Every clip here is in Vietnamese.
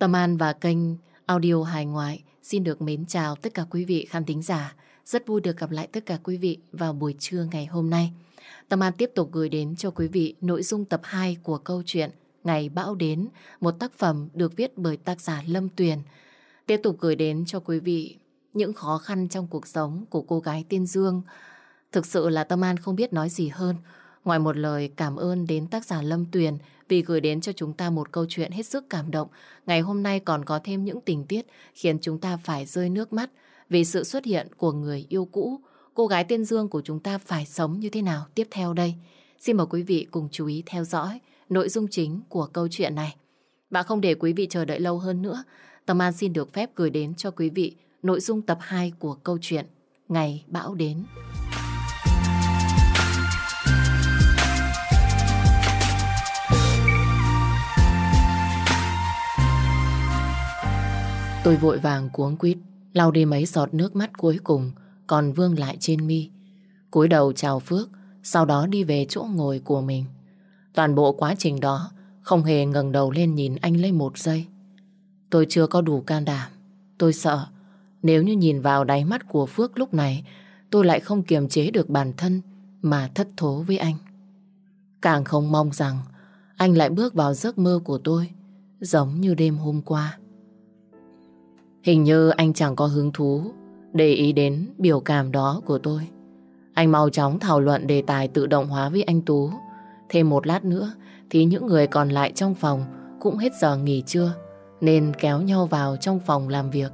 Tâm An và kênh Audio Hải Ngoại xin được mến chào tất cả quý vị khán thính giả. Rất vui được gặp lại tất cả quý vị vào buổi trưa ngày hôm nay. Tâm An tiếp tục gửi đến cho quý vị nội dung tập 2 của câu chuyện Ngày Bão Đến, một tác phẩm được viết bởi tác giả Lâm Tuyền. Tiếp tục gửi đến cho quý vị những khó khăn trong cuộc sống của cô gái tiên Dương. Thực sự là Tâm An không biết nói gì hơn. Ngoài một lời cảm ơn đến tác giả Lâm Tuyền vì gửi đến cho chúng ta một câu chuyện hết sức cảm động. Ngày hôm nay còn có thêm những tình tiết khiến chúng ta phải rơi nước mắt vì sự xuất hiện của người yêu cũ. Cô gái tiên Dương của chúng ta phải sống như thế nào tiếp theo đây? Xin mời quý vị cùng chú ý theo dõi nội dung chính của câu chuyện này. Và không để quý vị chờ đợi lâu hơn nữa, Tâm An xin được phép gửi đến cho quý vị nội dung tập 2 của câu chuyện Ngày Bão Đến. Tôi vội vàng cuống quýt, lau đi mấy giọt nước mắt cuối cùng còn vương lại trên mi. cúi đầu chào Phước, sau đó đi về chỗ ngồi của mình. Toàn bộ quá trình đó không hề ngẩng đầu lên nhìn anh lấy một giây. Tôi chưa có đủ can đảm. Tôi sợ nếu như nhìn vào đáy mắt của Phước lúc này tôi lại không kiềm chế được bản thân mà thất thố với anh. Càng không mong rằng anh lại bước vào giấc mơ của tôi giống như đêm hôm qua. Hình như anh chẳng có hứng thú để ý đến biểu cảm đó của tôi. Anh mau chóng thảo luận đề tài tự động hóa với anh Tú. Thêm một lát nữa thì những người còn lại trong phòng cũng hết giờ nghỉ trưa, nên kéo nhau vào trong phòng làm việc.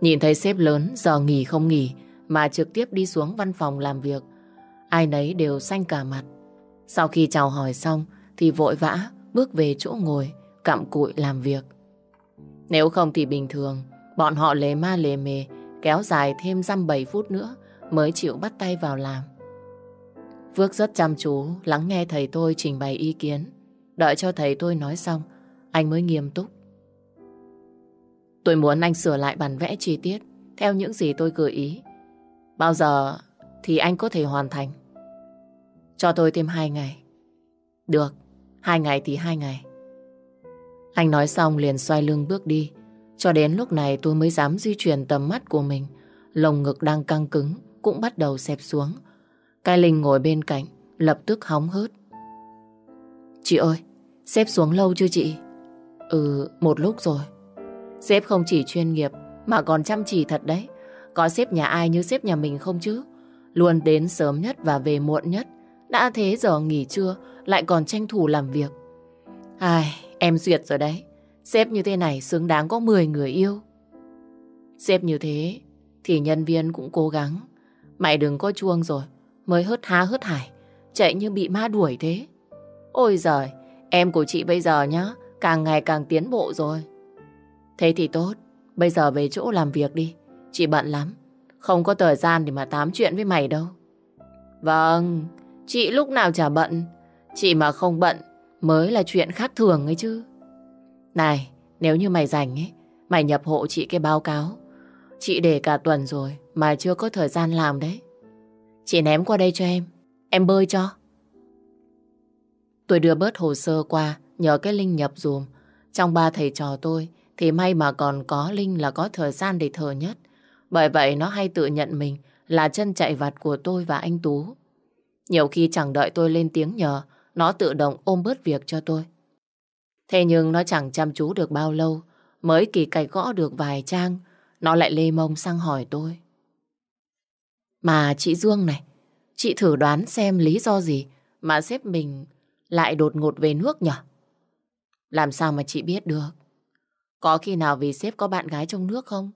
Nhìn thấy sếp lớn giờ nghỉ không nghỉ mà trực tiếp đi xuống văn phòng làm việc. Ai nấy đều xanh cả mặt. Sau khi chào hỏi xong thì vội vã bước về chỗ ngồi, cặm cụi làm việc. Nếu không thì bình thường bọn họ lề ma lề mề kéo dài thêm dăm 7 phút nữa mới chịu bắt tay vào làm. Phước rất chăm chú lắng nghe thầy tôi trình bày ý kiến. Đợi cho thầy tôi nói xong, anh mới nghiêm túc. Tôi muốn anh sửa lại bản vẽ chi tiết theo những gì tôi gợi ý. Bao giờ thì anh có thể hoàn thành? Cho tôi thêm hai ngày. Được, hai ngày thì hai ngày. Anh nói xong liền xoay lưng bước đi. Cho đến lúc này tôi mới dám di chuyển tầm mắt của mình. Lồng ngực đang căng cứng cũng bắt đầu xẹp xuống. Cái Linh ngồi bên cạnh, lập tức hóng hớt. Chị ơi, xếp xuống lâu chưa chị? Ừ, một lúc rồi. xếp không chỉ chuyên nghiệp mà còn chăm chỉ thật đấy. Có xếp nhà ai như xếp nhà mình không chứ? Luôn đến sớm nhất và về muộn nhất. Đã thế giờ nghỉ trưa lại còn tranh thủ làm việc. Ai, em duyệt rồi đấy. Sếp như thế này xứng đáng có 10 người yêu. Sếp như thế thì nhân viên cũng cố gắng. Mày đừng có chuông rồi, mới hớt há hớt hải, chạy như bị ma đuổi thế. Ôi giời, em của chị bây giờ nhá, càng ngày càng tiến bộ rồi. Thế thì tốt, bây giờ về chỗ làm việc đi. Chị bận lắm, không có thời gian để mà tám chuyện với mày đâu. Vâng, chị lúc nào chả bận. Chị mà không bận mới là chuyện khác thường ấy chứ. Này, nếu như mày rảnh ấy, mày nhập hộ chị cái báo cáo. Chị để cả tuần rồi mà chưa có thời gian làm đấy. Chị ném qua đây cho em, em bơi cho. Tôi đưa bớt hồ sơ qua, nhờ cái Linh nhập dùm. Trong ba thầy trò tôi, thì may mà còn có Linh là có thời gian để thờ nhất. Bởi vậy nó hay tự nhận mình là chân chạy vặt của tôi và anh Tú. Nhiều khi chẳng đợi tôi lên tiếng nhờ, nó tự động ôm bớt việc cho tôi. Thế nhưng nó chẳng chăm chú được bao lâu, mới kỳ cày gõ được vài trang, nó lại lê mông sang hỏi tôi. Mà chị Dương này, chị thử đoán xem lý do gì mà sếp mình lại đột ngột về nước nhở? Làm sao mà chị biết được? Có khi nào vì sếp có bạn gái trong nước không?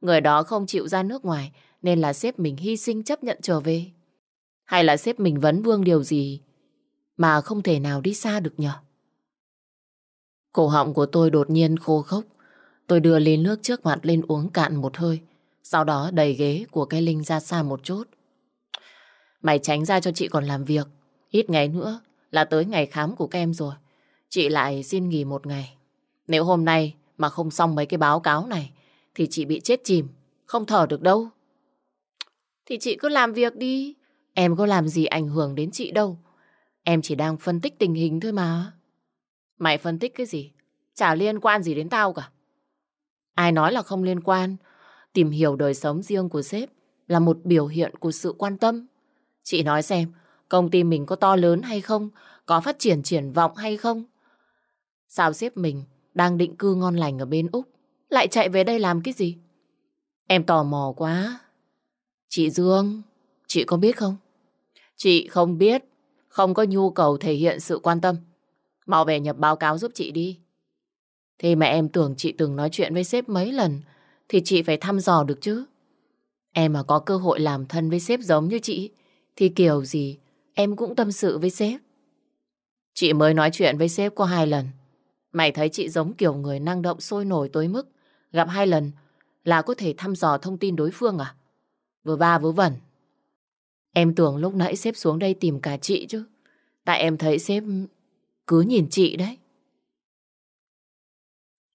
Người đó không chịu ra nước ngoài nên là sếp mình hy sinh chấp nhận trở về. Hay là sếp mình vấn vương điều gì mà không thể nào đi xa được nhở? Cổ họng của tôi đột nhiên khô khốc. Tôi đưa ly nước trước mặt lên uống cạn một hơi. Sau đó đẩy ghế của cái Linh ra xa một chút. Mày tránh ra cho chị còn làm việc. Ít ngày nữa là tới ngày khám của em rồi. Chị lại xin nghỉ một ngày. Nếu hôm nay mà không xong mấy cái báo cáo này thì chị bị chết chìm, không thở được đâu. Thì chị cứ làm việc đi. Em có làm gì ảnh hưởng đến chị đâu. Em chỉ đang phân tích tình hình thôi mà. Mày phân tích cái gì? Chả liên quan gì đến tao cả. Ai nói là không liên quan. Tìm hiểu đời sống riêng của sếp là một biểu hiện của sự quan tâm. Chị nói xem, công ty mình có to lớn hay không? Có phát triển triển vọng hay không? Sao sếp mình đang định cư ngon lành ở bên Úc lại chạy về đây làm cái gì? Em tò mò quá. Chị Dương, chị có biết không? Chị không biết, không có nhu cầu thể hiện sự quan tâm. Mau về nhập báo cáo giúp chị đi. Thì mà em tưởng chị từng nói chuyện với sếp mấy lần, thì chị phải thăm dò được chứ. Em mà có cơ hội làm thân với sếp giống như chị, thì kiểu gì em cũng tâm sự với sếp. Chị mới nói chuyện với sếp có hai lần. Mày thấy chị giống kiểu người năng động sôi nổi tối mức. Gặp hai lần là có thể thăm dò thông tin đối phương à? Vừa ba vừa vẩn. Em tưởng lúc nãy sếp xuống đây tìm cả chị chứ. Tại em thấy sếp cứ nhìn chị đấy.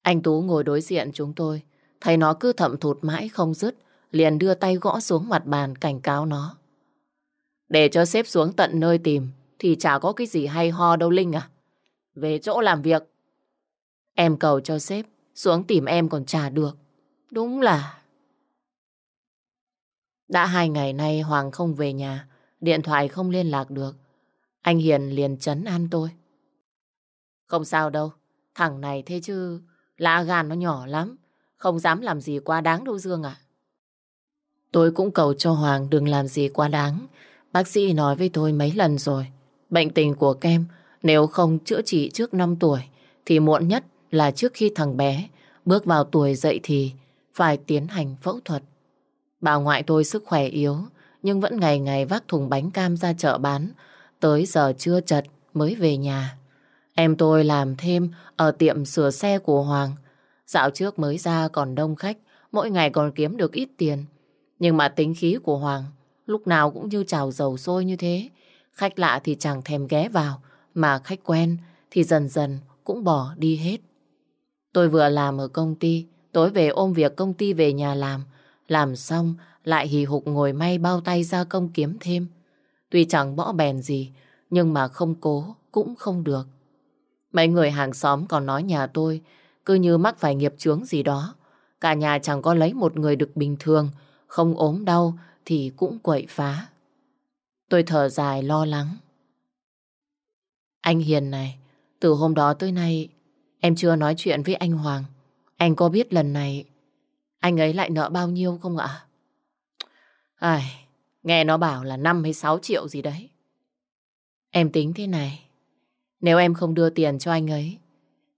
Anh Tú ngồi đối diện chúng tôi. Thấy nó cứ thậm thụt mãi không dứt. Liền đưa tay gõ xuống mặt bàn cảnh cáo nó. Để cho sếp xuống tận nơi tìm, thì chả có cái gì hay ho đâu Linh à. Về chỗ làm việc. Em cầu cho sếp, xuống tìm em còn trả được. Đúng là... Đã hai ngày nay Hoàng không về nhà, điện thoại không liên lạc được. Anh Hiền liền chấn an tôi. Không sao đâu, thằng này thế chứ, lá gan nó nhỏ lắm, không dám làm gì quá đáng đâu Dương ạ. Tôi cũng cầu cho Hoàng đừng làm gì quá đáng. Bác sĩ nói với tôi mấy lần rồi, bệnh tình của Kem nếu không chữa trị trước 5 tuổi thì muộn nhất là trước khi thằng bé bước vào tuổi dậy thì phải tiến hành phẫu thuật. Bà ngoại tôi sức khỏe yếu, nhưng vẫn ngày ngày vác thùng bánh cam ra chợ bán, tới giờ trưa chật mới về nhà. Em tôi làm thêm ở tiệm sửa xe của Hoàng. Dạo trước mới ra còn đông khách, mỗi ngày còn kiếm được ít tiền. Nhưng mà tính khí của Hoàng lúc nào cũng như trào dầu sôi như thế. Khách lạ thì chẳng thèm ghé vào, mà khách quen thì dần dần cũng bỏ đi hết. Tôi vừa làm ở công ty, tối về ôm việc công ty về nhà làm, làm xong lại hì hục ngồi may bao tay ra công kiếm thêm. Tuy chẳng bỏ bèn gì, nhưng mà không cố cũng không được. Mấy người hàng xóm còn nói nhà tôi cứ như mắc phải nghiệp chướng gì đó. Cả nhà chẳng có lấy một người được bình thường, không ốm đau thì cũng quậy phá. Tôi thở dài lo lắng. Anh Hiền này, từ hôm đó tới nay em chưa nói chuyện với anh Hoàng. Anh có biết lần này anh ấy lại nợ bao nhiêu không ạ? Ai, nghe nó bảo là 5 hay 6 triệu gì đấy. Em tính thế này. Nếu em không đưa tiền cho anh ấy,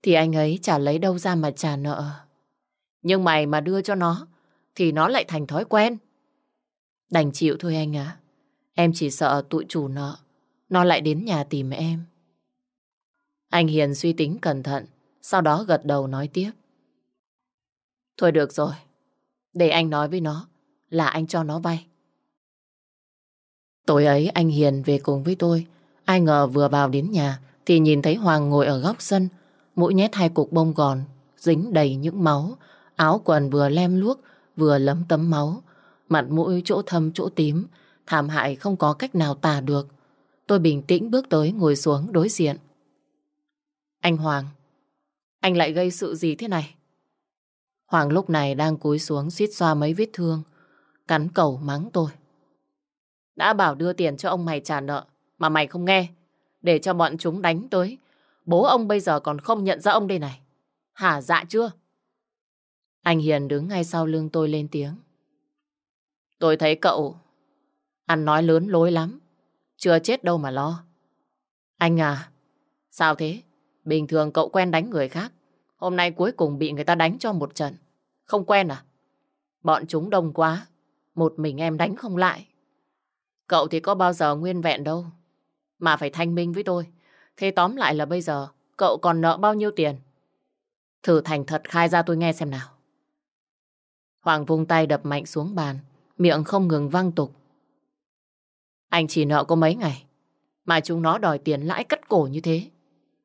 thì anh ấy chả lấy đâu ra mà trả nợ. Nhưng mày mà đưa cho nó, thì nó lại thành thói quen. Đành chịu thôi anh ạ. Em chỉ sợ tụi chủ nợ, nó lại đến nhà tìm em. Anh Hiền suy tính cẩn thận, sau đó gật đầu nói tiếp. Thôi được rồi, để anh nói với nó là anh cho nó vay. Tối ấy anh Hiền về cùng với tôi. Ai ngờ vừa vào đến nhà thì nhìn thấy Hoàng ngồi ở góc sân, mũi nhét hai cục bông gòn, dính đầy những máu. Áo quần vừa lem luốc, vừa lấm tấm máu. Mặt mũi chỗ thâm chỗ tím, thảm hại không có cách nào tả được. Tôi bình tĩnh bước tới ngồi xuống đối diện. Anh Hoàng, anh lại gây sự gì thế này? Hoàng lúc này đang cúi xuống xít xoa mấy vết thương, cắn cầu mắng tôi. Đã bảo đưa tiền cho ông mày trả nợ, mà mày không nghe, để cho bọn chúng đánh tới. Bố ông bây giờ còn không nhận ra ông đây này. Hả dạ chưa? Anh Hiền đứng ngay sau lưng tôi lên tiếng. Tôi thấy cậu ăn nói lớn lối lắm, chưa chết đâu mà lo. Anh à, sao thế? Bình thường cậu quen đánh người khác, Hôm nay cuối cùng bị người ta đánh cho một trận. Không quen à? Bọn chúng đông quá. Một mình em đánh không lại. Cậu thì có bao giờ nguyên vẹn đâu. Mà phải thanh minh với tôi. Thế tóm lại là bây giờ cậu còn nợ bao nhiêu tiền? Thử thành thật khai ra tôi nghe xem nào. Hoàng vung tay đập mạnh xuống bàn. Miệng không ngừng văng tục. Anh chỉ nợ có mấy ngày. Mà chúng nó đòi tiền lãi cắt cổ như thế.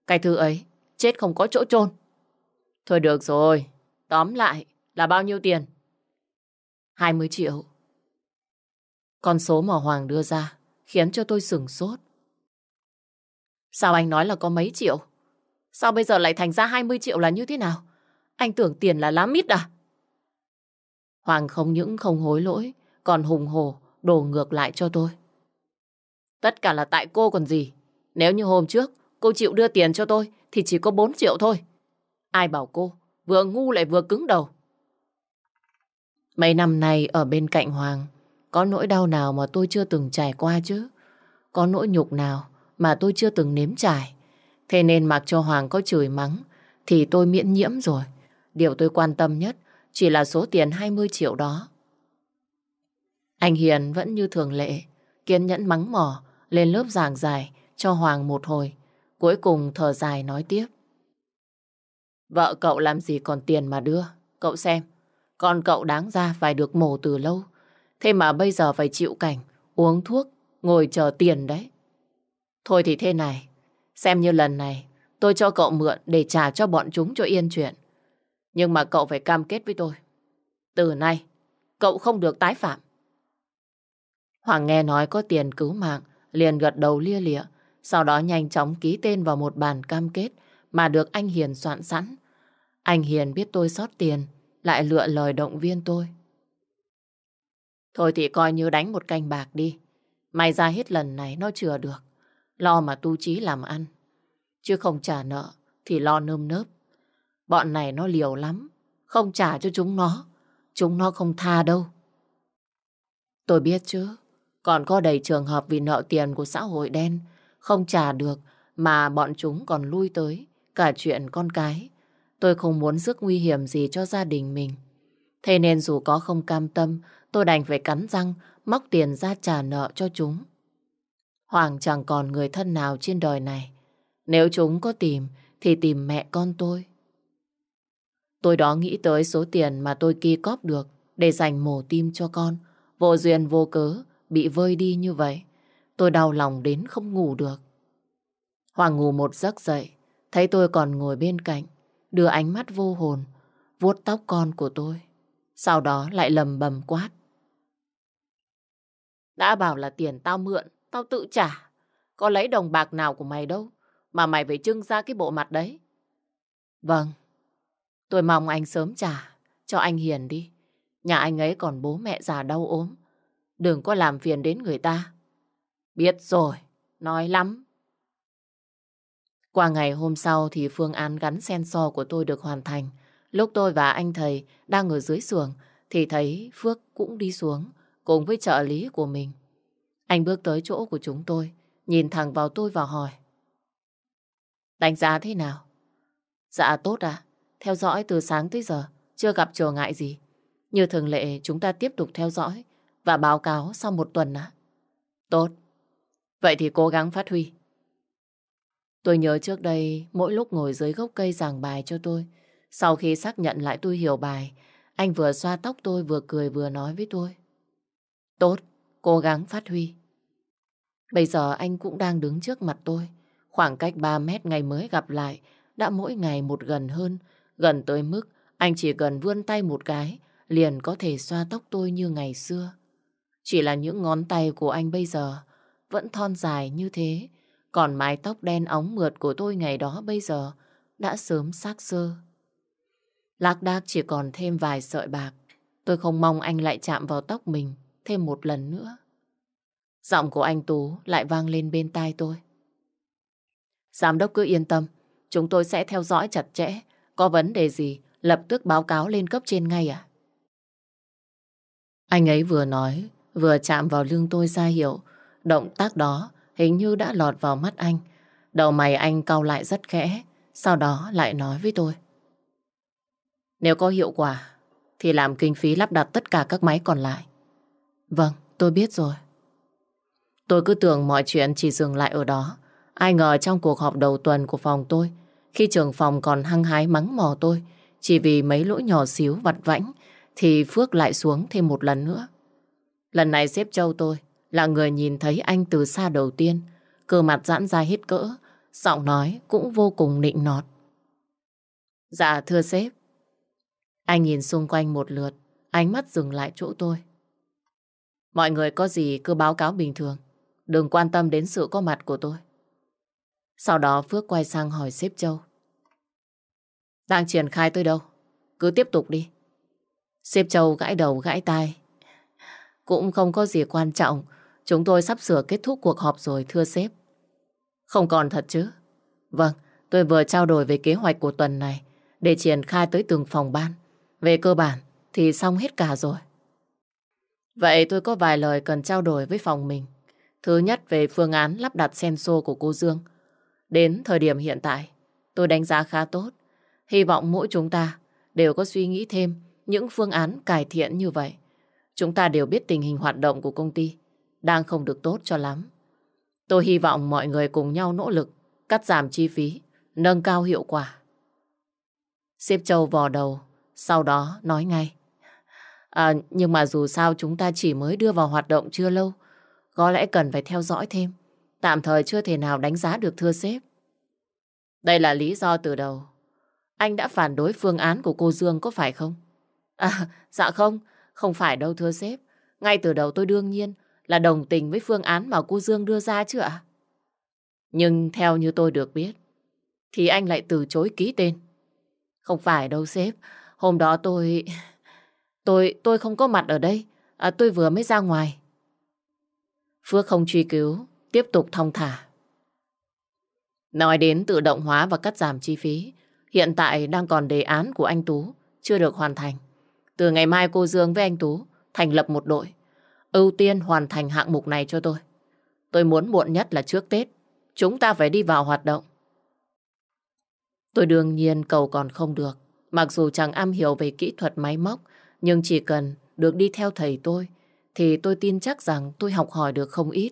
Cái thứ ấy, chết không có chỗ chôn Thôi được rồi, tóm lại là bao nhiêu tiền? 20 triệu. Con số mà Hoàng đưa ra khiến cho tôi sửng sốt. Sao anh nói là có mấy triệu? Sao bây giờ lại thành ra 20 triệu là như thế nào? Anh tưởng tiền là lá mít à? Hoàng không những không hối lỗi, còn hùng hổ đổ ngược lại cho tôi. Tất cả là tại cô còn gì. Nếu như hôm trước cô chịu đưa tiền cho tôi thì chỉ có 4 triệu thôi. Ai bảo cô vừa ngu lại vừa cứng đầu. Mấy năm nay ở bên cạnh Hoàng có nỗi đau nào mà tôi chưa từng trải qua chứ? Có nỗi nhục nào mà tôi chưa từng nếm trải? Thế nên mặc cho Hoàng có chửi mắng thì tôi miễn nhiễm rồi. Điều tôi quan tâm nhất chỉ là số tiền 20 triệu đó. Anh Hiền vẫn như thường lệ, kiên nhẫn mắng mỏ, lên lớp giảng giải cho Hoàng một hồi. Cuối cùng thở dài nói tiếp. Vợ cậu làm gì còn tiền mà đưa, cậu xem. Con cậu đáng ra phải được mổ từ lâu. Thế mà bây giờ phải chịu cảnh, uống thuốc, ngồi chờ tiền đấy. Thôi thì thế này, xem như lần này tôi cho cậu mượn để trả cho bọn chúng cho yên chuyện. Nhưng mà cậu phải cam kết với tôi. Từ nay, cậu không được tái phạm. Hoàng nghe nói có tiền cứu mạng, liền gật đầu lia lịa, sau đó nhanh chóng ký tên vào một bản cam kết mà được anh Hiền soạn sẵn. Anh Hiền biết tôi sót tiền, lại lựa lời động viên tôi. Thôi thì coi như đánh một canh bạc đi. May ra hết lần này nó chừa được. Lo mà tu trí làm ăn. Chứ không trả nợ thì lo nơm nớp. Bọn này nó liều lắm. Không trả cho chúng nó. Chúng nó không tha đâu. Tôi biết chứ. Còn có đầy trường hợp vì nợ tiền của xã hội đen. Không trả được mà bọn chúng còn lui tới. Cả chuyện con cái. Tôi không muốn rước nguy hiểm gì cho gia đình mình. Thế nên dù có không cam tâm, tôi đành phải cắn răng, móc tiền ra trả nợ cho chúng. Hoàng chẳng còn người thân nào trên đời này. Nếu chúng có tìm, thì tìm mẹ con tôi. Tôi đó nghĩ tới số tiền mà tôi kia cóp được để dành mổ tim cho con. Vô duyên vô cớ, bị vơi đi như vậy. Tôi đau lòng đến không ngủ được. Hoàng ngủ một giấc dậy, thấy tôi còn ngồi bên cạnh, đưa ánh mắt vô hồn, vuốt tóc con của tôi. Sau đó lại lầm bầm quát. Đã bảo là tiền tao mượn, tao tự trả. Có lấy đồng bạc nào của mày đâu, mà mày phải trưng ra cái bộ mặt đấy. Vâng, tôi mong anh sớm trả, cho anh Hiền đi. Nhà anh ấy còn bố mẹ già đau ốm. Đừng có làm phiền đến người ta. Biết rồi, nói lắm. Qua ngày hôm sau thì phương án gắn sen so của tôi được hoàn thành. Lúc tôi và anh thầy đang ở dưới xuồng thì thấy Phước cũng đi xuống cùng với trợ lý của mình. Anh bước tới chỗ của chúng tôi, nhìn thẳng vào tôi và hỏi. Đánh giá thế nào? Dạ tốt à, theo dõi từ sáng tới giờ, chưa gặp trở ngại gì. Như thường lệ chúng ta tiếp tục theo dõi và báo cáo sau một tuần à? Tốt. Vậy thì cố gắng phát huy. Tôi nhớ trước đây, mỗi lúc ngồi dưới gốc cây giảng bài cho tôi, sau khi xác nhận lại tôi hiểu bài, anh vừa xoa tóc tôi vừa cười vừa nói với tôi. Tốt, cố gắng phát huy. Bây giờ anh cũng đang đứng trước mặt tôi. Khoảng cách 3 mét ngày mới gặp lại đã mỗi ngày một gần hơn, gần tới mức anh chỉ cần vươn tay một cái liền có thể xoa tóc tôi như ngày xưa. Chỉ là những ngón tay của anh bây giờ vẫn thon dài như thế, còn mái tóc đen óng mượt của tôi ngày đó bây giờ đã sớm xác sơ. Lạc đác chỉ còn thêm vài sợi bạc. Tôi không mong anh lại chạm vào tóc mình thêm một lần nữa. Giọng của anh Tú lại vang lên bên tai tôi. Giám đốc cứ yên tâm, chúng tôi sẽ theo dõi chặt chẽ. Có vấn đề gì, lập tức báo cáo lên cấp trên ngay à? Anh ấy vừa nói, vừa chạm vào lưng tôi ra hiệu. Động tác đó hình như đã lọt vào mắt anh. Đầu mày anh cau lại rất khẽ, sau đó lại nói với tôi. Nếu có hiệu quả, thì làm kinh phí lắp đặt tất cả các máy còn lại. Vâng, tôi biết rồi. Tôi cứ tưởng mọi chuyện chỉ dừng lại ở đó. Ai ngờ trong cuộc họp đầu tuần của phòng tôi, khi trưởng phòng còn hăng hái mắng mò tôi, chỉ vì mấy lỗi nhỏ xíu vặt vãnh, thì Phước lại xuống thêm một lần nữa. Lần này xếp châu tôi là người nhìn thấy anh từ xa đầu tiên, cơ mặt giãn ra hết cỡ, giọng nói cũng vô cùng nịnh nọt. Dạ thưa sếp, anh nhìn xung quanh một lượt, ánh mắt dừng lại chỗ tôi. Mọi người có gì cứ báo cáo bình thường, đừng quan tâm đến sự có mặt của tôi. Sau đó Phước quay sang hỏi sếp Châu. Đang triển khai tới đâu? Cứ tiếp tục đi. Sếp Châu gãi đầu gãi tai. Cũng không có gì quan trọng. Chúng tôi sắp sửa kết thúc cuộc họp rồi thưa sếp. Không còn thật chứ? Vâng, tôi vừa trao đổi về kế hoạch của tuần này để triển khai tới từng phòng ban. Về cơ bản thì xong hết cả rồi. Vậy tôi có vài lời cần trao đổi với phòng mình. Thứ nhất về phương án lắp đặt sensor của cô Dương. Đến thời điểm hiện tại, tôi đánh giá khá tốt. Hy vọng mỗi chúng ta đều có suy nghĩ thêm những phương án cải thiện như vậy. Chúng ta đều biết tình hình hoạt động của công ty đang không được tốt cho lắm. Tôi hy vọng mọi người cùng nhau nỗ lực cắt giảm chi phí, nâng cao hiệu quả. Sếp Châu vò đầu, sau đó nói ngay. À, nhưng mà dù sao chúng ta chỉ mới đưa vào hoạt động chưa lâu, có lẽ cần phải theo dõi thêm. Tạm thời chưa thể nào đánh giá được thưa sếp. Đây là lý do từ đầu. Anh đã phản đối phương án của cô Dương có phải không? À, dạ không, không phải đâu thưa sếp. Ngay từ đầu tôi đương nhiên là đồng tình với phương án mà cô Dương đưa ra chứ ạ? Nhưng theo như tôi được biết, thì anh lại từ chối ký tên. Không phải đâu sếp, hôm đó tôi... Tôi tôi không có mặt ở đây, à, tôi vừa mới ra ngoài. Phước không truy cứu, tiếp tục thong thả. Nói đến tự động hóa và cắt giảm chi phí, hiện tại đang còn đề án của anh Tú, chưa được hoàn thành. Từ ngày mai cô Dương với anh Tú thành lập một đội, ưu tiên hoàn thành hạng mục này cho tôi. Tôi muốn muộn nhất là trước Tết, chúng ta phải đi vào hoạt động. Tôi đương nhiên cầu còn không được, mặc dù chẳng am hiểu về kỹ thuật máy móc, nhưng chỉ cần được đi theo thầy tôi, thì tôi tin chắc rằng tôi học hỏi được không ít.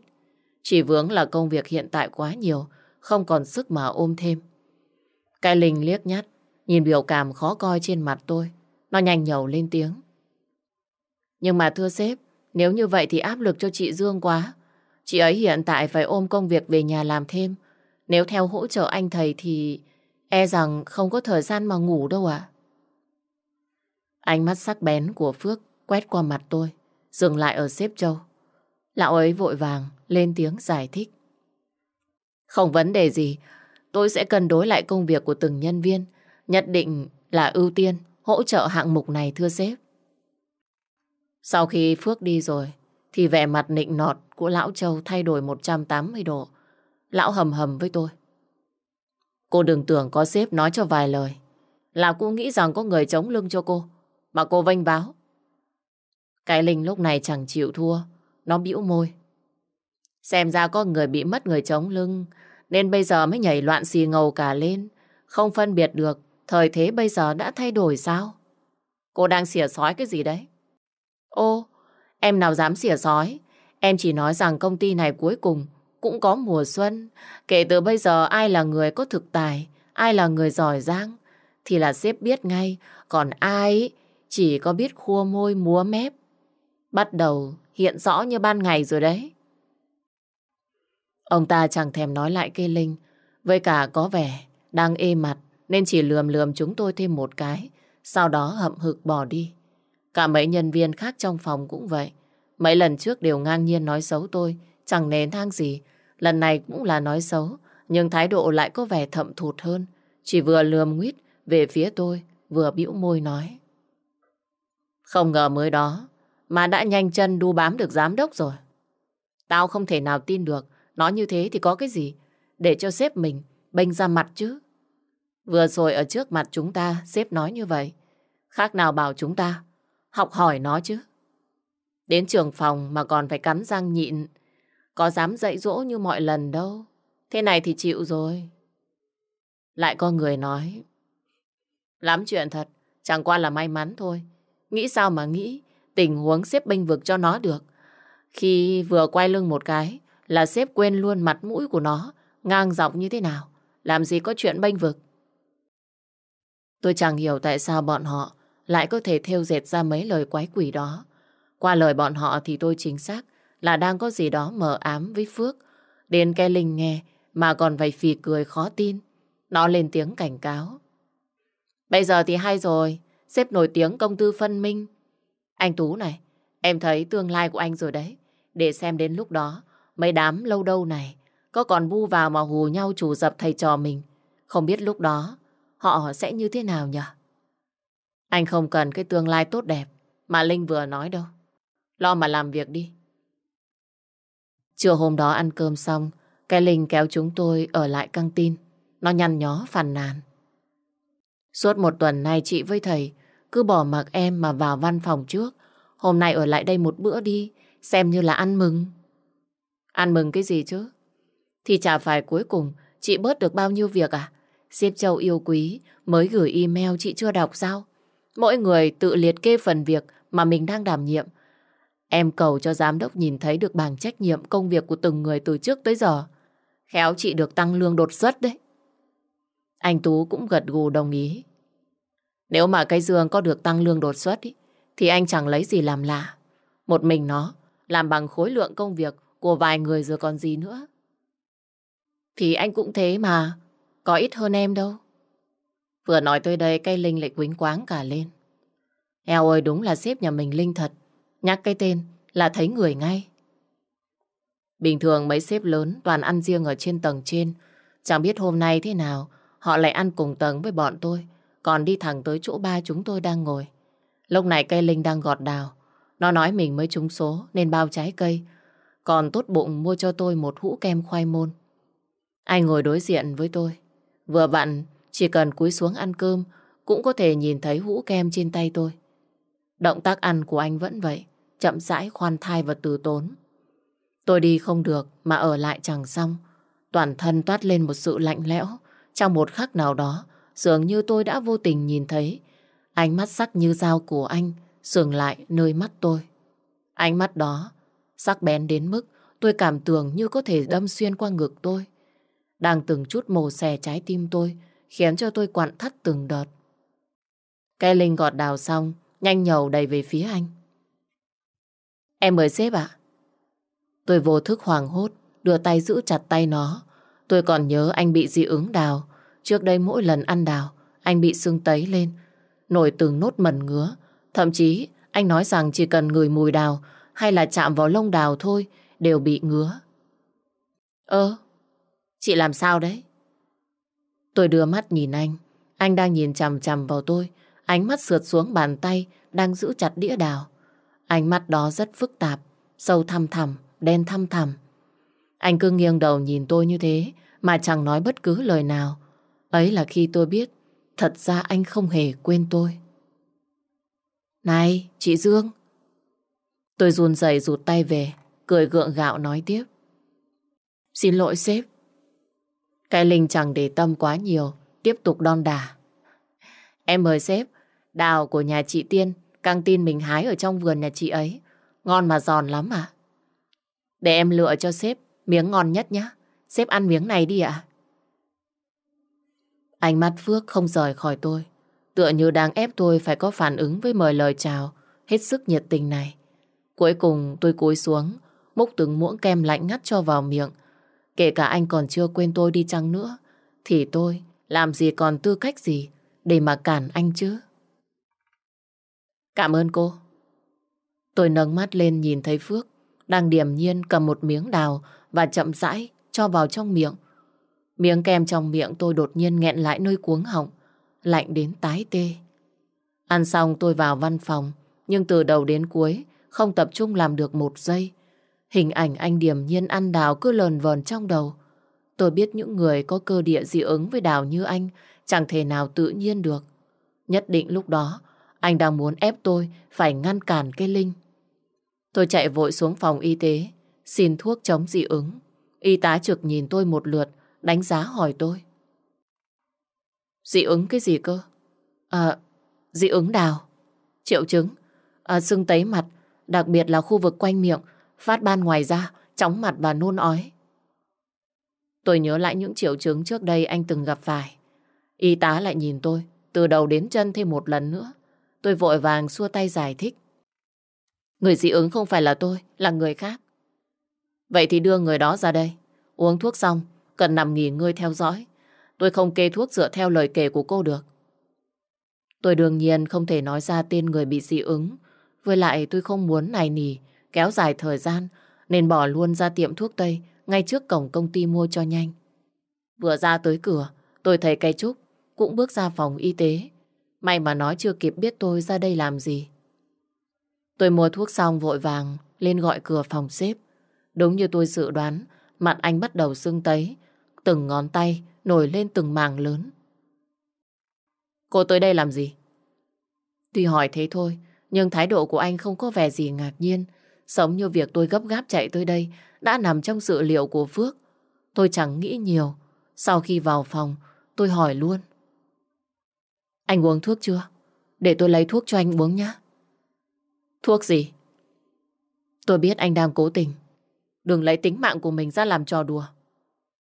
Chỉ vướng là công việc hiện tại quá nhiều, không còn sức mà ôm thêm. Cái Linh liếc nhát, nhìn biểu cảm khó coi trên mặt tôi. Nó nhanh nhầu lên tiếng. Nhưng mà thưa sếp, nếu như vậy thì áp lực cho chị Dương quá. Chị ấy hiện tại phải ôm công việc về nhà làm thêm. Nếu theo hỗ trợ anh thầy thì e rằng không có thời gian mà ngủ đâu ạ. Ánh mắt sắc bén của Phước quét qua mặt tôi, dừng lại ở xếp châu. Lão ấy vội vàng lên tiếng giải thích. Không vấn đề gì, tôi sẽ cân đối lại công việc của từng nhân viên, nhất định là ưu tiên hỗ trợ hạng mục này thưa sếp. Sau khi Phước đi rồi, thì vẻ mặt nịnh nọt của Lão Châu thay đổi 180 độ. Lão hầm hầm với tôi. Cô đừng tưởng có sếp nói cho vài lời. Là cô nghĩ rằng có người chống lưng cho cô, mà cô vênh báo. Cái Linh lúc này chẳng chịu thua, nó bĩu môi. Xem ra có người bị mất người chống lưng, nên bây giờ mới nhảy loạn xì ngầu cả lên. Không phân biệt được, thời thế bây giờ đã thay đổi sao? Cô đang xỉa sói cái gì đấy? Ô, em nào dám xỉa sói. Em chỉ nói rằng công ty này cuối cùng cũng có mùa xuân. Kể từ bây giờ ai là người có thực tài, ai là người giỏi giang, thì là sếp biết ngay. Còn ai chỉ có biết khua môi múa mép. Bắt đầu hiện rõ như ban ngày rồi đấy. Ông ta chẳng thèm nói lại cây Linh, với cả có vẻ đang ê mặt nên chỉ lườm lườm chúng tôi thêm một cái, sau đó hậm hực bỏ đi. Cả mấy nhân viên khác trong phòng cũng vậy. Mấy lần trước đều ngang nhiên nói xấu tôi, chẳng nén thang gì. Lần này cũng là nói xấu, nhưng thái độ lại có vẻ thậm thụt hơn. Chỉ vừa lườm nguyết về phía tôi, vừa bĩu môi nói. Không ngờ mới đó, mà đã nhanh chân đu bám được giám đốc rồi. Tao không thể nào tin được, nói như thế thì có cái gì, để cho sếp mình bênh ra mặt chứ. Vừa rồi ở trước mặt chúng ta, sếp nói như vậy. Khác nào bảo chúng ta học hỏi nó chứ. Đến trường phòng mà còn phải cắn răng nhịn, có dám dạy dỗ như mọi lần đâu. Thế này thì chịu rồi. Lại có người nói, lắm chuyện thật, chẳng qua là may mắn thôi. Nghĩ sao mà nghĩ, tình huống xếp bênh vực cho nó được. Khi vừa quay lưng một cái, là xếp quên luôn mặt mũi của nó, ngang dọc như thế nào. Làm gì có chuyện bênh vực. Tôi chẳng hiểu tại sao bọn họ lại có thể theo dệt ra mấy lời quái quỷ đó. Qua lời bọn họ thì tôi chính xác là đang có gì đó mờ ám với Phước. Đến cái Linh nghe mà còn phải phì cười khó tin. Nó lên tiếng cảnh cáo. Bây giờ thì hay rồi, xếp nổi tiếng công tư phân minh. Anh Tú này, em thấy tương lai của anh rồi đấy. Để xem đến lúc đó, mấy đám lâu đâu này có còn bu vào mà hù nhau chủ dập thầy trò mình. Không biết lúc đó họ sẽ như thế nào nhỉ? Anh không cần cái tương lai tốt đẹp mà Linh vừa nói đâu. Lo mà làm việc đi. Chiều hôm đó ăn cơm xong, cái Linh kéo chúng tôi ở lại căng tin. Nó nhăn nhó phàn nàn. Suốt một tuần nay chị với thầy cứ bỏ mặc em mà vào văn phòng trước. Hôm nay ở lại đây một bữa đi, xem như là ăn mừng. Ăn mừng cái gì chứ? Thì chả phải cuối cùng chị bớt được bao nhiêu việc à? Diệp Châu yêu quý mới gửi email chị chưa đọc sao? Mỗi người tự liệt kê phần việc mà mình đang đảm nhiệm. Em cầu cho giám đốc nhìn thấy được bảng trách nhiệm công việc của từng người từ trước tới giờ. Khéo chị được tăng lương đột xuất đấy. Anh Tú cũng gật gù đồng ý. Nếu mà cái Dương có được tăng lương đột xuất ý, thì anh chẳng lấy gì làm lạ. Một mình nó làm bằng khối lượng công việc của vài người rồi còn gì nữa. Thì anh cũng thế mà, có ít hơn em đâu. Vừa nói tới đây cây Linh lại quính quáng cả lên. Eo ơi, đúng là xếp nhà mình Linh thật. Nhắc cái tên là thấy người ngay. Bình thường mấy xếp lớn toàn ăn riêng ở trên tầng trên. Chẳng biết hôm nay thế nào, họ lại ăn cùng tầng với bọn tôi. Còn đi thẳng tới chỗ ba chúng tôi đang ngồi. Lúc này cây Linh đang gọt đào. Nó nói mình mới trúng số, nên bao trái cây. Còn tốt bụng mua cho tôi một hũ kem khoai môn. Anh ngồi đối diện với tôi. Vừa vặn, chỉ cần cúi xuống ăn cơm cũng có thể nhìn thấy hũ kem trên tay tôi. Động tác ăn của anh vẫn vậy, chậm rãi, khoan thai và từ tốn. Tôi đi không được mà ở lại chẳng xong. Toàn thân toát lên một sự lạnh lẽo. Trong một khắc nào đó, dường như tôi đã vô tình nhìn thấy ánh mắt sắc như dao của anh sườn lại nơi mắt tôi. Ánh mắt đó sắc bén đến mức tôi cảm tưởng như có thể đâm xuyên qua ngực tôi. Đang từng chút mồ xè trái tim tôi khiến cho tôi quặn thắt từng đợt. Cái Linh gọt đào xong nhanh nhầu đầy về phía anh. Em mời sếp ạ. Tôi vô thức hoàng hốt đưa tay giữ chặt tay nó. Tôi còn nhớ anh bị dị ứng đào Trước đây mỗi lần ăn đào, anh bị sưng tấy lên, nổi từng nốt mẩn ngứa. Thậm chí anh nói rằng chỉ cần ngửi mùi đào hay là chạm vào lông đào thôi đều bị ngứa. Ơ, chị làm sao đấy? Tôi đưa mắt nhìn anh. Anh đang nhìn chằm chằm vào tôi. Ánh mắt sượt xuống bàn tay đang giữ chặt đĩa đào. Ánh mắt đó rất phức tạp, sâu thăm thẳm, đen thăm thẳm. Anh cứ nghiêng đầu nhìn tôi như thế mà chẳng nói bất cứ lời nào. Ấy là khi tôi biết thật ra anh không hề quên tôi. Này, chị Dương. Tôi run rẩy rụt tay về, cười gượng gạo nói tiếp. Xin lỗi sếp. Cái Linh chẳng để tâm quá nhiều, tiếp tục đon đà. Em mời sếp, đào của nhà chị Tiên, căng tin mình hái ở trong vườn nhà chị ấy. Ngon mà giòn lắm à? Để em lựa cho sếp miếng ngon nhất nhé. Sếp ăn miếng này đi ạ. Ánh mắt Phước không rời khỏi tôi. Tựa như đang ép tôi phải có phản ứng với mời lời chào hết sức nhiệt tình này. Cuối cùng tôi cúi xuống, múc từng muỗng kem lạnh ngắt cho vào miệng. Kể cả anh còn chưa quên tôi đi chăng nữa, thì tôi làm gì còn tư cách gì để mà cản anh chứ. Cảm ơn cô. Tôi nâng mắt lên nhìn thấy Phước đang điềm nhiên cầm một miếng đào và chậm rãi cho vào trong miệng. Miếng kem trong miệng tôi đột nhiên nghẹn lại nơi cuống họng, lạnh đến tái tê. Ăn xong tôi vào văn phòng, nhưng từ đầu đến cuối không tập trung làm được một giây. Hình ảnh anh điềm nhiên ăn đào cứ lờn vờn trong đầu. Tôi biết những người có cơ địa dị ứng với đào như anh chẳng thể nào tự nhiên được. Nhất định lúc đó, anh đang muốn ép tôi phải ngăn cản cái Linh. Tôi chạy vội xuống phòng y tế, xin thuốc chống dị ứng. Y tá trực nhìn tôi một lượt, đánh giá hỏi tôi. Dị ứng cái gì cơ? À, dị ứng đào. Triệu chứng, à, sưng tấy mặt, đặc biệt là khu vực quanh miệng, phát ban ngoài da, chóng mặt và nôn ói. Tôi nhớ lại những triệu chứng trước đây anh từng gặp phải. Y tá lại nhìn tôi, từ đầu đến chân thêm một lần nữa. Tôi vội vàng xua tay giải thích. Người dị ứng không phải là tôi, là người khác. Vậy thì đưa người đó ra đây. Uống thuốc xong, cần nằm nghỉ ngơi theo dõi. Tôi không kê thuốc dựa theo lời kể của cô được. Tôi đương nhiên không thể nói ra tên người bị dị ứng. Với lại tôi không muốn này nỉ, kéo dài thời gian, nên bỏ luôn ra tiệm thuốc Tây ngay trước cổng công ty mua cho nhanh. Vừa ra tới cửa, tôi thấy cây Trúc cũng bước ra phòng y tế. May mà nói chưa kịp biết tôi ra đây làm gì. Tôi mua thuốc xong vội vàng lên gọi cửa phòng xếp. Đúng như tôi dự đoán, mặt anh bắt đầu sưng tấy, từng ngón tay nổi lên từng màng lớn. Cô tới đây làm gì? Tuy hỏi thế thôi, nhưng thái độ của anh không có vẻ gì ngạc nhiên. Sống như việc tôi gấp gáp chạy tới đây đã nằm trong sự liệu của Phước. Tôi chẳng nghĩ nhiều. Sau khi vào phòng, tôi hỏi luôn. Anh uống thuốc chưa? Để tôi lấy thuốc cho anh uống nhé. Thuốc gì? Tôi biết anh đang cố tình. Đừng lấy tính mạng của mình ra làm trò đùa.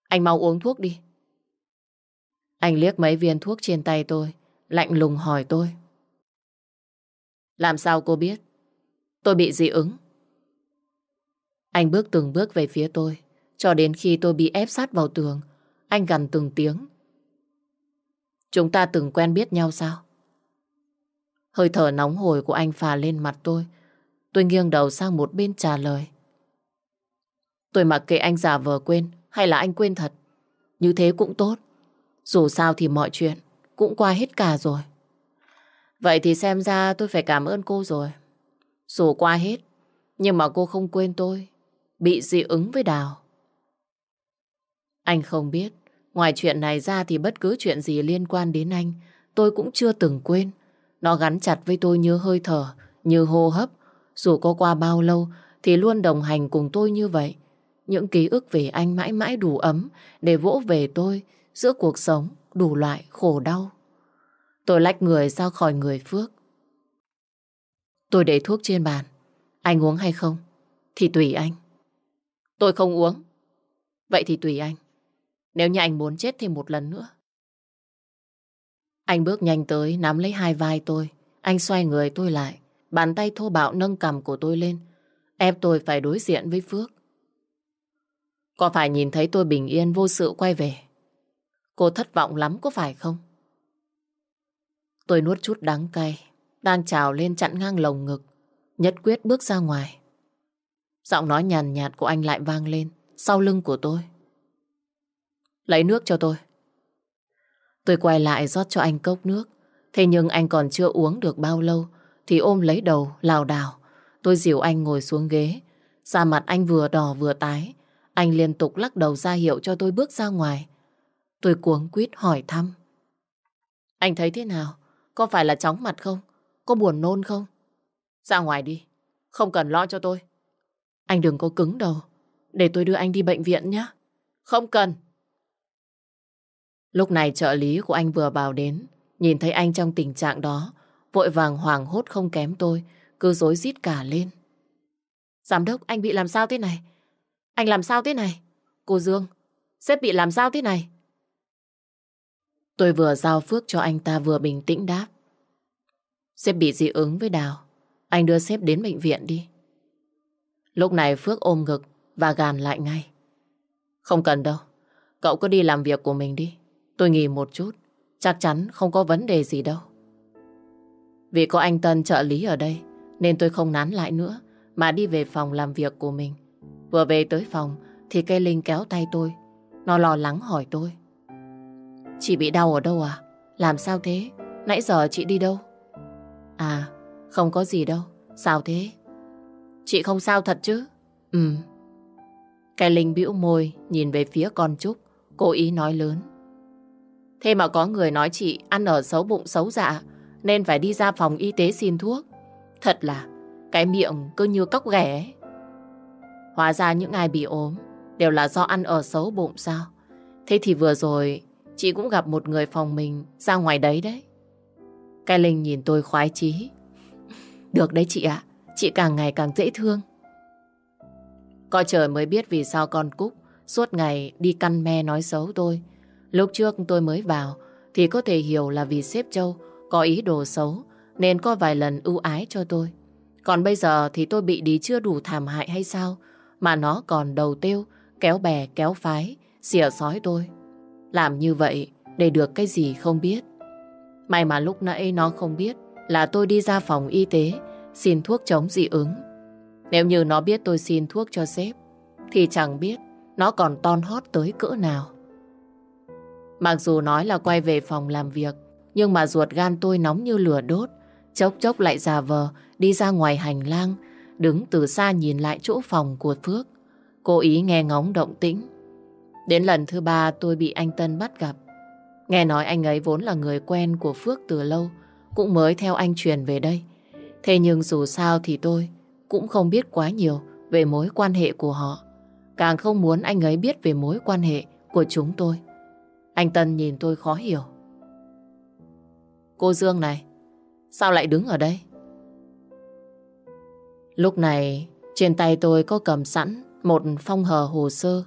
Anh mau uống thuốc đi. Anh liếc mấy viên thuốc trên tay tôi, lạnh lùng hỏi tôi. Làm sao cô biết? Tôi bị dị ứng. Anh bước từng bước về phía tôi, cho đến khi tôi bị ép sát vào tường. Anh gằn từng tiếng. Chúng ta từng quen biết nhau sao? Hơi thở nóng hổi của anh phà lên mặt tôi. Tôi nghiêng đầu sang một bên trả lời. Tôi mặc kệ anh giả vờ quên hay là anh quên thật. Như thế cũng tốt. Dù sao thì mọi chuyện cũng qua hết cả rồi. Vậy thì xem ra tôi phải cảm ơn cô rồi. Dù qua hết, nhưng mà cô không quên tôi. Bị dị ứng với Đào. Anh không biết, ngoài chuyện này ra thì bất cứ chuyện gì liên quan đến anh, tôi cũng chưa từng quên. Nó gắn chặt với tôi như hơi thở, như hô hấp. Dù có qua bao lâu thì luôn đồng hành cùng tôi như vậy. Những ký ức về anh mãi mãi đủ ấm để vỗ về tôi giữa cuộc sống đủ loại khổ đau. Tôi lách người ra khỏi người Phước. Tôi để thuốc trên bàn. Anh uống hay không? Thì tùy anh. Tôi không uống. Vậy thì tùy anh. Nếu như anh muốn chết thêm một lần nữa. Anh bước nhanh tới, nắm lấy hai vai tôi. Anh xoay người tôi lại. Bàn tay thô bạo nâng cầm của tôi lên. Ép tôi phải đối diện với Phước. Có phải nhìn thấy tôi bình yên vô sự quay về? Cô thất vọng lắm có phải không? Tôi nuốt chút đắng cay, đang trào lên chặn ngang lồng ngực, nhất quyết bước ra ngoài. Giọng nói nhàn nhạt của anh lại vang lên, sau lưng của tôi. Lấy nước cho tôi. Tôi quay lại rót cho anh cốc nước, thế nhưng anh còn chưa uống được bao lâu, thì ôm lấy đầu, lào đảo. Tôi dìu anh ngồi xuống ghế, da mặt anh vừa đỏ vừa tái. Anh liên tục lắc đầu ra hiệu cho tôi bước ra ngoài. Tôi cuống quýt hỏi thăm. Anh thấy thế nào? Có phải là chóng mặt không? Có buồn nôn không? Ra ngoài đi. Không cần lo cho tôi. Anh đừng có cứng đầu. Để tôi đưa anh đi bệnh viện nhé. Không cần. Lúc này trợ lý của anh vừa vào đến. Nhìn thấy anh trong tình trạng đó. Vội vàng hoảng hốt không kém tôi. Cứ dối rít cả lên. Giám đốc, anh bị làm sao thế này? Anh làm sao thế này? Cô Dương, sếp bị làm sao thế này? Tôi vừa giao phước cho anh ta vừa bình tĩnh đáp. Sếp bị dị ứng với Đào. Anh đưa sếp đến bệnh viện đi. Lúc này Phước ôm ngực và gàn lại ngay. Không cần đâu. Cậu cứ đi làm việc của mình đi. Tôi nghỉ một chút. Chắc chắn không có vấn đề gì đâu. Vì có anh Tân trợ lý ở đây nên tôi không nán lại nữa mà đi về phòng làm việc của mình. Vừa về tới phòng thì cây Linh kéo tay tôi. Nó lo lắng hỏi tôi. Chị bị đau ở đâu à? Làm sao thế? Nãy giờ chị đi đâu? À, không có gì đâu. Sao thế? Chị không sao thật chứ? Ừ. Cái Linh bĩu môi nhìn về phía con Trúc, cố ý nói lớn. Thế mà có người nói chị ăn ở xấu bụng xấu dạ nên phải đi ra phòng y tế xin thuốc. Thật là cái miệng cứ như cóc ghẻ ấy. Hóa ra những ai bị ốm đều là do ăn ở xấu bụng sao? Thế thì vừa rồi chị cũng gặp một người phòng mình ra ngoài đấy đấy. Cái Linh nhìn tôi khoái chí. Được đấy chị ạ, chị càng ngày càng dễ thương. Coi trời mới biết vì sao con Cúc suốt ngày đi căn me nói xấu tôi. Lúc trước tôi mới vào thì có thể hiểu là vì sếp Châu có ý đồ xấu nên có vài lần ưu ái cho tôi. Còn bây giờ thì tôi bị đi chưa đủ thảm hại hay sao mà nó còn đầu tiêu, kéo bè, kéo phái, xỉa sói tôi. Làm như vậy để được cái gì không biết. May mà lúc nãy nó không biết là tôi đi ra phòng y tế xin thuốc chống dị ứng. Nếu như nó biết tôi xin thuốc cho sếp thì chẳng biết nó còn ton hót tới cỡ nào. Mặc dù nói là quay về phòng làm việc, nhưng mà ruột gan tôi nóng như lửa đốt. Chốc chốc lại già vờ, đi ra ngoài hành lang, đứng từ xa nhìn lại chỗ phòng của Phước. Cố ý nghe ngóng động tĩnh. Đến lần thứ ba tôi bị anh Tân bắt gặp. Nghe nói anh ấy vốn là người quen của Phước từ lâu, cũng mới theo anh truyền về đây. Thế nhưng dù sao thì tôi cũng không biết quá nhiều về mối quan hệ của họ. Càng không muốn anh ấy biết về mối quan hệ của chúng tôi. Anh Tân nhìn tôi khó hiểu. Cô Dương này, sao lại đứng ở đây? Lúc này, trên tay tôi có cầm sẵn một phong hờ hồ sơ,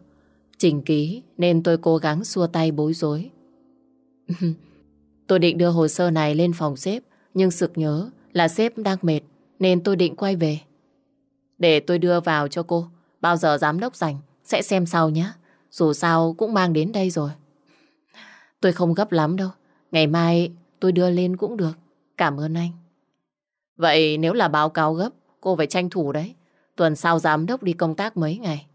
trình ký nên tôi cố gắng xua tay bối rối. tôi định đưa hồ sơ này lên phòng xếp nhưng sực nhớ là sếp đang mệt nên tôi định quay về. Để tôi đưa vào cho cô, bao giờ giám đốc rảnh sẽ xem sau nhé. Dù sao cũng mang đến đây rồi. Tôi không gấp lắm đâu. Ngày mai tôi đưa lên cũng được. Cảm ơn anh. Vậy nếu là báo cáo gấp, cô phải tranh thủ đấy. Tuần sau giám đốc đi công tác mấy ngày.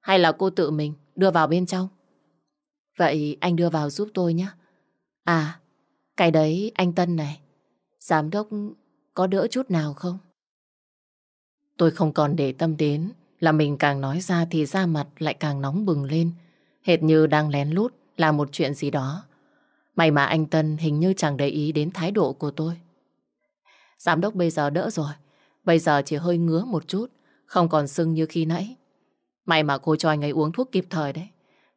Hay là cô tự mình đưa vào bên trong? Vậy anh đưa vào giúp tôi nhé. À, cái đấy anh Tân này. Giám đốc có đỡ chút nào không? Tôi không còn để tâm đến là mình càng nói ra thì da mặt lại càng nóng bừng lên. Hệt như đang lén lút làm một chuyện gì đó. May mà anh Tân hình như chẳng để ý đến thái độ của tôi. Giám đốc bây giờ đỡ rồi. Bây giờ chỉ hơi ngứa một chút, không còn sưng như khi nãy. May mà cô cho anh ấy uống thuốc kịp thời đấy.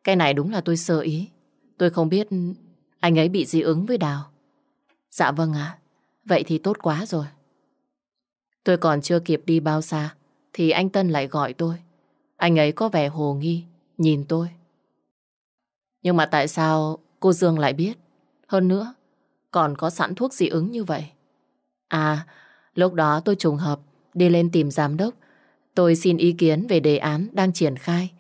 Cái này đúng là tôi sơ ý. Tôi không biết anh ấy bị dị ứng với Đào. Dạ vâng ạ. Vậy thì tốt quá rồi. Tôi còn chưa kịp đi bao xa thì anh Tân lại gọi tôi. Anh ấy có vẻ hồ nghi, nhìn tôi. Nhưng mà tại sao cô Dương lại biết? Hơn nữa, còn có sẵn thuốc dị ứng như vậy. À, lúc đó tôi trùng hợp đi lên tìm giám đốc. Tôi xin ý kiến về đề án đang triển khai.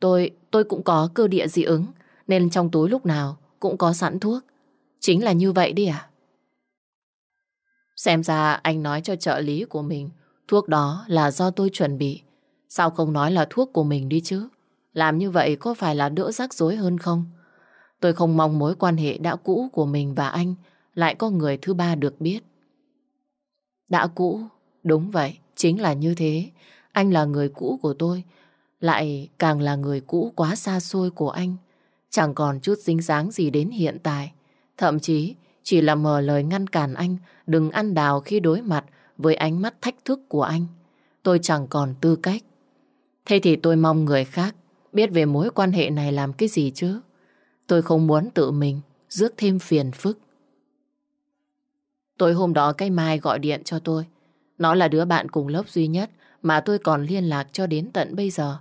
Tôi, tôi cũng có cơ địa dị ứng, nên trong túi lúc nào cũng có sẵn thuốc. Chính là như vậy đi à? Xem ra anh nói cho trợ lý của mình thuốc đó là do tôi chuẩn bị. Sao không nói là thuốc của mình đi chứ? Làm như vậy có phải là đỡ rắc rối hơn không? Tôi không mong mối quan hệ đã cũ của mình và anh lại có người thứ ba được biết. Đã cũ, đúng vậy, chính là như thế. Anh là người cũ của tôi, lại càng là người cũ quá xa xôi của anh. Chẳng còn chút dính dáng gì đến hiện tại. Thậm chí chỉ là mở lời ngăn cản anh đừng ăn đào khi đối mặt với ánh mắt thách thức của anh. Tôi chẳng còn tư cách. Thế thì tôi mong người khác biết về mối quan hệ này làm cái gì chứ. Tôi không muốn tự mình rước thêm phiền phức. Tối hôm đó cái Mai gọi điện cho tôi. Nó là đứa bạn cùng lớp duy nhất mà tôi còn liên lạc cho đến tận bây giờ.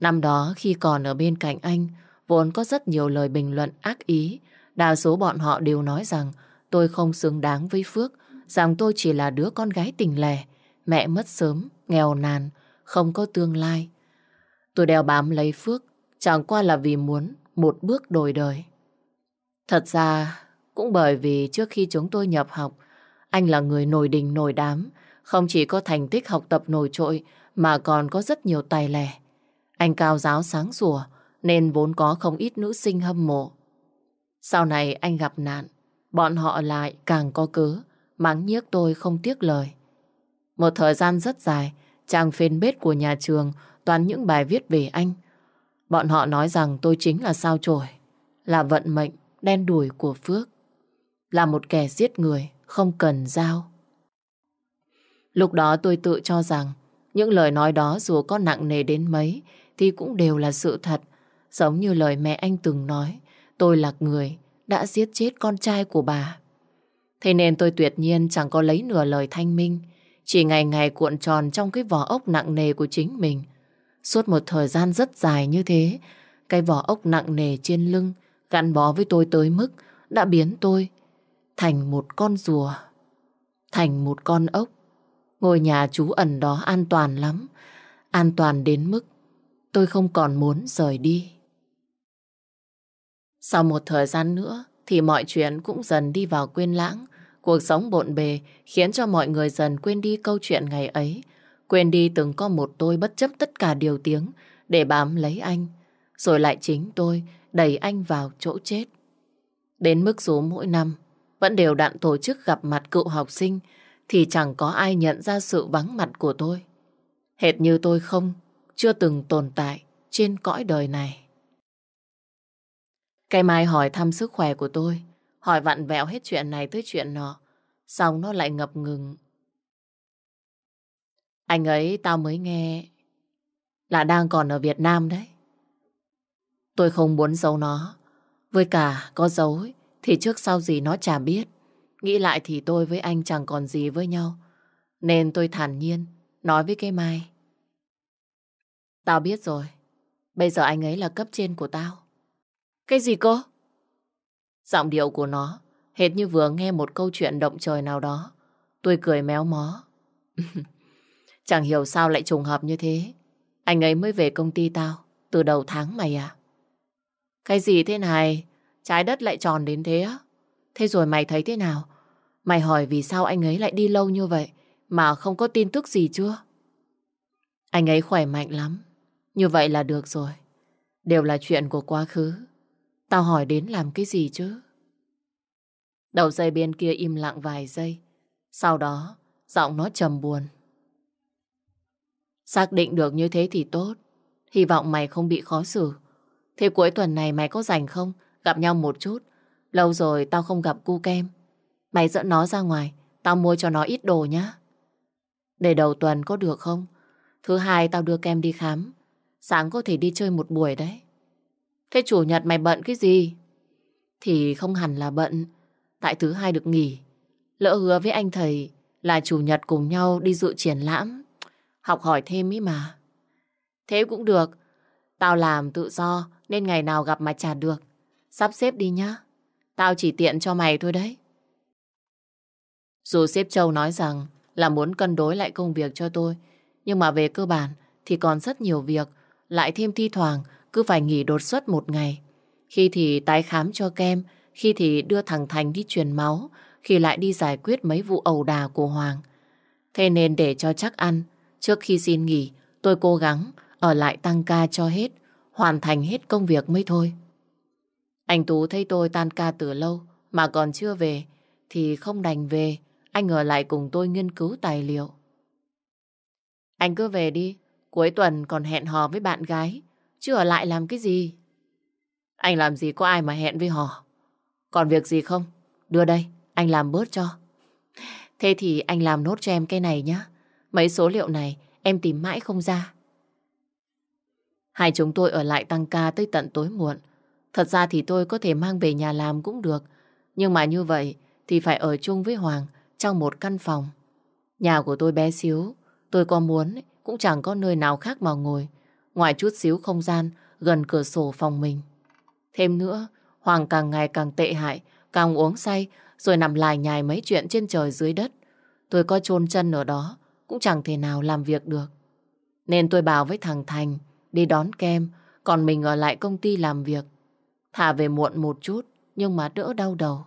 Năm đó khi còn ở bên cạnh anh, vốn có rất nhiều lời bình luận ác ý. Đa số bọn họ đều nói rằng tôi không xứng đáng với Phước, rằng tôi chỉ là đứa con gái tình lẻ, mẹ mất sớm, nghèo nàn, không có tương lai. Tôi đeo bám lấy Phước, chẳng qua là vì muốn một bước đổi đời. Thật ra, cũng bởi vì trước khi chúng tôi nhập học, anh là người nổi đình nổi đám, không chỉ có thành tích học tập nổi trội mà còn có rất nhiều tài lẻ. Anh cao giáo sáng sủa nên vốn có không ít nữ sinh hâm mộ. Sau này anh gặp nạn, bọn họ lại càng có cớ, mắng nhiếc tôi không tiếc lời. Một thời gian rất dài, trang fanpage của nhà trường toàn những bài viết về anh. Bọn họ nói rằng tôi chính là sao chổi, là vận mệnh đen đủi của Phước, là một kẻ giết người không cần dao. Lúc đó tôi tự cho rằng những lời nói đó dù có nặng nề đến mấy thì cũng đều là sự thật. Giống như lời mẹ anh từng nói, tôi là người đã giết chết con trai của bà. Thế nên tôi tuyệt nhiên chẳng có lấy nửa lời thanh minh, chỉ ngày ngày cuộn tròn trong cái vỏ ốc nặng nề của chính mình. Suốt một thời gian rất dài như thế, cái vỏ ốc nặng nề trên lưng gắn bó với tôi tới mức đã biến tôi thành một con rùa, thành một con ốc. Ngôi nhà trú ẩn đó an toàn lắm, an toàn đến mức tôi không còn muốn rời đi. Sau một thời gian nữa thì mọi chuyện cũng dần đi vào quên lãng. Cuộc sống bộn bề khiến cho mọi người dần quên đi câu chuyện ngày ấy. Quên đi từng có một tôi bất chấp tất cả điều tiếng để bám lấy anh. Rồi lại chính tôi đẩy anh vào chỗ chết. Đến mức số mỗi năm vẫn đều đặn tổ chức gặp mặt cựu học sinh thì chẳng có ai nhận ra sự vắng mặt của tôi. Hệt như tôi không, chưa từng tồn tại trên cõi đời này. Cây mai hỏi thăm sức khỏe của tôi, hỏi vặn vẹo hết chuyện này tới chuyện nọ, xong nó lại ngập ngừng. Anh ấy tao mới nghe là đang còn ở Việt Nam đấy. Tôi không muốn giấu nó, với cả có giấu thì trước sau gì nó chả biết. Nghĩ lại thì tôi với anh chẳng còn gì với nhau. Nên tôi thản nhiên nói với cây mai. Tao biết rồi. Bây giờ anh ấy là cấp trên của tao. Cái gì cơ? Giọng điệu của nó hệt như vừa nghe một câu chuyện động trời nào đó. Tôi cười méo mó. Chẳng hiểu sao lại trùng hợp như thế. Anh ấy mới về công ty tao, từ đầu tháng mày à? Cái gì thế này? Trái đất lại tròn đến thế á? Thế rồi mày thấy thế nào? Mày hỏi vì sao anh ấy lại đi lâu như vậy mà không có tin tức gì chưa? Anh ấy khỏe mạnh lắm. Như vậy là được rồi. Đều là chuyện của quá khứ. Tao hỏi đến làm cái gì chứ? Đầu dây bên kia im lặng vài giây. Sau đó, giọng nó trầm buồn. Xác định được như thế thì tốt. Hy vọng mày không bị khó xử. Thế cuối tuần này mày có rảnh không? Gặp nhau một chút. Lâu rồi tao không gặp cu kem. Mày dẫn nó ra ngoài. Tao mua cho nó ít đồ nhá. Để đầu tuần có được không? Thứ hai tao đưa kem đi khám. Sáng có thể đi chơi một buổi đấy. Thế chủ nhật mày bận cái gì? Thì không hẳn là bận. Tại thứ hai được nghỉ. Lỡ hứa với anh thầy là chủ nhật cùng nhau đi dự triển lãm. Học hỏi thêm ý mà. Thế cũng được. Tao làm tự do nên ngày nào gặp mà chả được. Sắp xếp đi nhá. Tao chỉ tiện cho mày thôi đấy. Dù sếp Châu nói rằng là muốn cân đối lại công việc cho tôi, nhưng mà về cơ bản thì còn rất nhiều việc, lại thêm thi thoảng cứ phải nghỉ đột xuất một ngày. Khi thì tái khám cho kem, khi thì đưa thằng Thành đi truyền máu, khi lại đi giải quyết mấy vụ ẩu đà của Hoàng. Thế nên để cho chắc ăn, trước khi xin nghỉ, tôi cố gắng ở lại tăng ca cho hết, hoàn thành hết công việc mới thôi. Anh Tú thấy tôi tan ca từ lâu mà còn chưa về, thì không đành về, anh ở lại cùng tôi nghiên cứu tài liệu. Anh cứ về đi, cuối tuần còn hẹn hò với bạn gái, chứ ở lại làm cái gì? Anh làm gì có ai mà hẹn với họ. Còn việc gì không? Đưa đây, anh làm bớt cho. Thế thì anh làm nốt cho em cái này nhé. Mấy số liệu này em tìm mãi không ra. Hai chúng tôi ở lại tăng ca tới tận tối muộn. Thật ra thì tôi có thể mang về nhà làm cũng được. Nhưng mà như vậy thì phải ở chung với Hoàng trong một căn phòng. Nhà của tôi bé xíu, tôi có muốn cũng chẳng có nơi nào khác mà ngồi, ngoài chút xíu không gian gần cửa sổ phòng mình. Thêm nữa, Hoàng càng ngày càng tệ hại, càng uống say, rồi nằm lài nhài mấy chuyện trên trời dưới đất. Tôi có chôn chân ở đó, cũng chẳng thể nào làm việc được. Nên tôi bảo với thằng Thành đi đón kem, còn mình ở lại công ty làm việc. Thả về muộn một chút, nhưng mà đỡ đau đầu.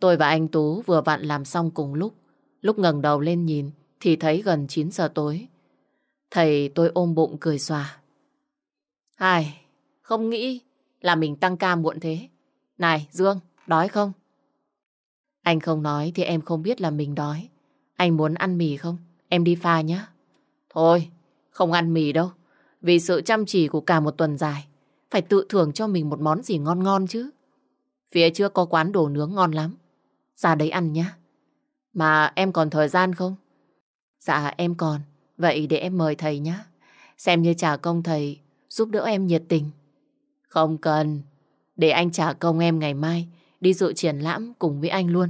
Tôi và anh Tú vừa vặn làm xong cùng lúc. Lúc ngẩng đầu lên nhìn thì thấy gần 9 giờ tối. Thầy tôi ôm bụng cười xòa. Ai, không nghĩ là mình tăng ca muộn thế. Này, Dương, đói không? Anh không nói thì em không biết là mình đói. Anh muốn ăn mì không? Em đi pha nhé. Thôi, không ăn mì đâu. Vì sự chăm chỉ của cả một tuần dài, phải tự thưởng cho mình một món gì ngon ngon chứ. Phía trước có quán đồ nướng ngon lắm. Ra đấy ăn nhá. Mà em còn thời gian không? Dạ em còn. Vậy để em mời thầy nhé Xem như trả công thầy giúp đỡ em nhiệt tình. Không cần. Để anh trả công em ngày mai đi dự triển lãm cùng với anh luôn.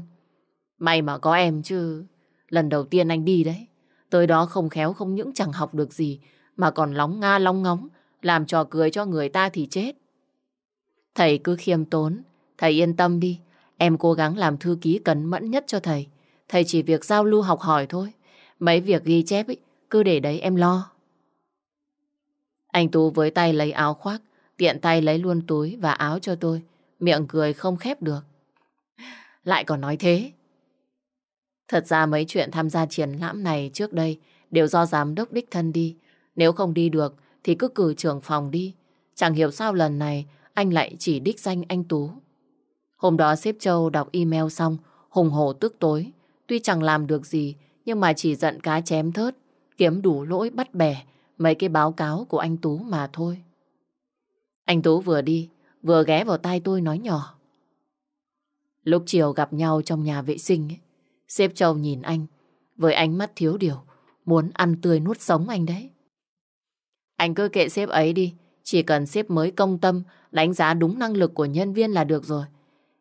May mà có em chứ. Lần đầu tiên anh đi đấy. Tới đó không khéo không những chẳng học được gì mà còn lóng nga long ngóng làm trò cười cho người ta thì chết. Thầy cứ khiêm tốn. Thầy yên tâm đi. Em cố gắng làm thư ký cẩn mẫn nhất cho thầy. Thầy chỉ việc giao lưu học hỏi thôi. Mấy việc ghi chép ấy, cứ để đấy em lo. Anh Tú với tay lấy áo khoác, tiện tay lấy luôn túi và áo cho tôi. Miệng cười không khép được. Lại còn nói thế. Thật ra mấy chuyện tham gia triển lãm này trước đây đều do giám đốc đích thân đi. Nếu không đi được thì cứ cử trưởng phòng đi. Chẳng hiểu sao lần này anh lại chỉ đích danh anh Tú. Hôm đó sếp Châu đọc email xong, hùng hổ tức tối. Tuy chẳng làm được gì, nhưng mà chỉ giận cá chém thớt, kiếm đủ lỗi bắt bẻ mấy cái báo cáo của anh Tú mà thôi. Anh Tú vừa đi, vừa ghé vào tai tôi nói nhỏ. Lúc chiều gặp nhau trong nhà vệ sinh, ấy, sếp Châu nhìn anh với ánh mắt thiếu điều, muốn ăn tươi nuốt sống anh đấy. Anh cứ kệ sếp ấy đi, chỉ cần sếp mới công tâm, đánh giá đúng năng lực của nhân viên là được rồi.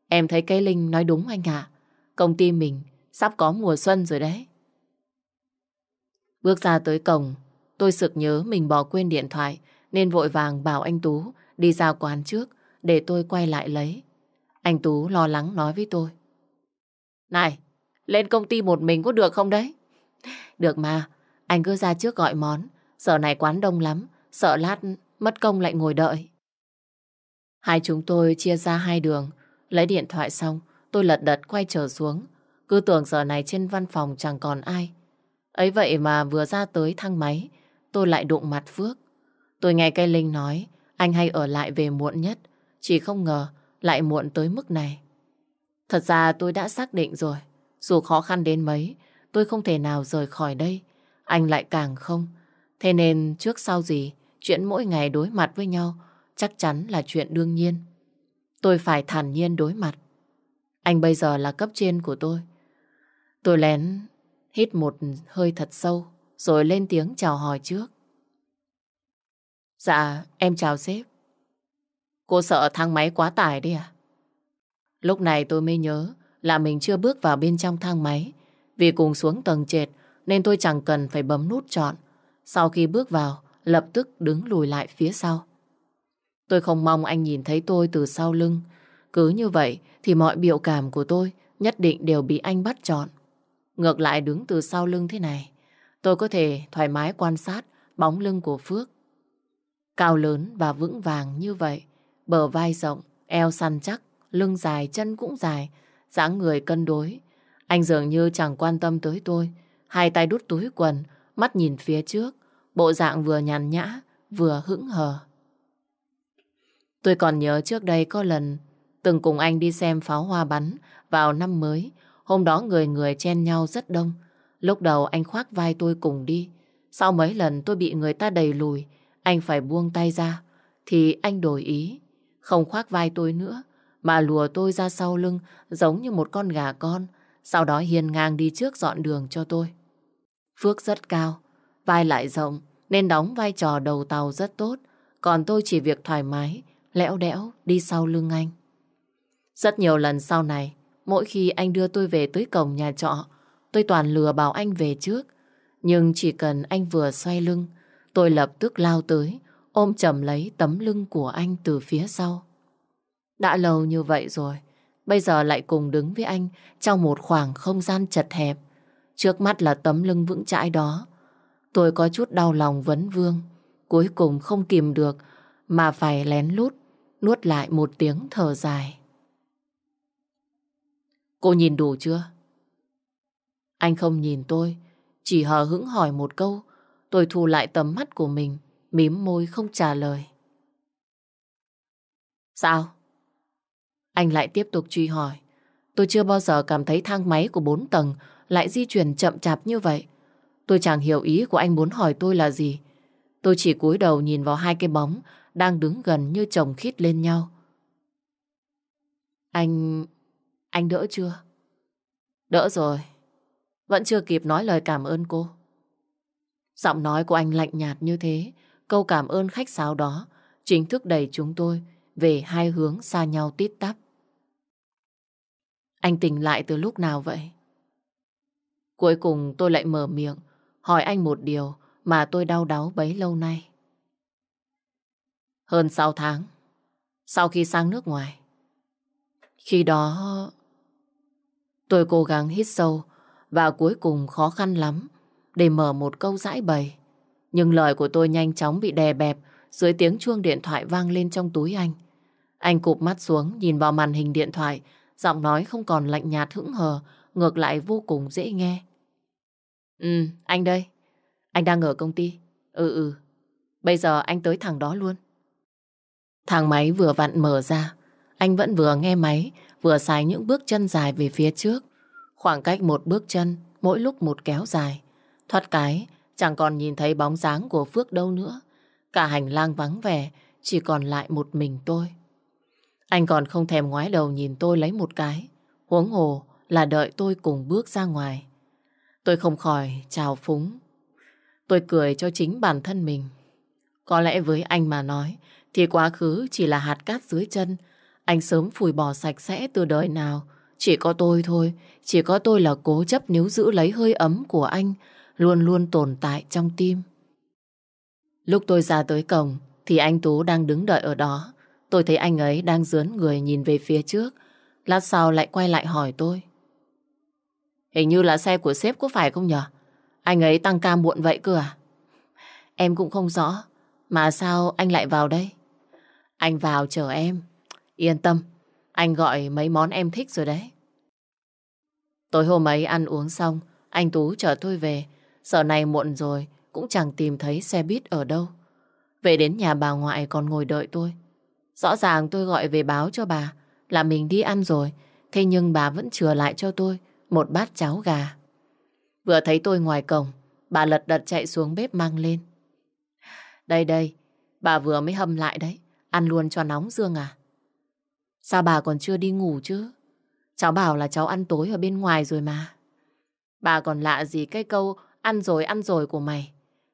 Em thấy cây Linh nói đúng anh ạ. Công ty mình sắp có mùa xuân rồi đấy. Bước ra tới cổng, tôi sực nhớ mình bỏ quên điện thoại nên vội vàng bảo anh Tú đi ra quán trước để tôi quay lại lấy. Anh Tú lo lắng nói với tôi. Này, lên công ty một mình có được không đấy? Được mà, anh cứ ra trước gọi món. Giờ này quán đông lắm, sợ lát mất công lại ngồi đợi. Hai chúng tôi chia ra hai đường. Lấy điện thoại xong, tôi lật đật quay trở xuống. Cứ tưởng giờ này trên văn phòng chẳng còn ai. Ấy vậy mà vừa ra tới thang máy, tôi lại đụng mặt Phước. Tôi nghe cây Linh nói, anh hay ở lại về muộn nhất. Chỉ không ngờ lại muộn tới mức này. Thật ra tôi đã xác định rồi. Dù khó khăn đến mấy, tôi không thể nào rời khỏi đây. Anh lại càng không. Thế nên trước sau gì, chuyện mỗi ngày đối mặt với nhau chắc chắn là chuyện đương nhiên. Tôi phải thản nhiên đối mặt. Anh bây giờ là cấp trên của tôi. Tôi lén hít một hơi thật sâu rồi lên tiếng chào hỏi trước. Dạ, em chào sếp. Cô sợ thang máy quá tải đi à? Lúc này tôi mới nhớ là mình chưa bước vào bên trong thang máy. Vì cùng xuống tầng trệt nên tôi chẳng cần phải bấm nút chọn. Sau khi bước vào, lập tức đứng lùi lại phía sau. Tôi không mong anh nhìn thấy tôi từ sau lưng. Cứ như vậy thì mọi biểu cảm của tôi nhất định đều bị anh bắt chọn. Ngược lại đứng từ sau lưng thế này, tôi có thể thoải mái quan sát bóng lưng của Phước. Cao lớn và vững vàng như vậy, bờ vai rộng, eo săn chắc, lưng dài, chân cũng dài, dáng người cân đối. Anh dường như chẳng quan tâm tới tôi, hai tay đút túi quần, mắt nhìn phía trước, bộ dạng vừa nhàn nhã, vừa hững hờ. Tôi còn nhớ trước đây có lần từng cùng anh đi xem pháo hoa bắn vào năm mới. Hôm đó người người chen nhau rất đông. Lúc đầu anh khoác vai tôi cùng đi. Sau mấy lần tôi bị người ta đẩy lùi, anh phải buông tay ra. Thì anh đổi ý, không khoác vai tôi nữa, mà lùa tôi ra sau lưng giống như một con gà con. Sau đó hiền ngang đi trước dọn đường cho tôi. Phước rất cao, vai lại rộng, nên đóng vai trò đầu tàu rất tốt. Còn tôi chỉ việc thoải mái, lẽo đẽo đi sau lưng anh. Rất nhiều lần sau này, mỗi khi anh đưa tôi về tới cổng nhà trọ, tôi toàn lừa bảo anh về trước. Nhưng chỉ cần anh vừa xoay lưng, tôi lập tức lao tới, ôm chầm lấy tấm lưng của anh từ phía sau. Đã lâu như vậy rồi, bây giờ lại cùng đứng với anh trong một khoảng không gian chật hẹp. Trước mắt là tấm lưng vững chãi đó. Tôi có chút đau lòng vấn vương, cuối cùng không kìm được mà phải lén lút nuốt lại một tiếng thở dài. Cô nhìn đủ chưa? Anh không nhìn tôi, chỉ hờ hững hỏi một câu. Tôi thu lại tầm mắt của mình, mím môi không trả lời. Sao? Anh lại tiếp tục truy hỏi. Tôi chưa bao giờ cảm thấy thang máy của bốn tầng lại di chuyển chậm chạp như vậy. Tôi chẳng hiểu ý của anh muốn hỏi tôi là gì. Tôi chỉ cúi đầu nhìn vào hai cái bóng đang đứng gần như chồng khít lên nhau. Anh anh đỡ chưa? Đỡ rồi. Vẫn chưa kịp nói lời cảm ơn cô. Giọng nói của anh lạnh nhạt như thế, câu cảm ơn khách sáo đó chính thức đẩy chúng tôi về hai hướng xa nhau tít tắp. Anh tỉnh lại từ lúc nào vậy? Cuối cùng tôi lại mở miệng, hỏi anh một điều mà tôi đau đáu bấy lâu nay. Hơn 6 tháng, sau khi sang nước ngoài. Khi đó, tôi cố gắng hít sâu và cuối cùng khó khăn lắm để mở một câu giải bày. Nhưng lời của tôi nhanh chóng bị đè bẹp dưới tiếng chuông điện thoại vang lên trong túi anh. Anh cụp mắt xuống nhìn vào màn hình điện thoại, giọng nói không còn lạnh nhạt hững hờ, ngược lại vô cùng dễ nghe. Ừ, anh đây. Anh đang ở công ty. Ừ ừ. Bây giờ anh tới thẳng đó luôn. Thang máy vừa vặn mở ra. Anh vẫn vừa nghe máy, vừa xài những bước chân dài về phía trước. Khoảng cách một bước chân, mỗi lúc một kéo dài. Thoát cái, chẳng còn nhìn thấy bóng dáng của Phước đâu nữa. Cả hành lang vắng vẻ, chỉ còn lại một mình tôi. Anh còn không thèm ngoái đầu nhìn tôi lấy một cái. Huống hồ là đợi tôi cùng bước ra ngoài. Tôi không khỏi chào phúng. Tôi cười cho chính bản thân mình. Có lẽ với anh mà nói, thì quá khứ chỉ là hạt cát dưới chân. Anh sớm phủi bỏ sạch sẽ từ đời nào. Chỉ có tôi thôi, chỉ có tôi là cố chấp níu giữ lấy hơi ấm của anh, luôn luôn tồn tại trong tim. Lúc tôi ra tới cổng, thì anh Tú đang đứng đợi ở đó. Tôi thấy anh ấy đang dướn người nhìn về phía trước. Lát sau lại quay lại hỏi tôi. Hình như là xe của sếp có phải không nhở? Anh ấy tăng ca muộn vậy cơ à? Em cũng không rõ. Mà sao anh lại vào đây? Anh vào chờ em. Yên tâm, anh gọi mấy món em thích rồi đấy. Tối hôm ấy ăn uống xong, anh Tú chở tôi về. Giờ này muộn rồi, cũng chẳng tìm thấy xe buýt ở đâu. Về đến nhà bà ngoại còn ngồi đợi tôi. Rõ ràng tôi gọi về báo cho bà là mình đi ăn rồi, thế nhưng bà vẫn chừa lại cho tôi một bát cháo gà. Vừa thấy tôi ngoài cổng, bà lật đật chạy xuống bếp mang lên. Đây đây, bà vừa mới hâm lại đấy, ăn luôn cho nóng dương à. Sao bà còn chưa đi ngủ chứ? Cháu bảo là cháu ăn tối ở bên ngoài rồi mà. Bà còn lạ gì cái câu ăn rồi ăn rồi của mày.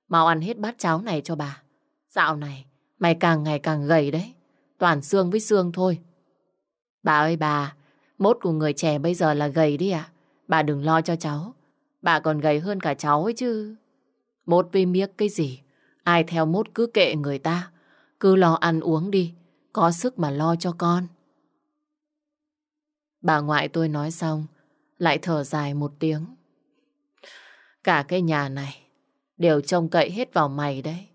Mau ăn hết bát cháo này cho bà. Dạo này, mày càng ngày càng gầy đấy. Toàn xương với xương thôi. Bà ơi bà, mốt của người trẻ bây giờ là gầy đi ạ. Bà đừng lo cho cháu. Bà còn gầy hơn cả cháu ấy chứ. Mốt với miếc cái gì? Ai theo mốt cứ kệ người ta. Cứ lo ăn uống đi. Có sức mà lo cho con. Bà ngoại tôi nói xong, lại thở dài một tiếng. Cả cái nhà này đều trông cậy hết vào mày đấy.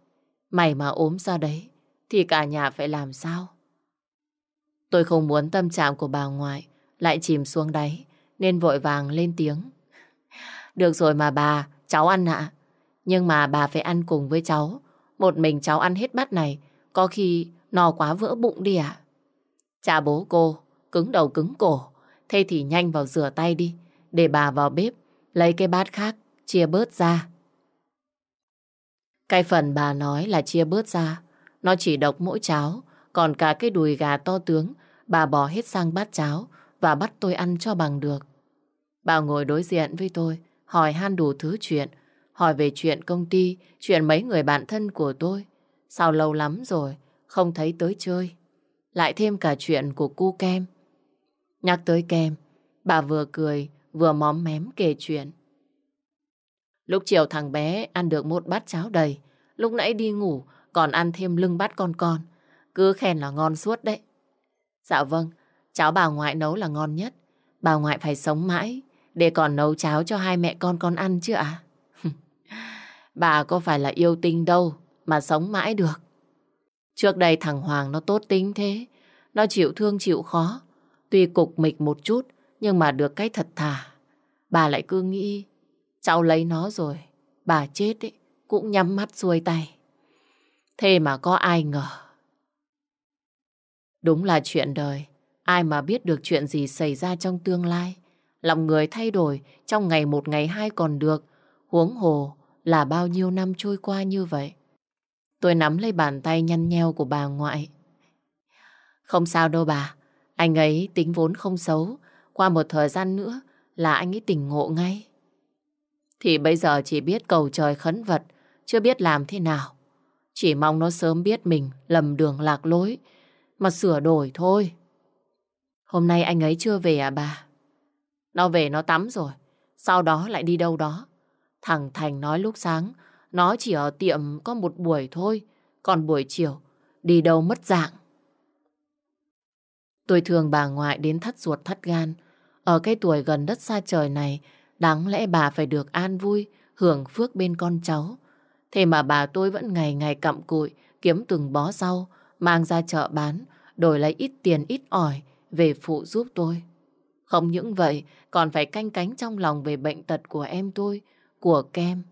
Mày mà ốm ra đấy, thì cả nhà phải làm sao? Tôi không muốn tâm trạng của bà ngoại lại chìm xuống đáy, nên vội vàng lên tiếng. Được rồi mà bà, cháu ăn ạ. Nhưng mà bà phải ăn cùng với cháu. Một mình cháu ăn hết bát này, có khi no quá vỡ bụng đi ạ. Cha bố cô, cứng đầu cứng cổ. Thế thì nhanh vào rửa tay đi, để bà vào bếp, lấy cái bát khác, chia bớt ra. Cái phần bà nói là chia bớt ra, nó chỉ độc mỗi cháo, còn cả cái đùi gà to tướng, bà bỏ hết sang bát cháo và bắt tôi ăn cho bằng được. Bà ngồi đối diện với tôi, hỏi han đủ thứ chuyện, hỏi về chuyện công ty, chuyện mấy người bạn thân của tôi. Sao lâu lắm rồi, không thấy tới chơi. Lại thêm cả chuyện của cu kem. Nhắc tới kem, bà vừa cười, vừa móm mém kể chuyện. Lúc chiều thằng bé ăn được một bát cháo đầy, lúc nãy đi ngủ còn ăn thêm lưng bát con con. Cứ khen là ngon suốt đấy. Dạ vâng, cháo bà ngoại nấu là ngon nhất. Bà ngoại phải sống mãi để còn nấu cháo cho hai mẹ con con ăn chứ ạ? bà có phải là yêu tinh đâu mà sống mãi được. Trước đây thằng Hoàng nó tốt tính thế. Nó chịu thương chịu khó. Tuy cục mịch một chút nhưng mà được cái thật thà. Bà lại cứ nghĩ cháu lấy nó rồi. Bà chết ấy, cũng nhắm mắt xuôi tay. Thế mà có ai ngờ. Đúng là chuyện đời. Ai mà biết được chuyện gì xảy ra trong tương lai. Lòng người thay đổi trong ngày một ngày hai còn được. Huống hồ là bao nhiêu năm trôi qua như vậy. Tôi nắm lấy bàn tay nhăn nheo của bà ngoại. Không sao đâu bà. Anh ấy tính vốn không xấu. Qua một thời gian nữa là anh ấy tỉnh ngộ ngay. Thì bây giờ chỉ biết cầu trời khấn vật, chưa biết làm thế nào. Chỉ mong nó sớm biết mình lầm đường lạc lối, mà sửa đổi thôi. Hôm nay anh ấy chưa về à bà? Nó về nó tắm rồi, sau đó lại đi đâu đó. Thằng Thành nói lúc sáng, nó chỉ ở tiệm có một buổi thôi, còn buổi chiều đi đâu mất dạng. Tôi thường bà ngoại đến thắt ruột thắt gan. Ở cái tuổi gần đất xa trời này, đáng lẽ bà phải được an vui, hưởng phước bên con cháu. Thế mà bà tôi vẫn ngày ngày cặm cụi, kiếm từng bó rau, mang ra chợ bán, đổi lấy ít tiền ít ỏi về phụ giúp tôi. Không những vậy, còn phải canh cánh trong lòng về bệnh tật của em tôi, của Kem.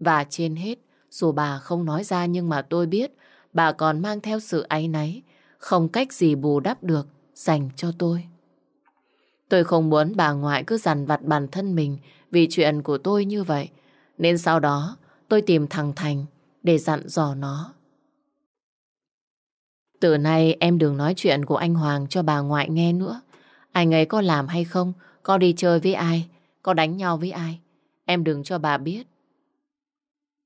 Và trên hết, dù bà không nói ra nhưng mà tôi biết, bà còn mang theo sự áy náy, không cách gì bù đắp được dành cho tôi. Tôi không muốn bà ngoại cứ dằn vặt bản thân mình vì chuyện của tôi như vậy. Nên sau đó tôi tìm thằng Thành để dặn dò nó. Từ nay em đừng nói chuyện của anh Hoàng cho bà ngoại nghe nữa. Anh ấy có làm hay không, có đi chơi với ai, có đánh nhau với ai. Em đừng cho bà biết.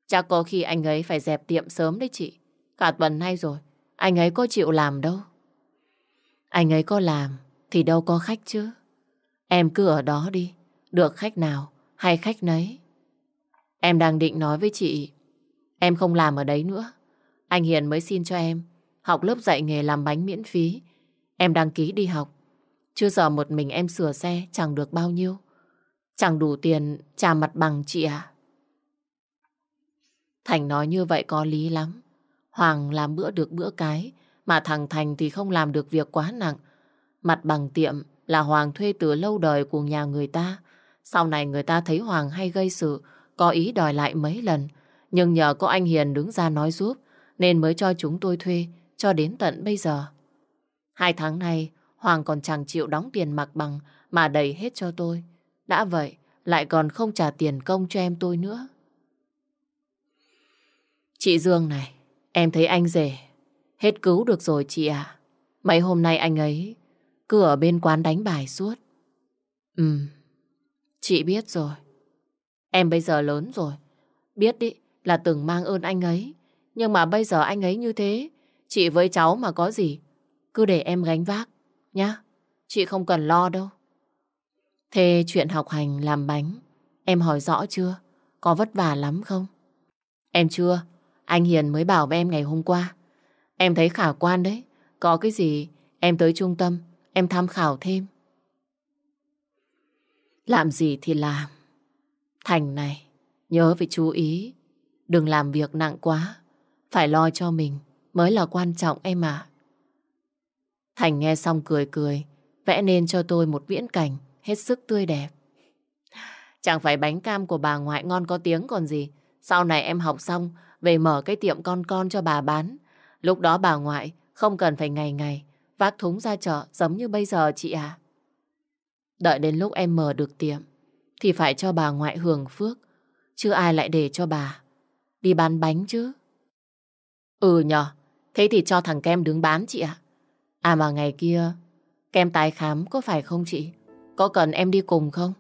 Chắc có khi anh ấy phải dẹp tiệm sớm đấy chị. Cả tuần nay rồi, anh ấy có chịu làm đâu. Anh ấy có làm thì đâu có khách chứ. Em cứ ở đó đi, được khách nào hay khách nấy. Em đang định nói với chị, em không làm ở đấy nữa. Anh Hiền mới xin cho em học lớp dạy nghề làm bánh miễn phí. Em đăng ký đi học. Chưa giờ một mình em sửa xe chẳng được bao nhiêu. Chẳng đủ tiền trả mặt bằng chị à. Thành nói như vậy có lý lắm. Hoàng làm bữa được bữa cái, mà thằng Thành thì không làm được việc quá nặng. Mặt bằng tiệm là Hoàng thuê từ lâu đời của nhà người ta. Sau này người ta thấy Hoàng hay gây sự, có ý đòi lại mấy lần. Nhưng nhờ có anh Hiền đứng ra nói giúp, nên mới cho chúng tôi thuê cho đến tận bây giờ. Hai tháng nay, Hoàng còn chẳng chịu đóng tiền mặt bằng mà đầy hết cho tôi. Đã vậy, lại còn không trả tiền công cho em tôi nữa. Chị Dương này, em thấy anh rể. Hết cứu được rồi chị à. Mấy hôm nay anh ấy cứ ở bên quán đánh bài suốt. Ừ, chị biết rồi. Em bây giờ lớn rồi. Biết đi là từng mang ơn anh ấy. Nhưng mà bây giờ anh ấy như thế, chị với cháu mà có gì, cứ để em gánh vác, nhá. Chị không cần lo đâu. Thế chuyện học hành làm bánh, em hỏi rõ chưa? Có vất vả lắm không? Em chưa, anh Hiền mới bảo với em ngày hôm qua. Em thấy khả quan đấy. Có cái gì em tới trung tâm, em tham khảo thêm. Làm gì thì làm. Thành này, nhớ phải chú ý. Đừng làm việc nặng quá. Phải lo cho mình mới là quan trọng em ạ. Thành nghe xong cười cười, vẽ nên cho tôi một viễn cảnh hết sức tươi đẹp. Chẳng phải bánh cam của bà ngoại ngon có tiếng còn gì. Sau này em học xong, về mở cái tiệm con con cho bà bán. Lúc đó bà ngoại không cần phải ngày ngày vác thúng ra chợ giống như bây giờ chị à. Đợi đến lúc em mở được tiệm thì phải cho bà ngoại hưởng phước. Chứ ai lại để cho bà đi bán bánh chứ. Ừ nhờ, thế thì cho thằng Kem đứng bán chị ạ. À mà ngày kia, Kem tái khám có phải không chị? Có cần em đi cùng không?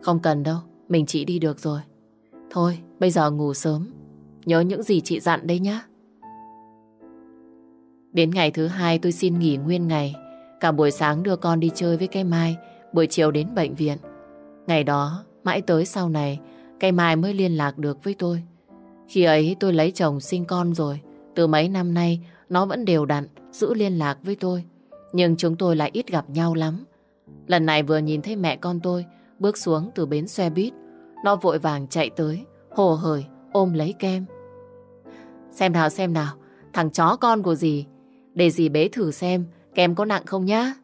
Không cần đâu, mình chị đi được rồi. Thôi, bây giờ ngủ sớm. Nhớ những gì chị dặn đấy nhá. Đến ngày thứ hai tôi xin nghỉ nguyên ngày. Cả buổi sáng đưa con đi chơi với cây Mai, buổi chiều đến bệnh viện. Ngày đó, mãi tới sau này, cây Mai mới liên lạc được với tôi. Khi ấy tôi lấy chồng sinh con rồi. Từ mấy năm nay, nó vẫn đều đặn, giữ liên lạc với tôi. Nhưng chúng tôi lại ít gặp nhau lắm. Lần này vừa nhìn thấy mẹ con tôi bước xuống từ bến xe buýt, nó vội vàng chạy tới, hồ hởi, ôm lấy kem. Xem nào xem nào, thằng chó con của dì, để dì bế thử xem kem có nặng không nhá.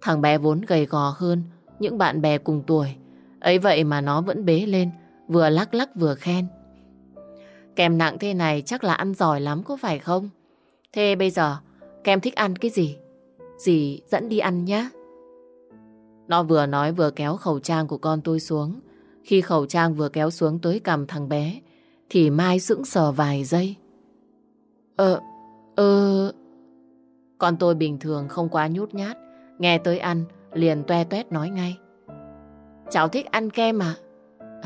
Thằng bé vốn gầy gò hơn những bạn bè cùng tuổi, ấy vậy mà nó vẫn bế lên, vừa lắc lắc vừa khen. Kem nặng thế này chắc là ăn giỏi lắm có phải không? Thế bây giờ, kem thích ăn cái gì? Dì dẫn đi ăn nhá. Nó vừa nói vừa kéo khẩu trang của con tôi xuống. Khi khẩu trang vừa kéo xuống tới cầm thằng bé, thì Mai sững sờ vài giây. Ờ, Ừ... Con tôi bình thường không quá nhút nhát, nghe tới ăn, liền toe toét nói ngay. Cháu thích ăn kem à?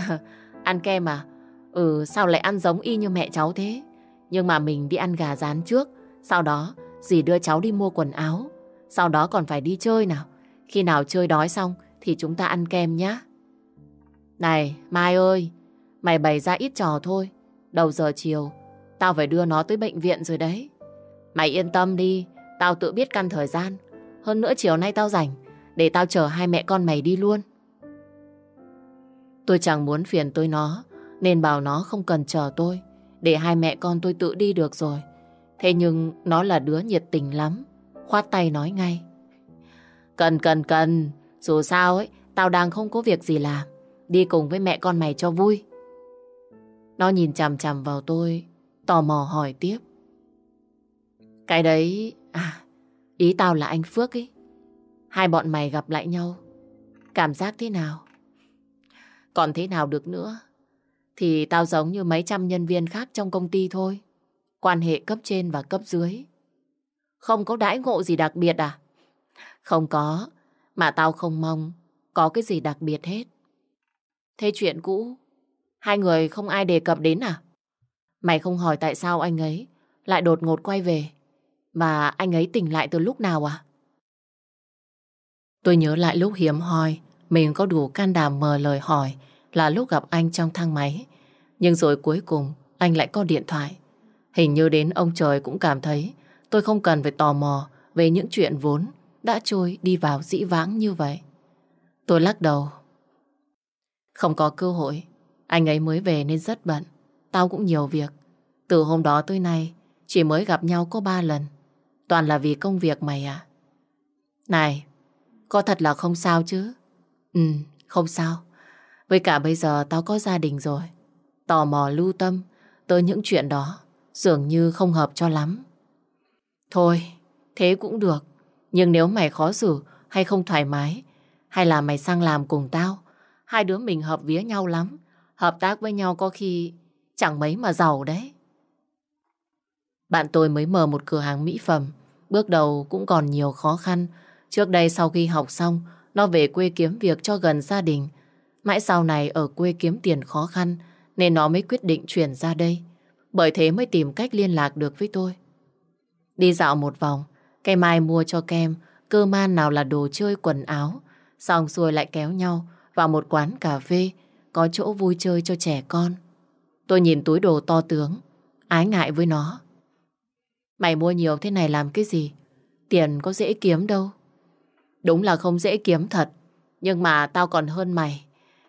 ăn kem à? Ừ, sao lại ăn giống y như mẹ cháu thế? Nhưng mà mình đi ăn gà rán trước, sau đó dì đưa cháu đi mua quần áo, sau đó còn phải đi chơi nào. Khi nào chơi đói xong thì chúng ta ăn kem nhá Này, Mai ơi, mày bày ra ít trò thôi. Đầu giờ chiều, tao phải đưa nó tới bệnh viện rồi đấy. Mày yên tâm đi, tao tự biết căn thời gian. Hơn nữa chiều nay tao rảnh, để tao chở hai mẹ con mày đi luôn. Tôi chẳng muốn phiền tôi nó, nên bảo nó không cần chờ tôi, để hai mẹ con tôi tự đi được rồi. Thế nhưng nó là đứa nhiệt tình lắm, khoát tay nói ngay. Cần cần cần, dù sao ấy, tao đang không có việc gì làm. Đi cùng với mẹ con mày cho vui. Nó nhìn chằm chằm vào tôi, tò mò hỏi tiếp. Cái đấy... À, ý tao là anh Phước ấy. Hai bọn mày gặp lại nhau. Cảm giác thế nào? Còn thế nào được nữa? Thì tao giống như mấy trăm nhân viên khác trong công ty thôi. Quan hệ cấp trên và cấp dưới. Không có đãi ngộ gì đặc biệt à? Không có, mà tao không mong có cái gì đặc biệt hết. Thế chuyện cũ, hai người không ai đề cập đến à? Mày không hỏi tại sao anh ấy lại đột ngột quay về, mà anh ấy tỉnh lại từ lúc nào à? Tôi nhớ lại lúc hiếm hoi, mình có đủ can đảm mờ lời hỏi là lúc gặp anh trong thang máy. Nhưng rồi cuối cùng, anh lại có điện thoại. Hình như đến ông trời cũng cảm thấy tôi không cần phải tò mò về những chuyện vốn đã trôi đi vào dĩ vãng như vậy. Tôi lắc đầu. Không có cơ hội, anh ấy mới về nên rất bận. Tao cũng nhiều việc. Từ hôm đó tới nay, chỉ mới gặp nhau có ba lần. Toàn là vì công việc mày à. Này, có thật là không sao chứ? Ừ, không sao. Với cả bây giờ tao có gia đình rồi. Tò mò lưu tâm tới những chuyện đó dường như không hợp cho lắm. Thôi, thế cũng được. Nhưng nếu mày khó xử hay không thoải mái, hay là mày sang làm cùng tao, hai đứa mình hợp vía nhau lắm. Hợp tác với nhau có khi chẳng mấy mà giàu đấy. Bạn tôi mới mở một cửa hàng mỹ phẩm. Bước đầu cũng còn nhiều khó khăn. Trước đây sau khi học xong, nó về quê kiếm việc cho gần gia đình. Mãi sau này ở quê kiếm tiền khó khăn, nên nó mới quyết định chuyển ra đây. Bởi thế mới tìm cách liên lạc được với tôi. Đi dạo một vòng, cây mai mua cho kem, cơ man nào là đồ chơi quần áo. Xong xuôi lại kéo nhau vào một quán cà phê, có chỗ vui chơi cho trẻ con. Tôi nhìn túi đồ to tướng, ái ngại với nó. Mày mua nhiều thế này làm cái gì? Tiền có dễ kiếm đâu. Đúng là không dễ kiếm thật, nhưng mà tao còn hơn mày.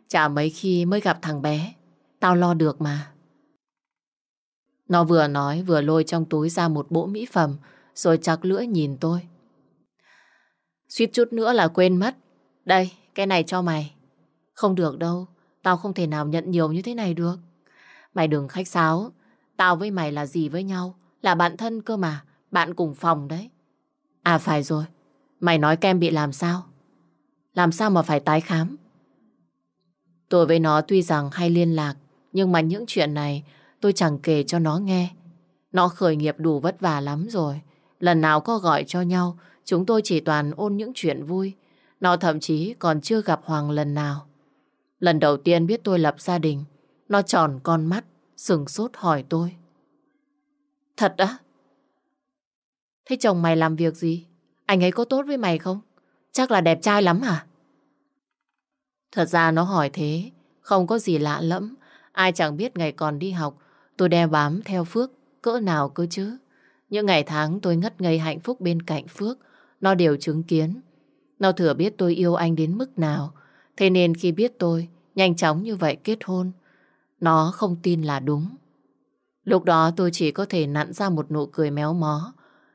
Chả mấy khi mới gặp thằng bé, tao lo được mà. Nó vừa nói vừa lôi trong túi ra một bộ mỹ phẩm rồi chặt lưỡi nhìn tôi. Suýt chút nữa là quên mất. Đây, cái này cho mày. Không được đâu, tao không thể nào nhận nhiều như thế này được. Mày đừng khách sáo, tao với mày là gì với nhau, là bạn thân cơ mà, bạn cùng phòng đấy. À phải rồi, mày nói kem bị làm sao? Làm sao mà phải tái khám? Tôi với nó tuy rằng hay liên lạc, nhưng mà những chuyện này tôi chẳng kể cho nó nghe. Nó khởi nghiệp đủ vất vả lắm rồi. Lần nào có gọi cho nhau, chúng tôi chỉ toàn ôn những chuyện vui. Nó thậm chí còn chưa gặp Hoàng lần nào. Lần đầu tiên biết tôi lập gia đình, nó tròn con mắt, sừng sốt hỏi tôi. Thật á? Thế chồng mày làm việc gì? Anh ấy có tốt với mày không? Chắc là đẹp trai lắm hả? Thật ra nó hỏi thế, không có gì lạ lẫm. Ai chẳng biết ngày còn đi học, tôi đeo bám theo Phước cỡ nào cơ chứ. Những ngày tháng tôi ngất ngây hạnh phúc bên cạnh Phước, nó đều chứng kiến. Nó thừa biết tôi yêu anh đến mức nào, thế nên khi biết tôi nhanh chóng như vậy kết hôn, nó không tin là đúng. Lúc đó tôi chỉ có thể nặn ra một nụ cười méo mó.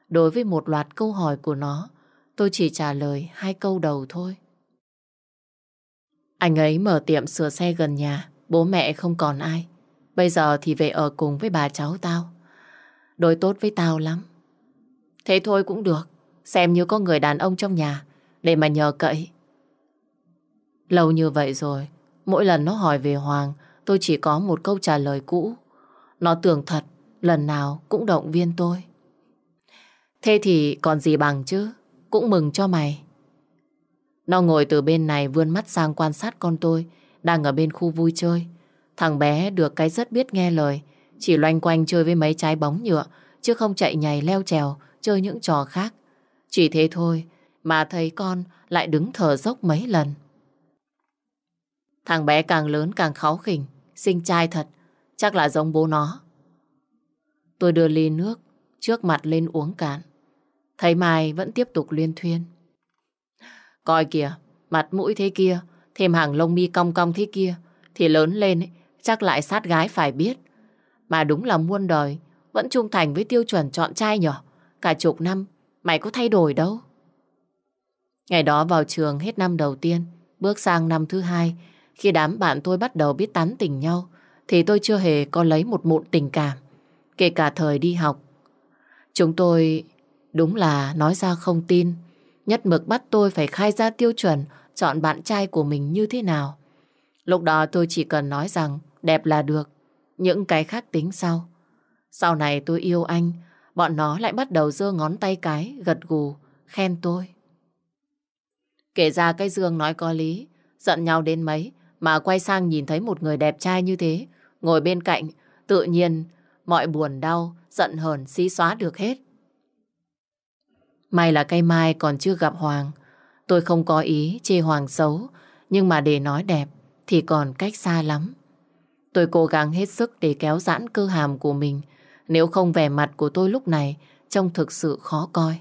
Đối với một loạt câu hỏi của nó, tôi chỉ trả lời hai câu đầu thôi. Anh ấy mở tiệm sửa xe gần nhà, bố mẹ không còn ai. Bây giờ thì về ở cùng với bà cháu tao. Đối tốt với tao lắm. Thế thôi cũng được, xem như có người đàn ông trong nhà để mà nhờ cậy. Lâu như vậy rồi, mỗi lần nó hỏi về Hoàng, tôi chỉ có một câu trả lời cũ. Nó tưởng thật, lần nào cũng động viên tôi. Thế thì còn gì bằng chứ, cũng mừng cho mày. Nó ngồi từ bên này vươn mắt sang quan sát con tôi, đang ở bên khu vui chơi. Thằng bé được cái rất biết nghe lời, chỉ loanh quanh chơi với mấy trái bóng nhựa, chứ không chạy nhảy leo trèo, chơi những trò khác. Chỉ thế thôi, mà thấy con lại đứng thở dốc mấy lần. Thằng bé càng lớn càng kháu khỉnh, xinh trai thật, chắc là giống bố nó. Tôi đưa ly nước trước mặt lên uống cạn. Thấy Mai vẫn tiếp tục liên thuyên. Coi kìa, mặt mũi thế kia, thêm hàng lông mi cong cong thế kia, thì lớn lên ấy, chắc lại sát gái phải biết. Mà đúng là muôn đời, vẫn trung thành với tiêu chuẩn chọn trai nhỏ. Cả chục năm, mày có thay đổi đâu. Ngày đó vào trường hết năm đầu tiên, bước sang năm thứ hai, khi đám bạn tôi bắt đầu biết tán tỉnh nhau, thì tôi chưa hề có lấy một mụn tình cảm, kể cả thời đi học. Chúng tôi đúng là nói ra không tin. Nhất mực bắt tôi phải khai ra tiêu chuẩn chọn bạn trai của mình như thế nào. Lúc đó tôi chỉ cần nói rằng đẹp là được. Những cái khác tính sau. Sau này tôi yêu anh, bọn nó lại bắt đầu giơ ngón tay cái, gật gù, khen tôi. Kể ra cái Dương nói có lý, giận nhau đến mấy, mà quay sang nhìn thấy một người đẹp trai như thế, ngồi bên cạnh, tự nhiên mọi buồn đau, giận hờn xí xóa được hết. May là cây mai còn chưa gặp Hoàng. Tôi không có ý chê Hoàng xấu, nhưng mà để nói đẹp thì còn cách xa lắm. Tôi cố gắng hết sức để kéo giãn cơ hàm của mình, nếu không vẻ mặt của tôi lúc này trông thực sự khó coi.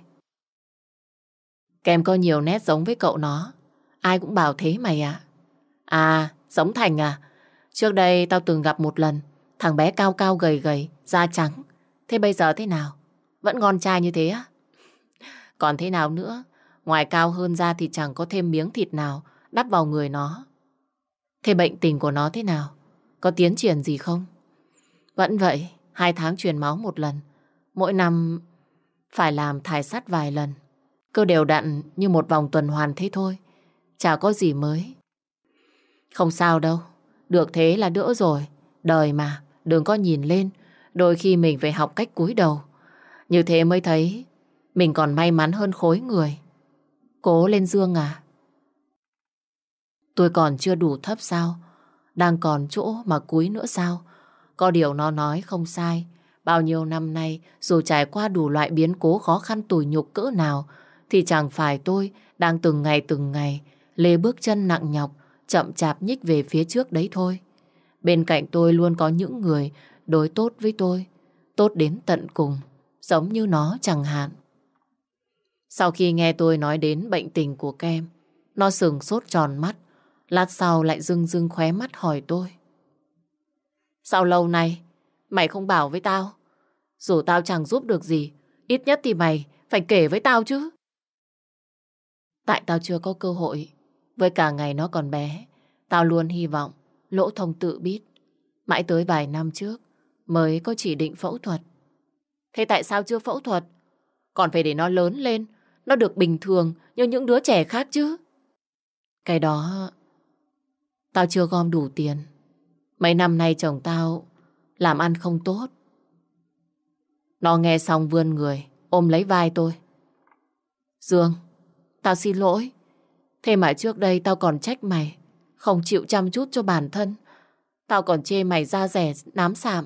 Kem có nhiều nét giống với cậu nó. Ai cũng bảo thế mày à. À, giống Thành à. Trước đây tao từng gặp một lần. Thằng bé cao cao gầy gầy, da trắng. Thế bây giờ thế nào? Vẫn ngon trai như thế á? Còn thế nào nữa? Ngoài cao hơn ra thì chẳng có thêm miếng thịt nào đắp vào người nó. Thế bệnh tình của nó thế nào? Có tiến triển gì không? Vẫn vậy, hai tháng truyền máu một lần. Mỗi năm phải làm thải sắt vài lần. cơ đều đặn như một vòng tuần hoàn thế thôi. Chả có gì mới. Không sao đâu. Được thế là đỡ rồi. Đời mà, đừng có nhìn lên. Đôi khi mình phải học cách cúi đầu. Như thế mới thấy mình còn may mắn hơn khối người. Cố lên Dương à. Tôi còn chưa đủ thấp sao? Đang còn chỗ mà cúi nữa sao? Có điều nó nói không sai. Bao nhiêu năm nay, dù trải qua đủ loại biến cố khó khăn tủi nhục cỡ nào, thì chẳng phải tôi đang từng ngày từng ngày lê bước chân nặng nhọc, chậm chạp nhích về phía trước đấy thôi. Bên cạnh tôi luôn có những người đối tốt với tôi, tốt đến tận cùng, giống như nó chẳng hạn. Sau khi nghe tôi nói đến bệnh tình của Kem, nó sừng sốt tròn mắt, lát sau lại rưng rưng khóe mắt hỏi tôi. Sao lâu nay, mày không bảo với tao? Dù tao chẳng giúp được gì, ít nhất thì mày phải kể với tao chứ. Tại tao chưa có cơ hội. Với cả ngày nó còn bé, tao luôn hy vọng lỗ thông tự biết. Mãi tới vài năm trước mới có chỉ định phẫu thuật. Thế tại sao chưa phẫu thuật? Còn phải để nó lớn lên, nó được bình thường như những đứa trẻ khác chứ. Cái đó... Tao chưa gom đủ tiền. Mấy năm nay chồng tao làm ăn không tốt. Nó nghe xong vươn người, ôm lấy vai tôi. Dương, Tao xin lỗi. Thế mà trước đây tao còn trách mày. Không chịu chăm chút cho bản thân. Tao còn chê mày da rẻ, nám sạm.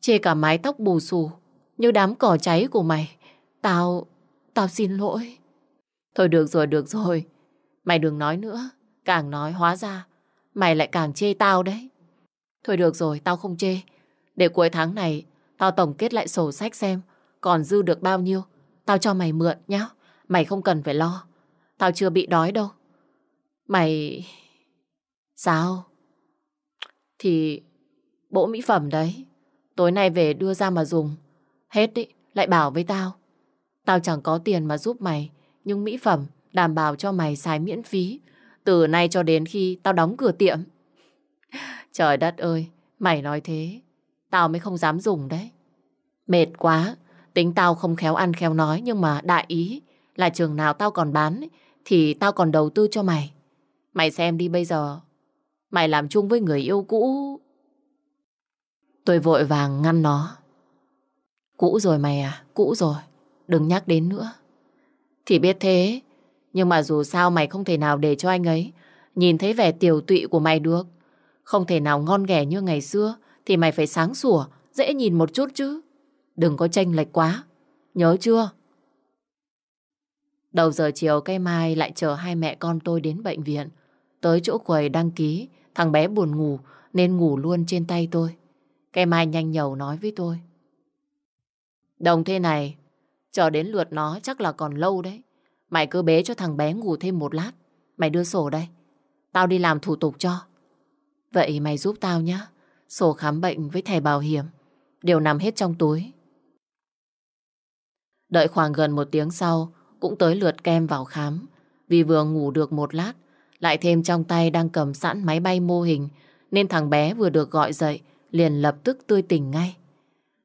Chê cả mái tóc bù xù. Như đám cỏ cháy của mày. Tao... Tao xin lỗi. Thôi được rồi, được rồi. Mày đừng nói nữa. Càng nói hóa ra. Mày lại càng chê tao đấy. Thôi được rồi, tao không chê. Để cuối tháng này, tao tổng kết lại sổ sách xem còn dư được bao nhiêu. Tao cho mày mượn nhá. Mày không cần phải lo. Tao chưa bị đói đâu. Mày... Sao? Thì bộ mỹ phẩm đấy. Tối nay về đưa ra mà dùng. Hết đi, lại bảo với tao. Tao chẳng có tiền mà giúp mày. Nhưng mỹ phẩm đảm bảo cho mày xài miễn phí. Từ nay cho đến khi tao đóng cửa tiệm. Trời đất ơi, mày nói thế. Tao mới không dám dùng đấy. Mệt quá, tính tao không khéo ăn khéo nói nhưng mà đại ý là trường nào tao còn bán thì tao còn đầu tư cho mày. Mày xem đi bây giờ. Mày làm chung với người yêu cũ. Tôi vội vàng ngăn nó. Cũ rồi mày à, cũ rồi. Đừng nhắc đến nữa. Thì biết thế, nhưng mà dù sao mày không thể nào để cho anh ấy nhìn thấy vẻ tiểu tụy của mày được. Không thể nào ngon ghẻ như ngày xưa thì mày phải sáng sủa, dễ nhìn một chút chứ. Đừng có tranh lệch quá. Nhớ chưa? Đầu giờ chiều cây mai lại chờ hai mẹ con tôi đến bệnh viện. Tới chỗ quầy đăng ký, thằng bé buồn ngủ nên ngủ luôn trên tay tôi. Cây mai nhanh nhầu nói với tôi. Đồng thế này, chờ đến lượt nó chắc là còn lâu đấy. Mày cứ bế cho thằng bé ngủ thêm một lát. Mày đưa sổ đây. Tao đi làm thủ tục cho. Vậy mày giúp tao nhé. Sổ khám bệnh với thẻ bảo hiểm. Đều nằm hết trong túi. Đợi khoảng gần một tiếng sau, cũng tới lượt kem vào khám. Vì vừa ngủ được một lát, lại thêm trong tay đang cầm sẵn máy bay mô hình, nên thằng bé vừa được gọi dậy, liền lập tức tươi tỉnh ngay.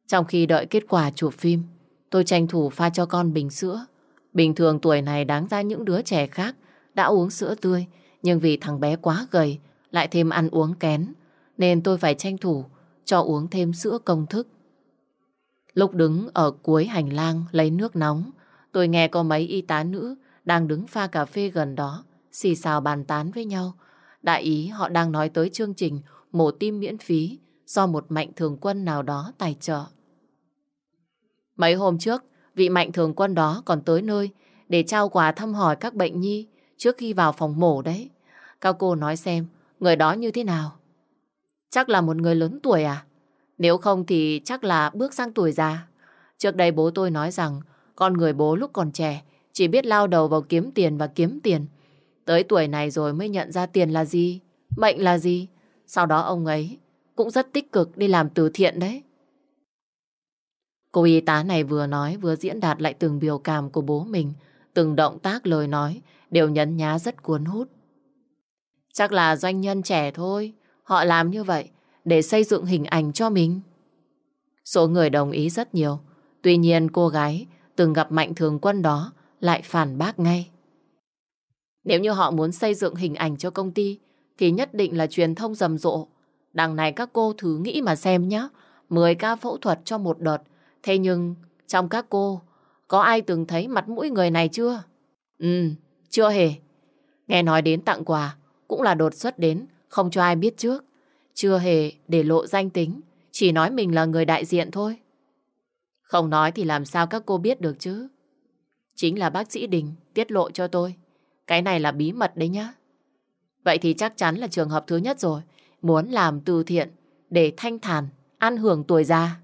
Trong khi đợi kết quả chụp phim, Tôi tranh thủ pha cho con bình sữa. Bình thường tuổi này đáng ra những đứa trẻ khác đã uống sữa tươi, nhưng vì thằng bé quá gầy, lại thêm ăn uống kén, nên tôi phải tranh thủ cho uống thêm sữa công thức. Lúc đứng ở cuối hành lang lấy nước nóng, tôi nghe có mấy y tá nữ đang đứng pha cà phê gần đó, xì xào bàn tán với nhau. Đại ý họ đang nói tới chương trình mổ tim miễn phí do một mạnh thường quân nào đó tài trợ. Mấy hôm trước, vị mạnh thường quân đó còn tới nơi để trao quà thăm hỏi các bệnh nhi trước khi vào phòng mổ đấy. Cao cô nói xem, người đó như thế nào? Chắc là một người lớn tuổi à? Nếu không thì chắc là bước sang tuổi già. Trước đây bố tôi nói rằng con người bố lúc còn trẻ chỉ biết lao đầu vào kiếm tiền và kiếm tiền. Tới tuổi này rồi mới nhận ra tiền là gì, mệnh là gì. Sau đó ông ấy cũng rất tích cực đi làm từ thiện đấy. Cô y tá này vừa nói vừa diễn đạt lại từng biểu cảm của bố mình, từng động tác lời nói đều nhấn nhá rất cuốn hút. Chắc là doanh nhân trẻ thôi, họ làm như vậy để xây dựng hình ảnh cho mình. Số người đồng ý rất nhiều, tuy nhiên cô gái từng gặp mạnh thường quân đó lại phản bác ngay. Nếu như họ muốn xây dựng hình ảnh cho công ty thì nhất định là truyền thông rầm rộ. Đằng này các cô thử nghĩ mà xem nhé. 10 ca phẫu thuật cho một đợt. Thế nhưng trong các cô có ai từng thấy mặt mũi người này chưa? Ừ, chưa hề. Nghe nói đến tặng quà cũng là đột xuất đến, không cho ai biết trước. Chưa hề để lộ danh tính, chỉ nói mình là người đại diện thôi. Không nói thì làm sao các cô biết được chứ? Chính là bác sĩ Đình tiết lộ cho tôi. Cái này là bí mật đấy nhá. Vậy thì chắc chắn là trường hợp thứ nhất rồi. Muốn làm từ thiện để thanh thản, ăn hưởng tuổi già.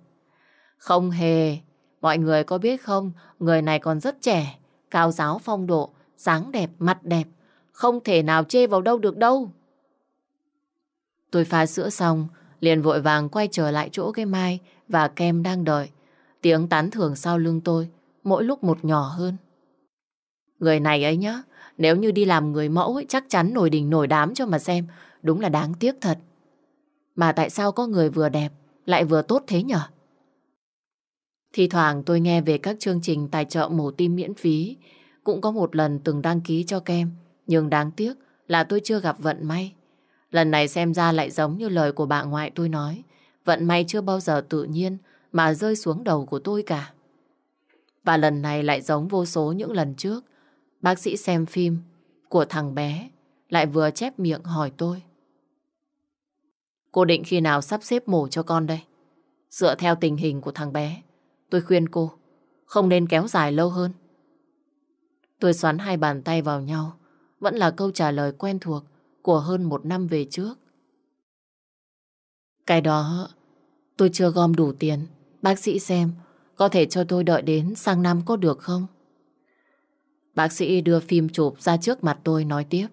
Không hề. Mọi người có biết không, người này còn rất trẻ, cao giáo phong độ, dáng đẹp, mặt đẹp. Không thể nào chê vào đâu được đâu. Tôi pha sữa xong, liền vội vàng quay trở lại chỗ cái mai và kem đang đợi. Tiếng tán thưởng sau lưng tôi, mỗi lúc một nhỏ hơn. Người này ấy nhá, nếu như đi làm người mẫu ấy, chắc chắn nổi đỉnh nổi đám cho mà xem. Đúng là đáng tiếc thật. Mà tại sao có người vừa đẹp lại vừa tốt thế nhở? Thì thoảng tôi nghe về các chương trình tài trợ mổ tim miễn phí. Cũng có một lần từng đăng ký cho kem. Nhưng đáng tiếc là tôi chưa gặp vận may. Lần này xem ra lại giống như lời của bà ngoại tôi nói. Vận may chưa bao giờ tự nhiên mà rơi xuống đầu của tôi cả. Và lần này lại giống vô số những lần trước. Bác sĩ xem phim của thằng bé lại vừa chép miệng hỏi tôi. Cô định khi nào sắp xếp mổ cho con đây? Dựa theo tình hình của thằng bé, tôi khuyên cô không nên kéo dài lâu hơn. Tôi xoắn hai bàn tay vào nhau, vẫn là câu trả lời quen thuộc của hơn một năm về trước. Cái đó tôi chưa gom đủ tiền. Bác sĩ xem có thể cho tôi đợi đến sang năm có được không? Bác sĩ đưa phim chụp ra trước mặt tôi nói tiếp.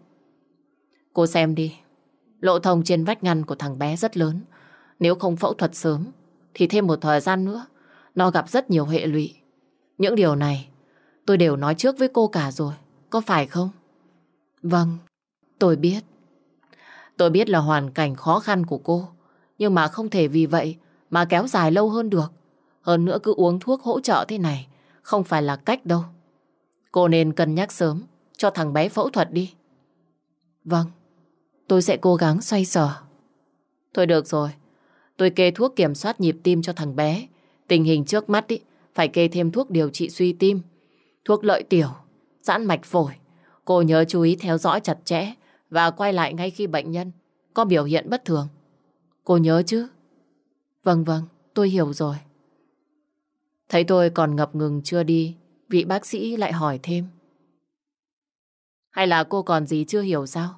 Cô xem đi. Lộ thông trên vách ngăn của thằng bé rất lớn. Nếu không phẫu thuật sớm, thì thêm một thời gian nữa, nó gặp rất nhiều hệ lụy. Những điều này, tôi đều nói trước với cô cả rồi. Có phải không? Vâng, tôi biết. Tôi biết là hoàn cảnh khó khăn của cô. Nhưng mà không thể vì vậy mà kéo dài lâu hơn được. Hơn nữa cứ uống thuốc hỗ trợ thế này, không phải là cách đâu. Cô nên cân nhắc sớm cho thằng bé phẫu thuật đi. Vâng, tôi sẽ cố gắng xoay sở. Thôi được rồi, tôi kê thuốc kiểm soát nhịp tim cho thằng bé. Tình hình trước mắt ý, phải kê thêm thuốc điều trị suy tim, thuốc lợi tiểu, giãn mạch phổi. Cô nhớ chú ý theo dõi chặt chẽ và quay lại ngay khi bệnh nhân có biểu hiện bất thường. Cô nhớ chứ? Vâng vâng, tôi hiểu rồi. Thấy tôi còn ngập ngừng chưa đi Vị bác sĩ lại hỏi thêm. Hay là cô còn gì chưa hiểu sao?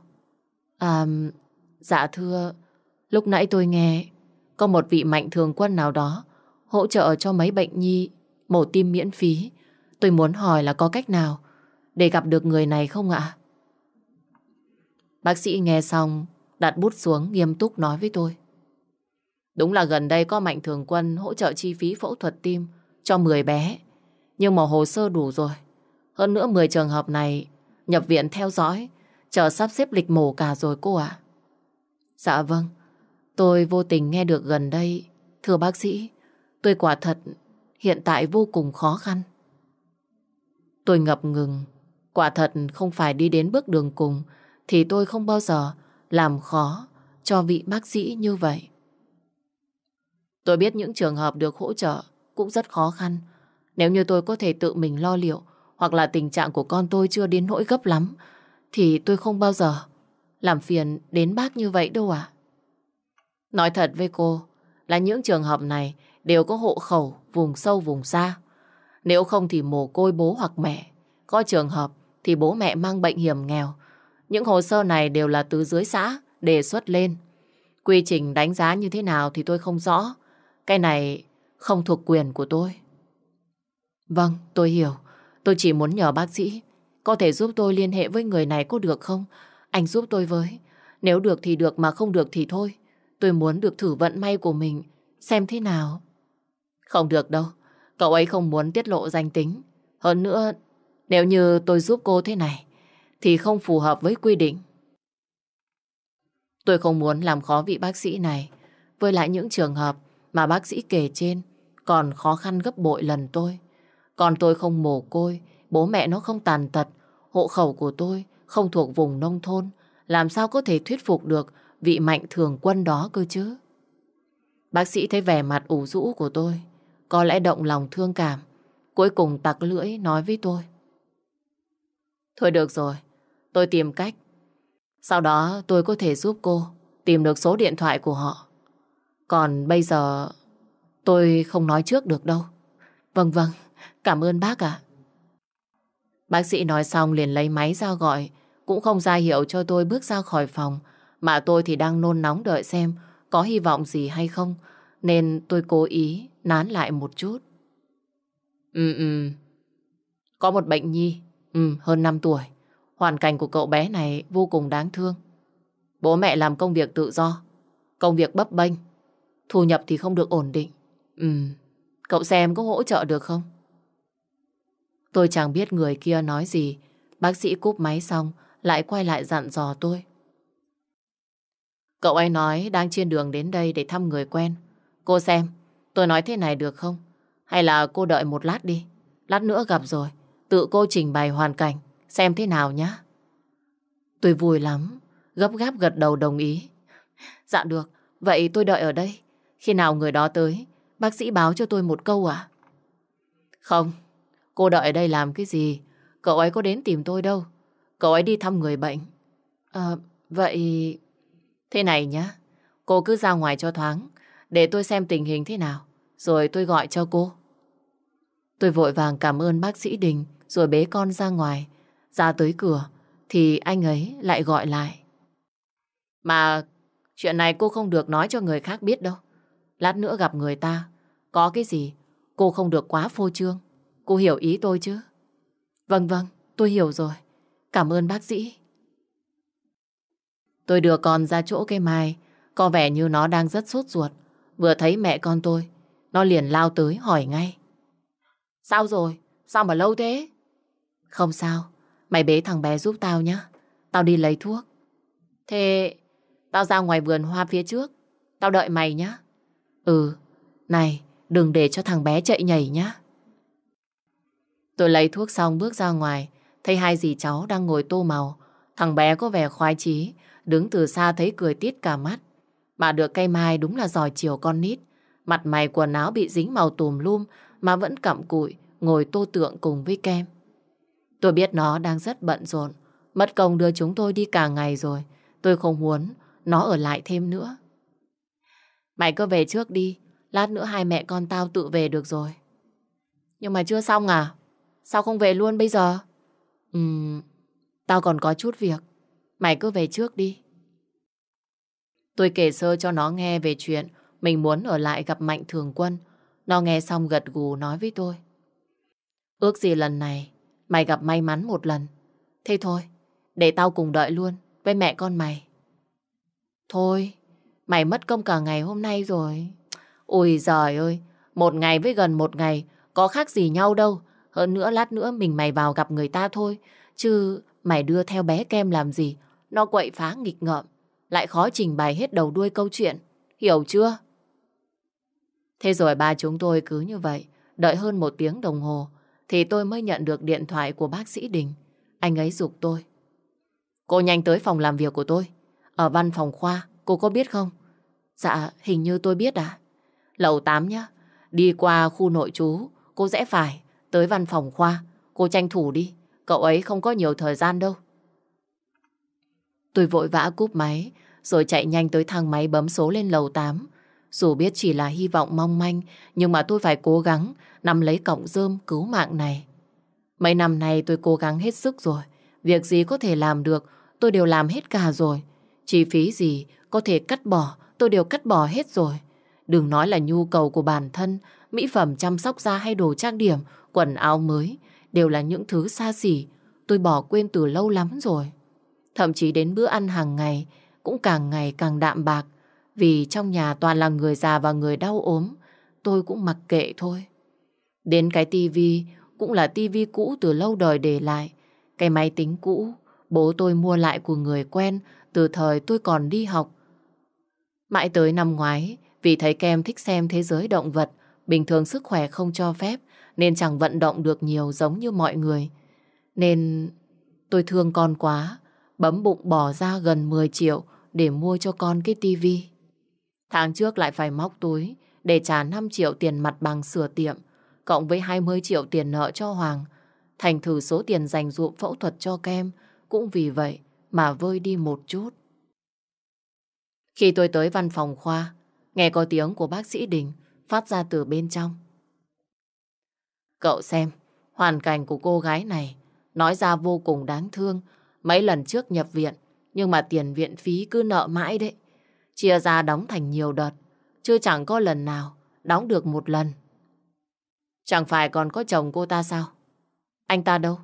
À, dạ thưa, lúc nãy tôi nghe có một vị mạnh thường quân nào đó hỗ trợ cho mấy bệnh nhi mổ tim miễn phí. Tôi muốn hỏi là có cách nào để gặp được người này không ạ? Bác sĩ nghe xong, đặt bút xuống nghiêm túc nói với tôi. Đúng là gần đây có mạnh thường quân hỗ trợ chi phí phẫu thuật tim cho 10 bé. Nhưng mà hồ sơ đủ rồi. Hơn nữa 10 trường hợp này nhập viện theo dõi, chờ sắp xếp lịch mổ cả rồi cô ạ. Dạ vâng, tôi vô tình nghe được gần đây. Thưa bác sĩ, tôi quả thật hiện tại vô cùng khó khăn. Tôi ngập ngừng, quả thật không phải đi đến bước đường cùng thì tôi không bao giờ làm khó cho vị bác sĩ như vậy. Tôi biết những trường hợp được hỗ trợ cũng rất khó khăn. Nếu như tôi có thể tự mình lo liệu, hoặc là tình trạng của con tôi chưa đến nỗi gấp lắm, thì tôi không bao giờ làm phiền đến bác như vậy đâu ạ. Nói thật với cô, là những trường hợp này đều có hộ khẩu vùng sâu vùng xa. Nếu không thì mồ côi bố hoặc mẹ. Có trường hợp thì bố mẹ mang bệnh hiểm nghèo. Những hồ sơ này đều là từ dưới xã đề xuất lên. Quy trình đánh giá như thế nào thì tôi không rõ. Cái này không thuộc quyền của tôi. Vâng, tôi hiểu. Tôi chỉ muốn nhờ bác sĩ có thể giúp tôi liên hệ với người này có được không? Anh giúp tôi với. Nếu được thì được mà không được thì thôi. Tôi muốn được thử vận may của mình xem thế nào. Không được đâu. Cậu ấy không muốn tiết lộ danh tính. Hơn nữa, nếu như tôi giúp cô thế này thì không phù hợp với quy định. Tôi không muốn làm khó vị bác sĩ này với lại những trường hợp mà bác sĩ kể trên còn khó khăn gấp bội lần tôi. Còn tôi không mồ côi, bố mẹ nó không tàn tật, hộ khẩu của tôi không thuộc vùng nông thôn, làm sao có thể thuyết phục được vị mạnh thường quân đó cơ chứ? Bác sĩ thấy vẻ mặt ủ rũ của tôi, có lẽ động lòng thương cảm, cuối cùng tặc lưỡi nói với tôi. Thôi được rồi, tôi tìm cách. Sau đó tôi có thể giúp cô tìm được số điện thoại của họ. Còn bây giờ tôi không nói trước được đâu. Vâng vâng, cảm ơn bác ạ. Bác sĩ nói xong liền lấy máy ra gọi, cũng không ra hiệu cho tôi bước ra khỏi phòng, mà tôi thì đang nôn nóng đợi xem có hy vọng gì hay không, nên tôi cố ý nán lại một chút. Ừ ừ, có một bệnh nhi, ừ, hơn 5 tuổi. Hoàn cảnh của cậu bé này vô cùng đáng thương. Bố mẹ làm công việc tự do, công việc bấp bênh, thu nhập thì không được ổn định. Ừ, cậu xem có hỗ trợ được không? Tôi chẳng biết người kia nói gì. Bác sĩ cúp máy xong, lại quay lại dặn dò tôi. Cậu ấy nói đang trên đường đến đây để thăm người quen. Cô xem, tôi nói thế này được không? Hay là cô đợi một lát đi. Lát nữa gặp rồi, tự cô trình bày hoàn cảnh, xem thế nào nhá. Tôi vui lắm, gấp gáp gật đầu đồng ý. Dạ được, vậy tôi đợi ở đây. Khi nào người đó tới, bác sĩ báo cho tôi một câu à? Không, cô đợi ở đây làm cái gì? Cậu ấy có đến tìm tôi đâu. Cậu ấy đi thăm người bệnh. À, vậy... Thế này nhá, cô cứ ra ngoài cho thoáng, để tôi xem tình hình thế nào, rồi tôi gọi cho cô. Tôi vội vàng cảm ơn bác sĩ Đình, rồi bế con ra ngoài. Ra tới cửa, thì anh ấy lại gọi lại. Mà chuyện này cô không được nói cho người khác biết đâu. Lát nữa gặp người ta, có cái gì, cô không được quá phô trương. Cô hiểu ý tôi chứ? Vâng vâng, tôi hiểu rồi. Cảm ơn bác sĩ. Tôi đưa con ra chỗ cây mai, có vẻ như nó đang rất sốt ruột. Vừa thấy mẹ con tôi, nó liền lao tới hỏi ngay. Sao rồi? Sao mà lâu thế? Không sao, mày bế thằng bé giúp tao nhé. Tao đi lấy thuốc. Thế tao ra ngoài vườn hoa phía trước, tao đợi mày nhé. Ừ, này, đừng để cho thằng bé chạy nhảy nhá. Tôi lấy thuốc xong bước ra ngoài, thấy hai dì cháu đang ngồi tô màu. Thằng bé có vẻ khoái chí, đứng từ xa thấy cười tít cả mắt. Mà được cây mai đúng là giỏi chiều con nít. Mặt mày quần áo bị dính màu tùm lum mà vẫn cặm cụi, ngồi tô tượng cùng với kem. Tôi biết nó đang rất bận rộn, mất công đưa chúng tôi đi cả ngày rồi. Tôi không muốn nó ở lại thêm nữa. Mày cứ về trước đi, lát nữa hai mẹ con tao tự về được rồi. Nhưng mà chưa xong à? Sao không về luôn bây giờ? Ừm, tao còn có chút việc. Mày cứ về trước đi. Tôi kể sơ cho nó nghe về chuyện mình muốn ở lại gặp Mạnh Thường Quân. Nó nghe xong gật gù nói với tôi. Ước gì lần này mày gặp may mắn một lần. Thế thôi, để tao cùng đợi luôn với mẹ con mày. Thôi, mày mất công cả ngày hôm nay rồi. Ôi giời ơi, một ngày với gần một ngày có khác gì nhau đâu. Hơn nữa lát nữa mình mày vào gặp người ta thôi. Chứ mày đưa theo bé kem làm gì? Nó quậy phá nghịch ngợm. Lại khó trình bày hết đầu đuôi câu chuyện. Hiểu chưa? Thế rồi ba chúng tôi cứ như vậy. Đợi hơn một tiếng đồng hồ thì tôi mới nhận được điện thoại của bác sĩ Đình. Anh ấy dục tôi. Cô nhanh tới phòng làm việc của tôi. Ở văn phòng khoa, cô có biết không? Dạ, hình như tôi biết à. Lầu 8 nhá. Đi qua khu nội trú, cô rẽ phải, tới văn phòng khoa. Cô tranh thủ đi, cậu ấy không có nhiều thời gian đâu. Tôi vội vã cúp máy, rồi chạy nhanh tới thang máy bấm số lên lầu 8. Dù biết chỉ là hy vọng mong manh, nhưng mà tôi phải cố gắng nắm lấy cọng rơm cứu mạng này. Mấy năm nay tôi cố gắng hết sức rồi. Việc gì có thể làm được, tôi đều làm hết cả rồi. Chi phí gì có thể cắt bỏ, tôi đều cắt bỏ hết rồi. Đừng nói là nhu cầu của bản thân, mỹ phẩm chăm sóc da hay đồ trang điểm, quần áo mới, đều là những thứ xa xỉ. Tôi bỏ quên từ lâu lắm rồi. Thậm chí đến bữa ăn hàng ngày cũng càng ngày càng đạm bạc. Vì trong nhà toàn là người già và người đau ốm, tôi cũng mặc kệ thôi. Đến cái tivi cũng là tivi cũ từ lâu đời để lại. Cái máy tính cũ, bố tôi mua lại của người quen từ thời tôi còn đi học. Mãi tới năm ngoái, vì thấy kem thích xem thế giới động vật, bình thường sức khỏe không cho phép, nên chẳng vận động được nhiều giống như mọi người. Nên tôi thương con quá, bấm bụng bỏ ra gần 10 triệu để mua cho con cái tivi. Tháng trước lại phải móc túi để trả 5 triệu tiền mặt bằng sửa tiệm, cộng với 20 triệu tiền nợ cho Hoàng. Thành thử số tiền dành dụm phẫu thuật cho kem cũng vì vậy mà vơi đi một chút. Khi tôi tới văn phòng khoa, nghe có tiếng của bác sĩ Đình phát ra từ bên trong. Cậu xem, hoàn cảnh của cô gái này nói ra vô cùng đáng thương. Mấy lần trước nhập viện, nhưng mà tiền viện phí cứ nợ mãi đấy. Chia ra đóng thành nhiều đợt, chưa chẳng có lần nào đóng được một lần. Chẳng phải còn có chồng cô ta sao? Anh ta đâu?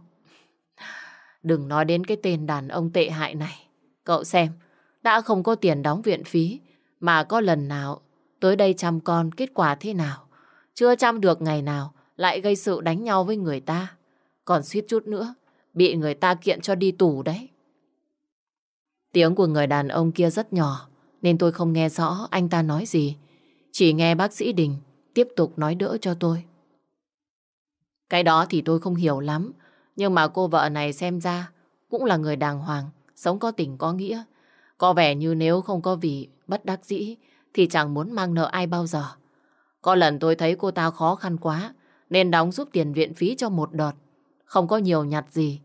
Đừng nói đến cái tên đàn ông tệ hại này. Cậu xem, đã không có tiền đóng viện phí, mà có lần nào tới đây chăm con kết quả thế nào? Chưa chăm được ngày nào, lại gây sự đánh nhau với người ta. Còn suýt chút nữa, bị người ta kiện cho đi tù đấy. Tiếng của người đàn ông kia rất nhỏ, nên tôi không nghe rõ anh ta nói gì. Chỉ nghe bác sĩ Đình tiếp tục nói đỡ cho tôi. Cái đó thì tôi không hiểu lắm, nhưng mà cô vợ này xem ra cũng là người đàng hoàng, sống có tình có nghĩa. Có vẻ như nếu không có vì bất đắc dĩ thì chẳng muốn mang nợ ai bao giờ. Có lần tôi thấy cô ta khó khăn quá nên đóng giúp tiền viện phí cho một đợt. Không có nhiều nhặt gì.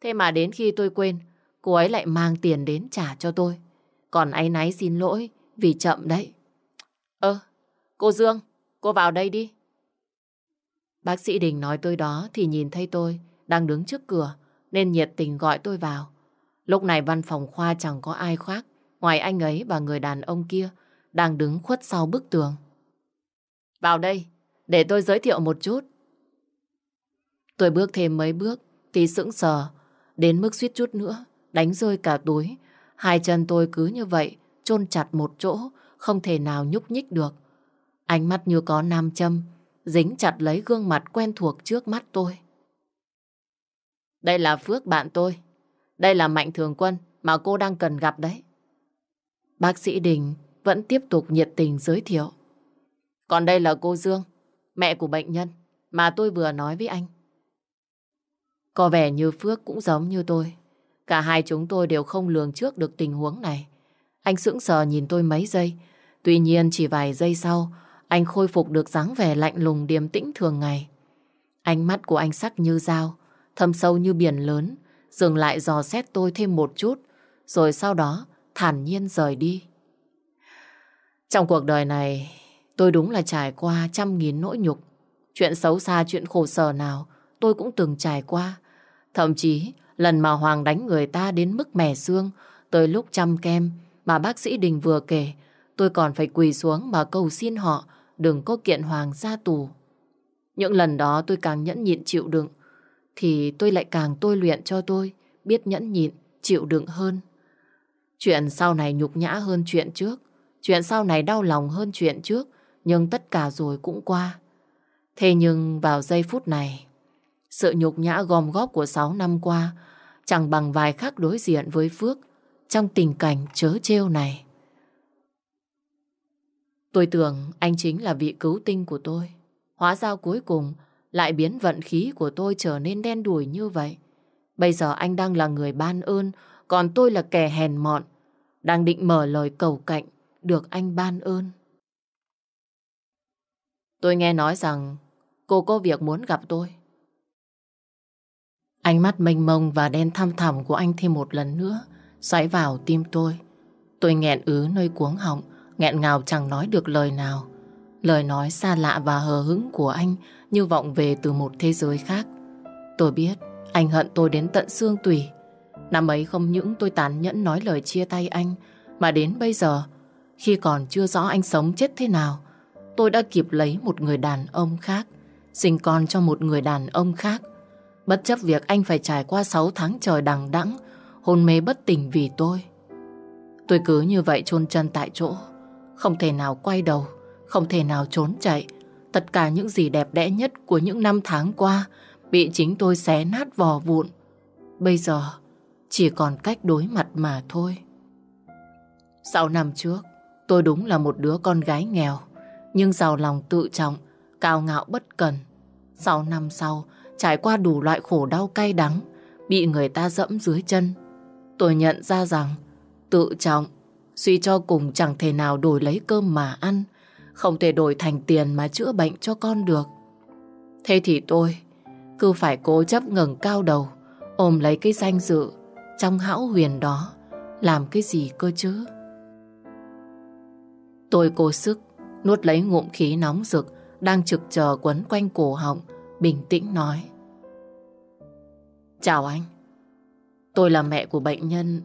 Thế mà đến khi tôi quên, cô ấy lại mang tiền đến trả cho tôi. Còn anh náy xin lỗi vì chậm đấy. Ơ, cô Dương, cô vào đây đi. Bác sĩ Đình nói tôi đó thì nhìn thấy tôi đang đứng trước cửa nên nhiệt tình gọi tôi vào. Lúc này văn phòng khoa chẳng có ai khác ngoài anh ấy và người đàn ông kia đang đứng khuất sau bức tường. Vào đây, để tôi giới thiệu một chút. Tôi bước thêm mấy bước thì sững sờ, đến mức suýt chút nữa, đánh rơi cả túi. Hai chân tôi cứ như vậy, chôn chặt một chỗ, không thể nào nhúc nhích được. Ánh mắt như có nam châm, dính chặt lấy gương mặt quen thuộc trước mắt tôi. Đây là Phước bạn tôi. Đây là Mạnh Thường Quân mà cô đang cần gặp đấy. Bác sĩ Đình vẫn tiếp tục nhiệt tình giới thiệu. Còn đây là cô Dương, mẹ của bệnh nhân mà tôi vừa nói với anh. Có vẻ như Phước cũng giống như tôi. Cả hai chúng tôi đều không lường trước được tình huống này. Anh sững sờ nhìn tôi mấy giây. Tuy nhiên chỉ vài giây sau, anh khôi phục được dáng vẻ lạnh lùng điềm tĩnh thường ngày. Ánh mắt của anh sắc như dao, thâm sâu như biển lớn, dừng lại dò xét tôi thêm một chút, rồi sau đó thản nhiên rời đi. Trong cuộc đời này, tôi đúng là trải qua trăm nghìn nỗi nhục. Chuyện xấu xa, chuyện khổ sở nào tôi cũng từng trải qua. Thậm chí, lần mà Hoàng đánh người ta đến mức mẻ xương, tới lúc chăm kem mà bác sĩ Đình vừa kể, tôi còn phải quỳ xuống mà cầu xin họ đừng có kiện Hoàng ra tù. Những lần đó tôi càng nhẫn nhịn chịu đựng, thì tôi lại càng tôi luyện cho tôi biết nhẫn nhịn, chịu đựng hơn. Chuyện sau này nhục nhã hơn chuyện trước, chuyện sau này đau lòng hơn chuyện trước, nhưng tất cả rồi cũng qua. Thế nhưng vào giây phút này, sự nhục nhã gom góp của 6 năm qua chẳng bằng vài khắc đối diện với Phước trong tình cảnh chớ trêu này. Tôi tưởng anh chính là vị cứu tinh của tôi. Hóa ra cuối cùng lại biến vận khí của tôi trở nên đen đủi như vậy. Bây giờ anh đang là người ban ơn, còn tôi là kẻ hèn mọn, đang định mở lời cầu cạnh, được anh ban ơn. Tôi nghe nói rằng cô có việc muốn gặp tôi. Ánh mắt mênh mông và đen thăm thẳm của anh thêm một lần nữa xoáy vào tim tôi. Tôi nghẹn ứ nơi cuống họng, nghẹn ngào chẳng nói được lời nào. Lời nói xa lạ và hờ hững của anh như vọng về từ một thế giới khác. Tôi biết anh hận tôi đến tận xương tủy. Năm ấy không những tôi tàn nhẫn nói lời chia tay anh, mà đến bây giờ, khi còn chưa rõ anh sống chết thế nào, tôi đã kịp lấy một người đàn ông khác, sinh con cho một người đàn ông khác. Bất chấp việc anh phải trải qua 6 tháng trời đằng đẵng, hôn mê bất tỉnh vì tôi. Tôi cứ như vậy chôn chân tại chỗ, không thể nào quay đầu, không thể nào trốn chạy. Tất cả những gì đẹp đẽ nhất của những năm tháng qua bị chính tôi xé nát vò vụn. Bây giờ chỉ còn cách đối mặt mà thôi. Sáu năm trước, tôi đúng là một đứa con gái nghèo, nhưng giàu lòng tự trọng, cao ngạo bất cần. Sáu năm sau, trải qua đủ loại khổ đau cay đắng, bị người ta dẫm dưới chân. Tôi nhận ra rằng, tự trọng, suy cho cùng chẳng thể nào đổi lấy cơm mà ăn, không thể đổi thành tiền mà chữa bệnh cho con được. Thế thì tôi cứ phải cố chấp ngẩng cao đầu, ôm lấy cái danh dự trong hão huyền đó, làm cái gì cơ chứ? Tôi cố sức nuốt lấy ngụm khí nóng rực đang trực chờ quấn quanh cổ họng, bình tĩnh nói. Chào anh, tôi là mẹ của bệnh nhân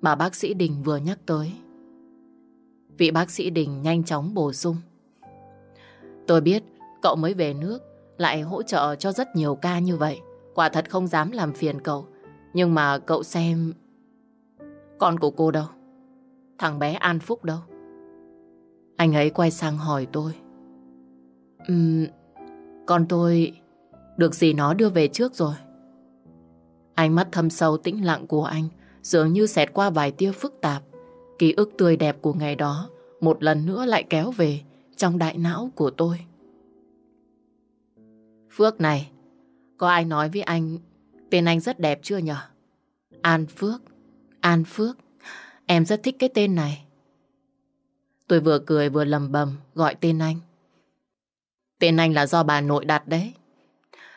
mà bác sĩ Đình vừa nhắc tới. Vị bác sĩ Đình nhanh chóng bổ sung. Tôi biết cậu mới về nước lại hỗ trợ cho rất nhiều ca như vậy. Quả thật không dám làm phiền cậu. Nhưng mà cậu xem... Con của cô đâu? Thằng bé An Phúc đâu? Anh ấy quay sang hỏi tôi. Ừm, con tôi được gì nó đưa về trước rồi. Ánh mắt thâm sâu tĩnh lặng của anh dường như xẹt qua vài tia phức tạp. Ký ức tươi đẹp của ngày đó một lần nữa lại kéo về trong đại não của tôi. Phước này, có ai nói với anh tên anh rất đẹp chưa nhở? An Phước, An Phước, em rất thích cái tên này. Tôi vừa cười vừa lầm bầm gọi tên anh. Tên anh là do bà nội đặt đấy.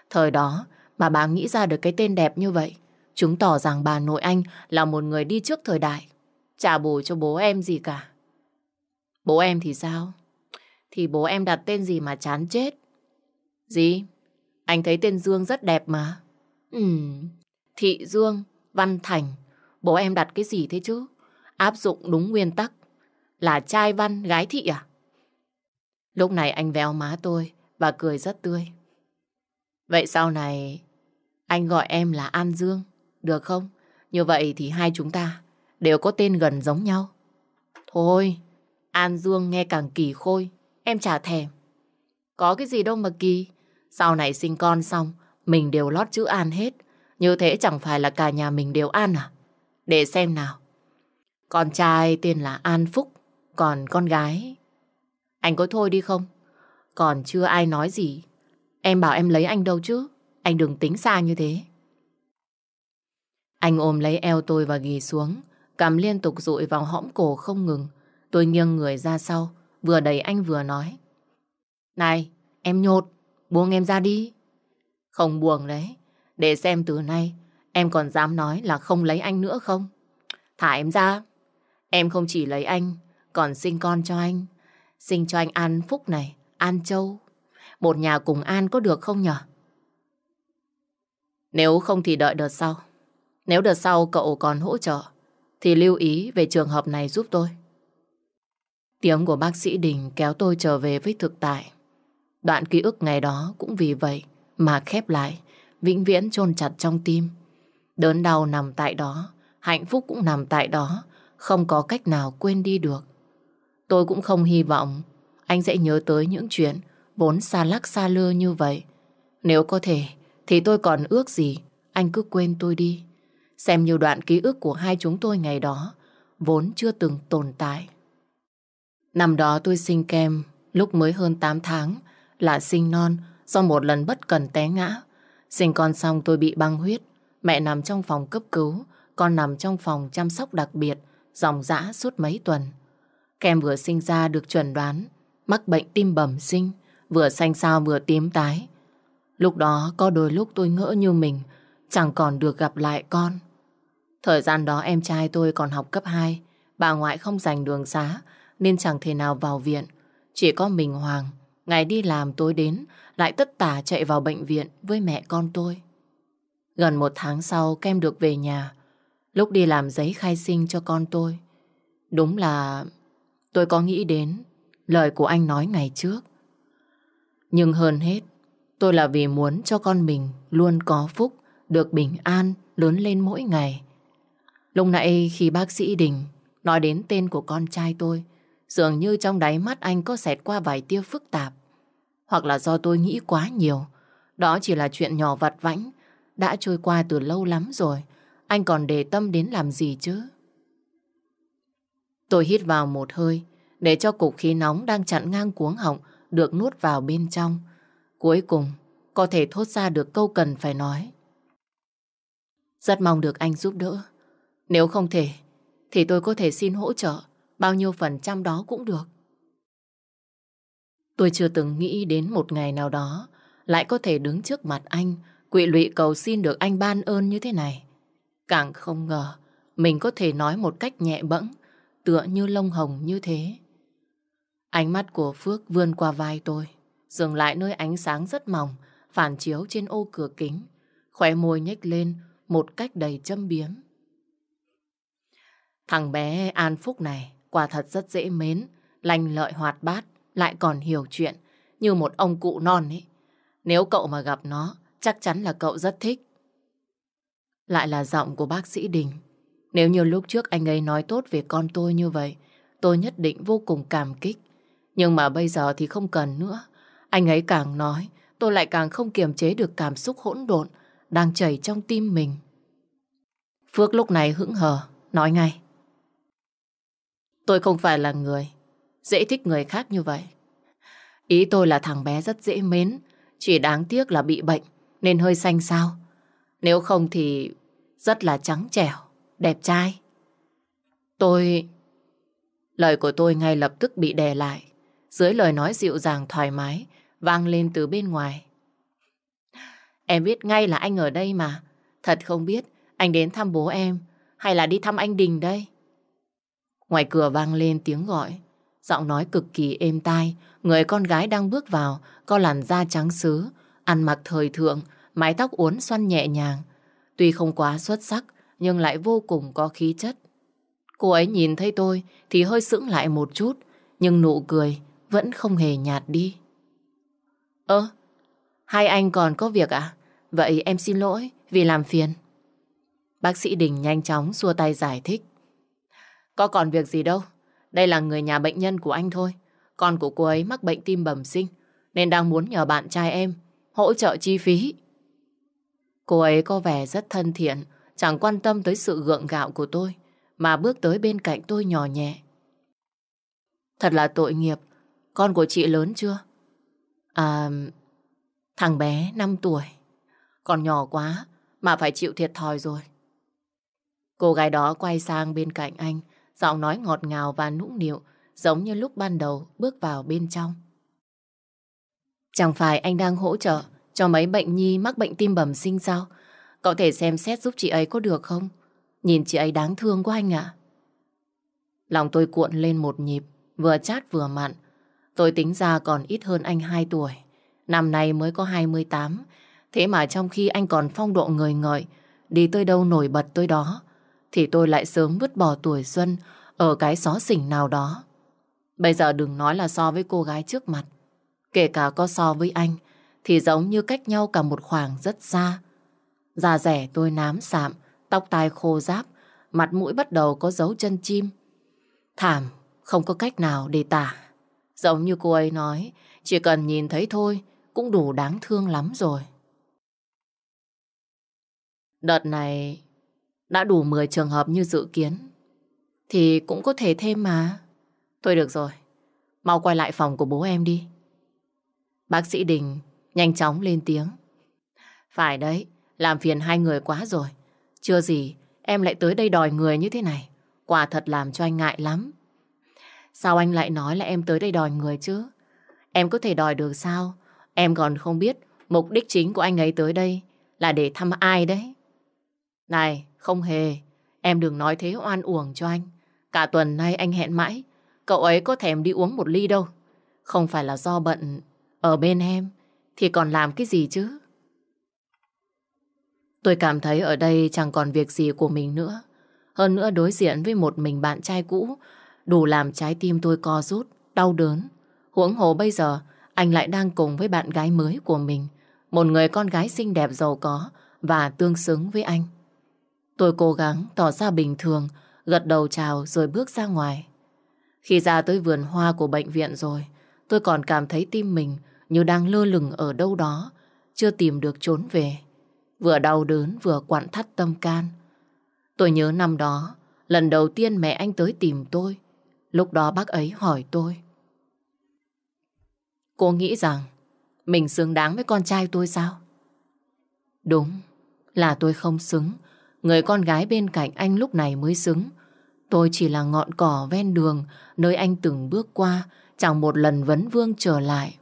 Thời đó mà bà nghĩ ra được cái tên đẹp như vậy, chứng tỏ rằng bà nội anh là một người đi trước thời đại. Chả bù cho bố em gì cả. Bố em thì sao? Thì bố em đặt tên gì mà chán chết? Gì? Anh thấy tên Dương rất đẹp mà. Ừm, Thị Dương, Văn Thành. Bố em đặt cái gì thế chứ? Áp dụng đúng nguyên tắc. Là trai văn, gái thị à? Lúc này anh véo má tôi và cười rất tươi. Vậy sau này anh gọi em là An Dương, được không? Như vậy thì hai chúng ta đều có tên gần giống nhau. Thôi, An Dương nghe càng kỳ khôi, em chả thèm. Có cái gì đâu mà kỳ, sau này sinh con xong, mình đều lót chữ An hết. Như thế chẳng phải là cả nhà mình đều An à? Để xem nào. Con trai tên là An Phúc, còn con gái... Anh có thôi đi không? Còn chưa ai nói gì. Em bảo em lấy anh đâu chứ. Anh đừng tính xa như thế. Anh ôm lấy eo tôi và ghi xuống, cầm liên tục rụi vào hõm cổ không ngừng. Tôi nghiêng người ra sau, vừa đẩy anh vừa nói. Này, em nhột, buông em ra đi. Không buồn đấy, để xem từ nay em còn dám nói là không lấy anh nữa không? Thả em ra. Em không chỉ lấy anh, còn sinh con cho anh. Sinh cho anh An Phúc này, An Châu. Một nhà cùng An có được không nhở? Nếu không thì đợi đợt sau. Nếu đợt sau cậu còn hỗ trợ, thì lưu ý về trường hợp này giúp tôi. Tiếng của bác sĩ Đình kéo tôi trở về với thực tại. Đoạn ký ức ngày đó cũng vì vậy mà khép lại, vĩnh viễn chôn chặt trong tim. Đớn đau nằm tại đó, hạnh phúc cũng nằm tại đó, không có cách nào quên đi được. Tôi cũng không hy vọng anh sẽ nhớ tới những chuyện vốn xa lắc xa lưa như vậy. Nếu có thể, thì tôi còn ước gì, anh cứ quên tôi đi. Xem nhiều đoạn ký ức của hai chúng tôi ngày đó, vốn chưa từng tồn tại. Năm đó tôi sinh kem, lúc mới hơn 8 tháng, là sinh non do một lần bất cần té ngã. Sinh con xong tôi bị băng huyết. Mẹ nằm trong phòng cấp cứu, con nằm trong phòng chăm sóc đặc biệt, dòng dã suốt mấy tuần. Kem vừa sinh ra được chuẩn đoán, mắc bệnh tim bẩm sinh, vừa xanh xao vừa tím tái. Lúc đó có đôi lúc tôi ngỡ như mình chẳng còn được gặp lại con. Thời gian đó em trai tôi còn học cấp 2, bà ngoại không dành đường xá nên chẳng thể nào vào viện. Chỉ có mình Hoàng, ngày đi làm tối đến lại tất tả chạy vào bệnh viện với mẹ con tôi. Gần một tháng sau kem được về nhà, lúc đi làm giấy khai sinh cho con tôi. Đúng là tôi có nghĩ đến lời của anh nói ngày trước. Nhưng hơn hết, tôi là vì muốn cho con mình luôn có phúc, được bình an, lớn lên mỗi ngày. Lúc nãy khi bác sĩ Đình nói đến tên của con trai tôi, dường như trong đáy mắt anh có xẹt qua vài tia phức tạp. Hoặc là do tôi nghĩ quá nhiều, đó chỉ là chuyện nhỏ vặt vãnh, đã trôi qua từ lâu lắm rồi, anh còn để tâm đến làm gì chứ? Tôi hít vào một hơi, để cho cục khí nóng đang chặn ngang cuống họng được nuốt vào bên trong. Cuối cùng, có thể thốt ra được câu cần phải nói. Rất mong được anh giúp đỡ. Nếu không thể, thì tôi có thể xin hỗ trợ, bao nhiêu phần trăm đó cũng được. Tôi chưa từng nghĩ đến một ngày nào đó lại có thể đứng trước mặt anh, quỵ lụy cầu xin được anh ban ơn như thế này. Càng không ngờ mình có thể nói một cách nhẹ bẫng, tựa như lông hồng như thế. Ánh mắt của Phước vươn qua vai tôi, dừng lại nơi ánh sáng rất mỏng, phản chiếu trên ô cửa kính, khóe môi nhếch lên một cách đầy châm biếm. Thằng bé An Phúc này quả thật rất dễ mến, lành lợi hoạt bát, lại còn hiểu chuyện, như một ông cụ non ấy. Nếu cậu mà gặp nó, chắc chắn là cậu rất thích. Lại là giọng của bác sĩ Đình. Nếu như lúc trước anh ấy nói tốt về con tôi như vậy, tôi nhất định vô cùng cảm kích. Nhưng mà bây giờ thì không cần nữa. Anh ấy càng nói, tôi lại càng không kiềm chế được cảm xúc hỗn độn đang chảy trong tim mình. Phước lúc này hững hờ, nói ngay. Tôi không phải là người dễ thích người khác như vậy. Ý tôi là thằng bé rất dễ mến, chỉ đáng tiếc là bị bệnh nên hơi xanh xao. Nếu không thì rất là trắng trẻo, đẹp trai. Tôi... Lời của tôi ngay lập tức bị đè lại. Dưới lời nói dịu dàng thoải mái, vang lên từ bên ngoài. Em biết ngay là anh ở đây mà. Thật không biết anh đến thăm bố em hay là đi thăm anh Đình đây. Ngoài cửa vang lên tiếng gọi. Giọng nói cực kỳ êm tai. Người con gái đang bước vào có làn da trắng xứ, ăn mặc thời thượng, mái tóc uốn xoăn nhẹ nhàng. Tuy không quá xuất sắc nhưng lại vô cùng có khí chất. Cô ấy nhìn thấy tôi thì hơi sững lại một chút nhưng nụ cười vẫn không hề nhạt đi. Ơ, hai anh còn có việc à? Vậy em xin lỗi vì làm phiền. Bác sĩ Đình nhanh chóng xua tay giải thích. Có còn việc gì đâu. Đây là người nhà bệnh nhân của anh thôi. Con của cô ấy mắc bệnh tim bẩm sinh nên đang muốn nhờ bạn trai em hỗ trợ chi phí. Cô ấy có vẻ rất thân thiện, chẳng quan tâm tới sự gượng gạo của tôi mà bước tới bên cạnh tôi nhỏ nhẹ. Thật là tội nghiệp, con của chị lớn chưa? À, thằng bé 5 tuổi, còn nhỏ quá mà phải chịu thiệt thòi rồi. Cô gái đó quay sang bên cạnh anh, giọng nói ngọt ngào và nũng nịu, giống như lúc ban đầu bước vào bên trong. Chẳng phải anh đang hỗ trợ cho mấy bệnh nhi mắc bệnh tim bẩm sinh sao? Có thể xem xét giúp chị ấy có được không? Nhìn chị ấy đáng thương quá anh ạ. Lòng tôi cuộn lên một nhịp, vừa chát vừa mặn. Tôi tính ra còn ít hơn anh 2 tuổi. Năm nay mới có 28. Thế mà trong khi anh còn phong độ người ngợi, đi tới đâu nổi bật tôi đó, thì tôi lại sớm vứt bỏ tuổi xuân ở cái xó xỉnh nào đó. Bây giờ đừng nói là so với cô gái trước mặt. Kể cả có so với anh, thì giống như cách nhau cả một khoảng rất xa. Già rẻ tôi nám sạm, tóc tai khô ráp, mặt mũi bắt đầu có dấu chân chim. Thảm, không có cách nào để tả. Giống như cô ấy nói, chỉ cần nhìn thấy thôi cũng đủ đáng thương lắm rồi. Đợt này đã đủ 10 trường hợp như dự kiến. Thì cũng có thể thêm mà. Thôi được rồi, mau quay lại phòng của bố em đi. Bác sĩ Đình nhanh chóng lên tiếng. Phải đấy, làm phiền hai người quá rồi. Chưa gì, em lại tới đây đòi người như thế này. Quả thật làm cho anh ngại lắm. Sao anh lại nói là em tới đây đòi người chứ? Em có thể đòi được sao? Em còn không biết mục đích chính của anh ấy tới đây là để thăm ai đấy. Này, không hề. Em đừng nói thế oan uổng cho anh. Cả tuần nay anh hẹn mãi. Cậu ấy có thèm đi uống một ly đâu. Không phải là do bận ở bên em. Thì còn làm cái gì chứ? Tôi cảm thấy ở đây chẳng còn việc gì của mình nữa. Hơn nữa đối diện với một mình bạn trai cũ đủ làm trái tim tôi co rút, đau đớn. Huống hồ bây giờ anh lại đang cùng với bạn gái mới của mình. Một người con gái xinh đẹp giàu có và tương xứng với anh. Tôi cố gắng tỏ ra bình thường, gật đầu chào rồi bước ra ngoài. Khi ra tới vườn hoa của bệnh viện rồi, tôi còn cảm thấy tim mình như đang lơ lửng ở đâu đó, chưa tìm được trốn về. Vừa đau đớn vừa quặn thắt tâm can. Tôi nhớ năm đó, lần đầu tiên mẹ anh tới tìm tôi. Lúc đó bác ấy hỏi tôi. Cô nghĩ rằng mình xứng đáng với con trai tôi sao? Đúng, là tôi không xứng. Người con gái bên cạnh anh lúc này mới xứng. Tôi chỉ là ngọn cỏ ven đường nơi anh từng bước qua, chẳng một lần vấn vương trở lại.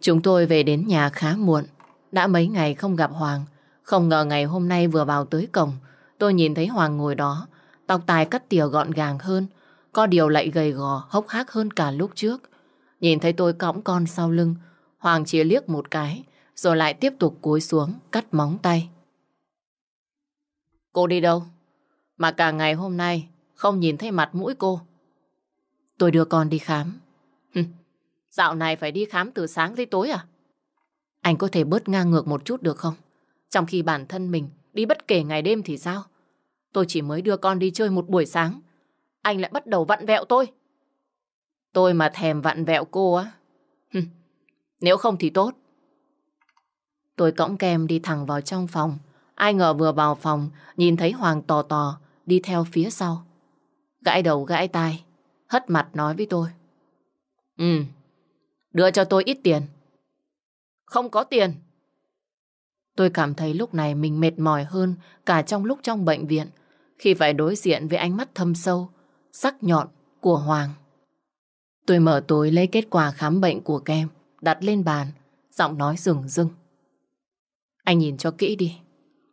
Chúng tôi về đến nhà khá muộn. Đã mấy ngày không gặp Hoàng. Không ngờ ngày hôm nay vừa vào tới cổng, tôi nhìn thấy Hoàng ngồi đó, tóc tai cắt tỉa gọn gàng hơn, có điều lại gầy gò, hốc hác hơn cả lúc trước. Nhìn thấy tôi cõng con sau lưng, Hoàng chỉ liếc một cái, rồi lại tiếp tục cúi xuống, cắt móng tay. Cô đi đâu? Mà cả ngày hôm nay không nhìn thấy mặt mũi cô. Tôi đưa con đi khám. Dạo này phải đi khám từ sáng tới tối à? Anh có thể bớt ngang ngược một chút được không? Trong khi bản thân mình đi bất kể ngày đêm thì sao? Tôi chỉ mới đưa con đi chơi một buổi sáng. Anh lại bắt đầu vặn vẹo tôi. Tôi mà thèm vặn vẹo cô á. Nếu không thì tốt. Tôi cõng kem đi thẳng vào trong phòng. Ai ngờ vừa vào phòng, nhìn thấy Hoàng tò tò đi theo phía sau. Gãi đầu gãi tai, hất mặt nói với tôi. Ừ, đưa cho tôi ít tiền. Không có tiền. Tôi cảm thấy lúc này mình mệt mỏi hơn cả trong lúc trong bệnh viện khi phải đối diện với ánh mắt thâm sâu, sắc nhọn của Hoàng. Tôi mở túi lấy kết quả khám bệnh của kem, đặt lên bàn, giọng nói rừng rưng. Anh nhìn cho kỹ đi.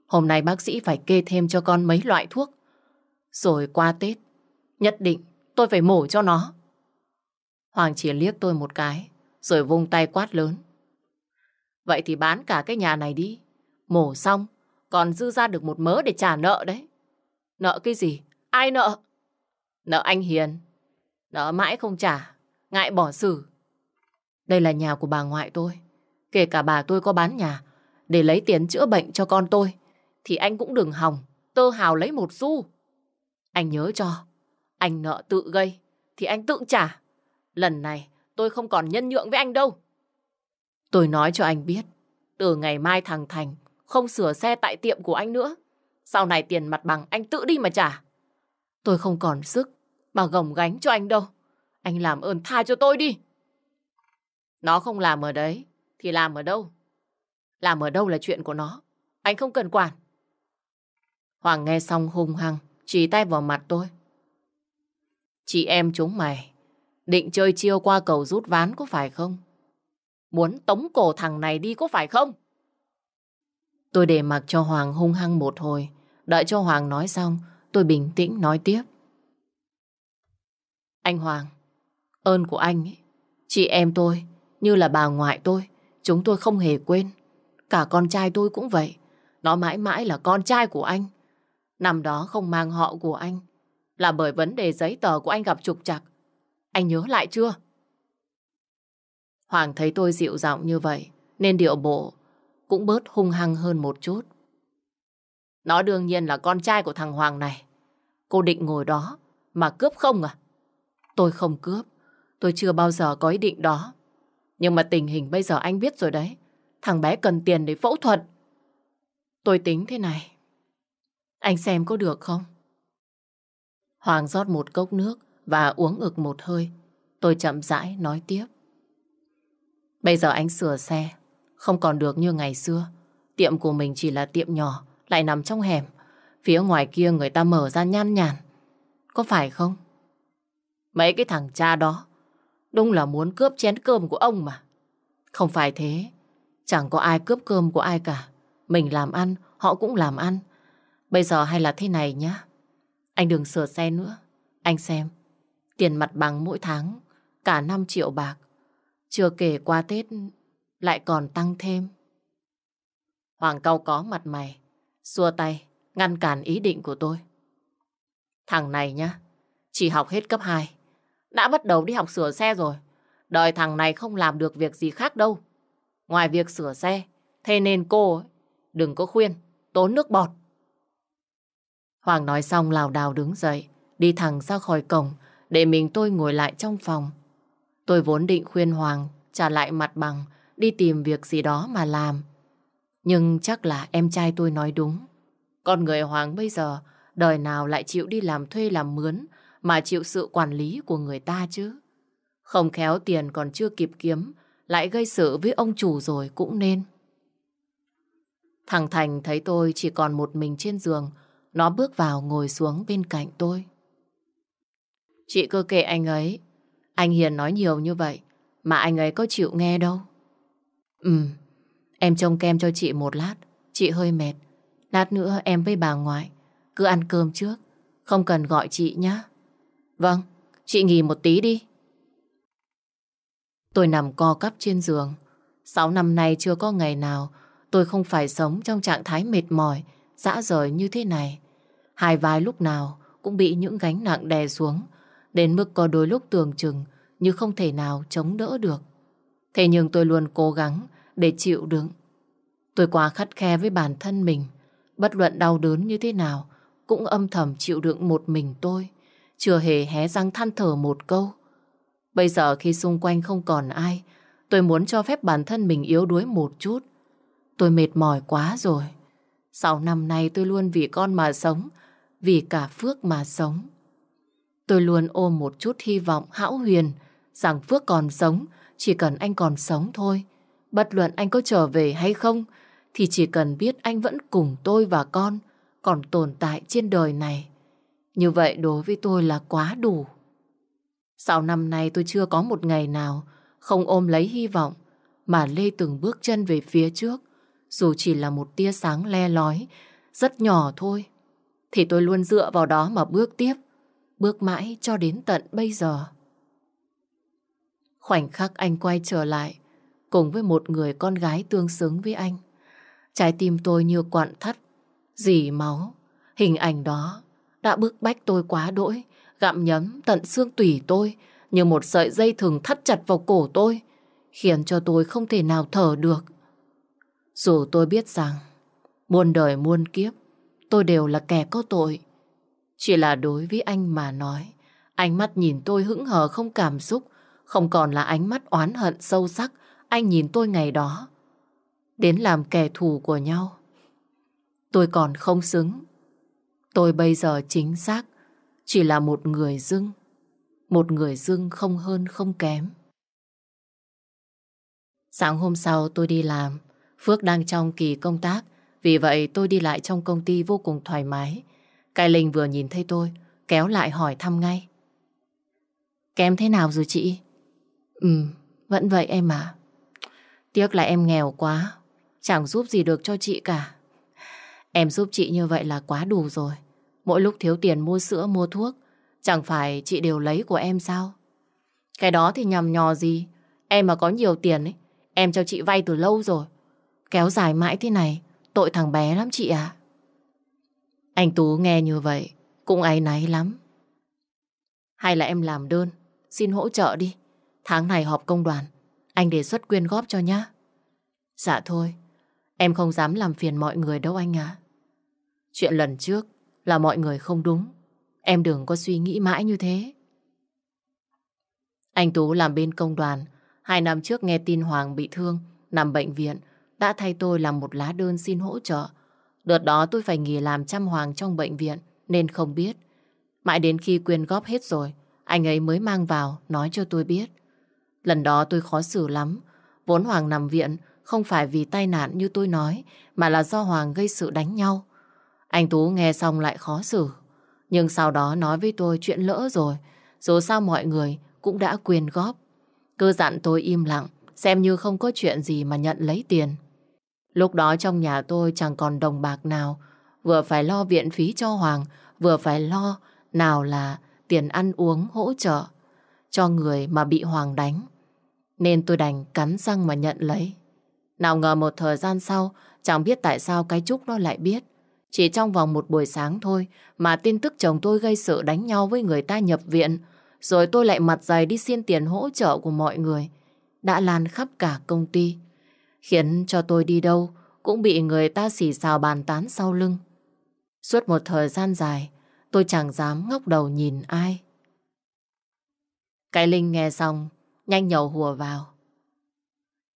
Hôm nay bác sĩ phải kê thêm cho con mấy loại thuốc. Rồi qua Tết, nhất định tôi phải mổ cho nó. Hoàng chỉ liếc tôi một cái, rồi vung tay quát lớn. Vậy thì bán cả cái nhà này đi. Mổ xong, còn dư ra được một mớ để trả nợ đấy. Nợ cái gì? Ai nợ? Nợ anh Hiền. Nợ mãi không trả, ngại bỏ xử. Đây là nhà của bà ngoại tôi. Kể cả bà tôi có bán nhà để lấy tiền chữa bệnh cho con tôi, thì anh cũng đừng hòng, tơ hào lấy một xu. Anh nhớ cho, anh nợ tự gây, thì anh tự trả. Lần này tôi không còn nhân nhượng với anh đâu. Tôi nói cho anh biết, từ ngày mai thằng Thành không sửa xe tại tiệm của anh nữa. Sau này tiền mặt bằng anh tự đi mà trả. Tôi không còn sức mà gồng gánh cho anh đâu. Anh làm ơn tha cho tôi đi. Nó không làm ở đấy, thì làm ở đâu? Làm ở đâu là chuyện của nó. Anh không cần quản. Hoàng nghe xong hung hăng, chỉ tay vào mặt tôi. Chị em chúng mày, định chơi chiêu qua cầu rút ván có phải không? Muốn tống cổ thằng này đi có phải không? Tôi để mặc cho Hoàng hung hăng một hồi. Đợi cho Hoàng nói xong, tôi bình tĩnh nói tiếp. Anh Hoàng, ơn của anh ấy, chị em tôi, như là bà ngoại tôi, chúng tôi không hề quên. Cả con trai tôi cũng vậy. Nó mãi mãi là con trai của anh. Năm đó không mang họ của anh. Là bởi vấn đề giấy tờ của anh gặp trục trặc. Anh nhớ lại chưa? Hoàng thấy tôi dịu giọng như vậy, nên điệu bộ cũng bớt hung hăng hơn một chút. Nó đương nhiên là con trai của thằng Hoàng này. Cô định ngồi đó mà cướp không à? Tôi không cướp. Tôi chưa bao giờ có ý định đó. Nhưng mà tình hình bây giờ anh biết rồi đấy. Thằng bé cần tiền để phẫu thuật. Tôi tính thế này. Anh xem có được không? Hoàng rót một cốc nước và uống ực một hơi. Tôi chậm rãi nói tiếp. Bây giờ anh sửa xe, không còn được như ngày xưa. Tiệm của mình chỉ là tiệm nhỏ, lại nằm trong hẻm. Phía ngoài kia người ta mở ra nhan nhản. Có phải không? Mấy cái thằng cha đó, đúng là muốn cướp chén cơm của ông mà. Không phải thế, chẳng có ai cướp cơm của ai cả. Mình làm ăn, họ cũng làm ăn. Bây giờ hay là thế này nhá. Anh đừng sửa xe nữa. Anh xem, tiền mặt bằng mỗi tháng cả 5 triệu bạc. Chưa kể qua Tết lại còn tăng thêm. Hoàng cau có mặt mày, xua tay, ngăn cản ý định của tôi. Thằng này nhá, chỉ học hết cấp 2. Đã bắt đầu đi học sửa xe rồi. Đời thằng này không làm được việc gì khác đâu. Ngoài việc sửa xe, thế nên cô ấy, đừng có khuyên, tốn nước bọt. Hoàng nói xong lào đào đứng dậy, đi thẳng ra khỏi cổng, để mình tôi ngồi lại trong phòng. Tôi vốn định khuyên Hoàng trả lại mặt bằng, đi tìm việc gì đó mà làm. Nhưng chắc là em trai tôi nói đúng. Con người Hoàng bây giờ, đời nào lại chịu đi làm thuê làm mướn, mà chịu sự quản lý của người ta chứ. Không khéo tiền còn chưa kịp kiếm, lại gây sự với ông chủ rồi cũng nên. Thằng Thành thấy tôi chỉ còn một mình trên giường, nó bước vào ngồi xuống bên cạnh tôi. Chị cơ kệ anh ấy, anh Hiền nói nhiều như vậy, mà anh ấy có chịu nghe đâu. Ừ, em trông kem cho chị một lát, chị hơi mệt. Lát nữa em với bà ngoại, cứ ăn cơm trước, không cần gọi chị nhé. Vâng, chị nghỉ một tí đi. Tôi nằm co cắp trên giường. Sáu năm nay chưa có ngày nào tôi không phải sống trong trạng thái mệt mỏi, dã rời như thế này. Hai vai lúc nào cũng bị những gánh nặng đè xuống, đến mức có đôi lúc tưởng chừng như không thể nào chống đỡ được. Thế nhưng tôi luôn cố gắng để chịu đựng. Tôi quá khắt khe với bản thân mình, bất luận đau đớn như thế nào, cũng âm thầm chịu đựng một mình tôi, chưa hề hé răng than thở một câu. Bây giờ khi xung quanh không còn ai, tôi muốn cho phép bản thân mình yếu đuối một chút. Tôi mệt mỏi quá rồi. Sau năm nay tôi luôn vì con mà sống, vì cả Phước mà sống. Tôi luôn ôm một chút hy vọng hão huyền rằng Phước còn sống, chỉ cần anh còn sống thôi. Bất luận anh có trở về hay không, thì chỉ cần biết anh vẫn cùng tôi và con còn tồn tại trên đời này. Như vậy đối với tôi là quá đủ. Sau năm nay tôi chưa có một ngày nào không ôm lấy hy vọng mà lê từng bước chân về phía trước, dù chỉ là một tia sáng le lói, rất nhỏ thôi, thì tôi luôn dựa vào đó mà bước tiếp, bước mãi cho đến tận bây giờ. Khoảnh khắc anh quay trở lại, cùng với một người con gái tương xứng với anh. Trái tim tôi như quặn thắt, dì máu. Hình ảnh đó đã bức bách tôi quá đỗi, gặm nhấm tận xương tủy tôi như một sợi dây thừng thắt chặt vào cổ tôi, khiến cho tôi không thể nào thở được. Dù tôi biết rằng muôn đời muôn kiếp tôi đều là kẻ có tội. Chỉ là đối với anh mà nói, ánh mắt nhìn tôi hững hờ không cảm xúc, không còn là ánh mắt oán hận sâu sắc anh nhìn tôi ngày đó. Đến làm kẻ thù của nhau. Tôi còn không xứng. Tôi bây giờ chính xác chỉ là một người dưng. Một người dưng không hơn không kém. Sáng hôm sau tôi đi làm. Phước đang trong kỳ công tác. Vì vậy tôi đi lại trong công ty vô cùng thoải mái. Cái Linh vừa nhìn thấy tôi, kéo lại hỏi thăm ngay. Kém thế nào rồi chị? Ừ, vẫn vậy em à. Tiếc là em nghèo quá, chẳng giúp gì được cho chị cả. Em giúp chị như vậy là quá đủ rồi. Mỗi lúc thiếu tiền mua sữa, mua thuốc, chẳng phải chị đều lấy của em sao? Cái đó thì nhầm nhò gì. Em mà có nhiều tiền ấy, em cho chị vay từ lâu rồi. Kéo dài mãi thế này, tội thằng bé lắm chị à. Anh Tú nghe như vậy, cũng áy náy lắm. Hay là em làm đơn, xin hỗ trợ đi. Tháng này họp công đoàn, anh đề xuất quyên góp cho nhá. Dạ thôi, em không dám làm phiền mọi người đâu anh à. Chuyện lần trước là mọi người không đúng. Em đừng có suy nghĩ mãi như thế. Anh Tú làm bên công đoàn. Hai năm trước nghe tin Hoàng bị thương, nằm bệnh viện, đã thay tôi làm một lá đơn xin hỗ trợ. Đợt đó tôi phải nghỉ làm chăm Hoàng trong bệnh viện, nên không biết. Mãi đến khi quyên góp hết rồi, anh ấy mới mang vào, nói cho tôi biết. Lần đó tôi khó xử lắm, Vốn Hoàng nằm viện không phải vì tai nạn như tôi nói, mà là do Hoàng gây sự đánh nhau. Anh Tú nghe xong lại khó xử. Nhưng sau đó nói với tôi chuyện lỡ rồi, dù sao mọi người cũng đã quyền góp. Cứ dặn tôi im lặng, xem như không có chuyện gì mà nhận lấy tiền. Lúc đó trong nhà tôi chẳng còn đồng bạc nào, vừa phải lo viện phí cho Hoàng, vừa phải lo nào là tiền ăn uống hỗ trợ cho người mà bị Hoàng đánh. Nên tôi đành cắn răng mà nhận lấy. Nào ngờ một thời gian sau, chẳng biết tại sao cái Trúc nó lại biết. Chỉ trong vòng một buổi sáng thôi mà tin tức chồng tôi gây sự đánh nhau với người ta nhập viện, rồi tôi lại mặt dày đi xin tiền hỗ trợ của mọi người. Đã lan khắp cả công ty, khiến cho tôi đi đâu cũng bị người ta xì xào bàn tán sau lưng. Suốt một thời gian dài, tôi chẳng dám ngóc đầu nhìn ai. Cái Linh nghe xong, nhanh nhầu hùa vào.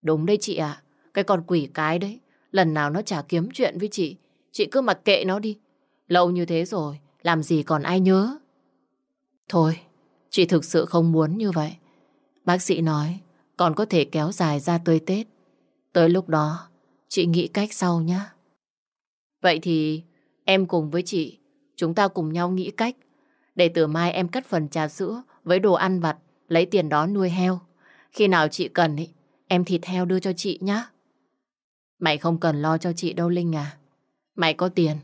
Đúng đấy chị ạ, cái con quỷ cái đấy, lần nào nó chả kiếm chuyện với chị, chị cứ mặc kệ nó đi. Lâu như thế rồi, làm gì còn ai nhớ. Thôi, chị thực sự không muốn như vậy. Bác sĩ nói, còn có thể kéo dài ra tới Tết. Tới lúc đó, chị nghĩ cách sau nhé. Vậy thì em cùng với chị, chúng ta cùng nhau nghĩ cách. Để từ mai em cắt phần trà sữa với đồ ăn vặt, lấy tiền đó nuôi heo. Khi nào chị cần ý, em thịt heo đưa cho chị nhé. Mày không cần lo cho chị đâu Linh à. Mày có tiền,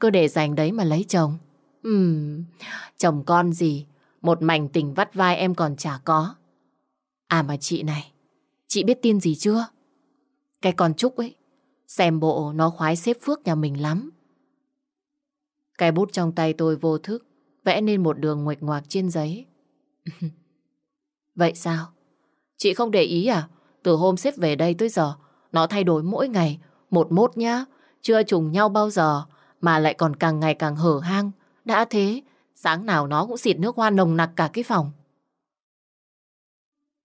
cứ để dành đấy mà lấy chồng. Ừm, chồng con gì, một mảnh tình vắt vai em còn chả có. À mà chị này, chị biết tin gì chưa? Cái con Trúc ấy, xem bộ nó khoái xếp phước nhà mình lắm. Cái bút trong tay tôi vô thức, vẽ nên một đường nguệch ngoạc trên giấy. Vậy sao? Chị không để ý à? Từ hôm xếp về đây tới giờ, nó thay đổi mỗi ngày, một mốt nhá. Chưa trùng nhau bao giờ, mà lại còn càng ngày càng hở hang. Đã thế, sáng nào nó cũng xịt nước hoa nồng nặc cả cái phòng.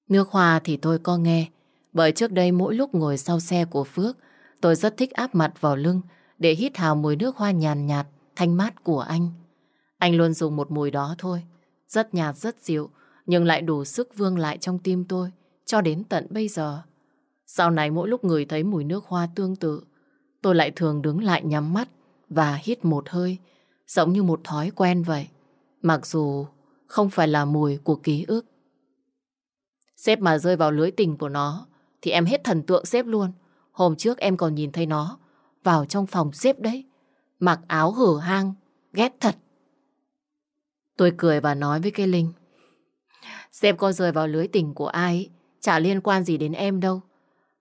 Nước hoa thì tôi có nghe, bởi trước đây mỗi lúc ngồi sau xe của Phước, tôi rất thích áp mặt vào lưng để hít hào mùi nước hoa nhàn nhạt, thanh mát của anh. Anh luôn dùng một mùi đó thôi, rất nhạt rất dịu, nhưng lại đủ sức vương lại trong tim tôi cho đến tận bây giờ. Sau này mỗi lúc người thấy mùi nước hoa tương tự, tôi lại thường đứng lại nhắm mắt và hít một hơi, giống như một thói quen vậy. Mặc dù không phải là mùi của ký ức. xếp mà rơi vào lưới tình của nó, thì em hết thần tượng sếp luôn. Hôm trước em còn nhìn thấy nó vào trong phòng sếp đấy, mặc áo hở hang, ghét thật. Tôi cười và nói với cây Linh. Sếp có rơi vào lưới tình của ai, chả liên quan gì đến em đâu.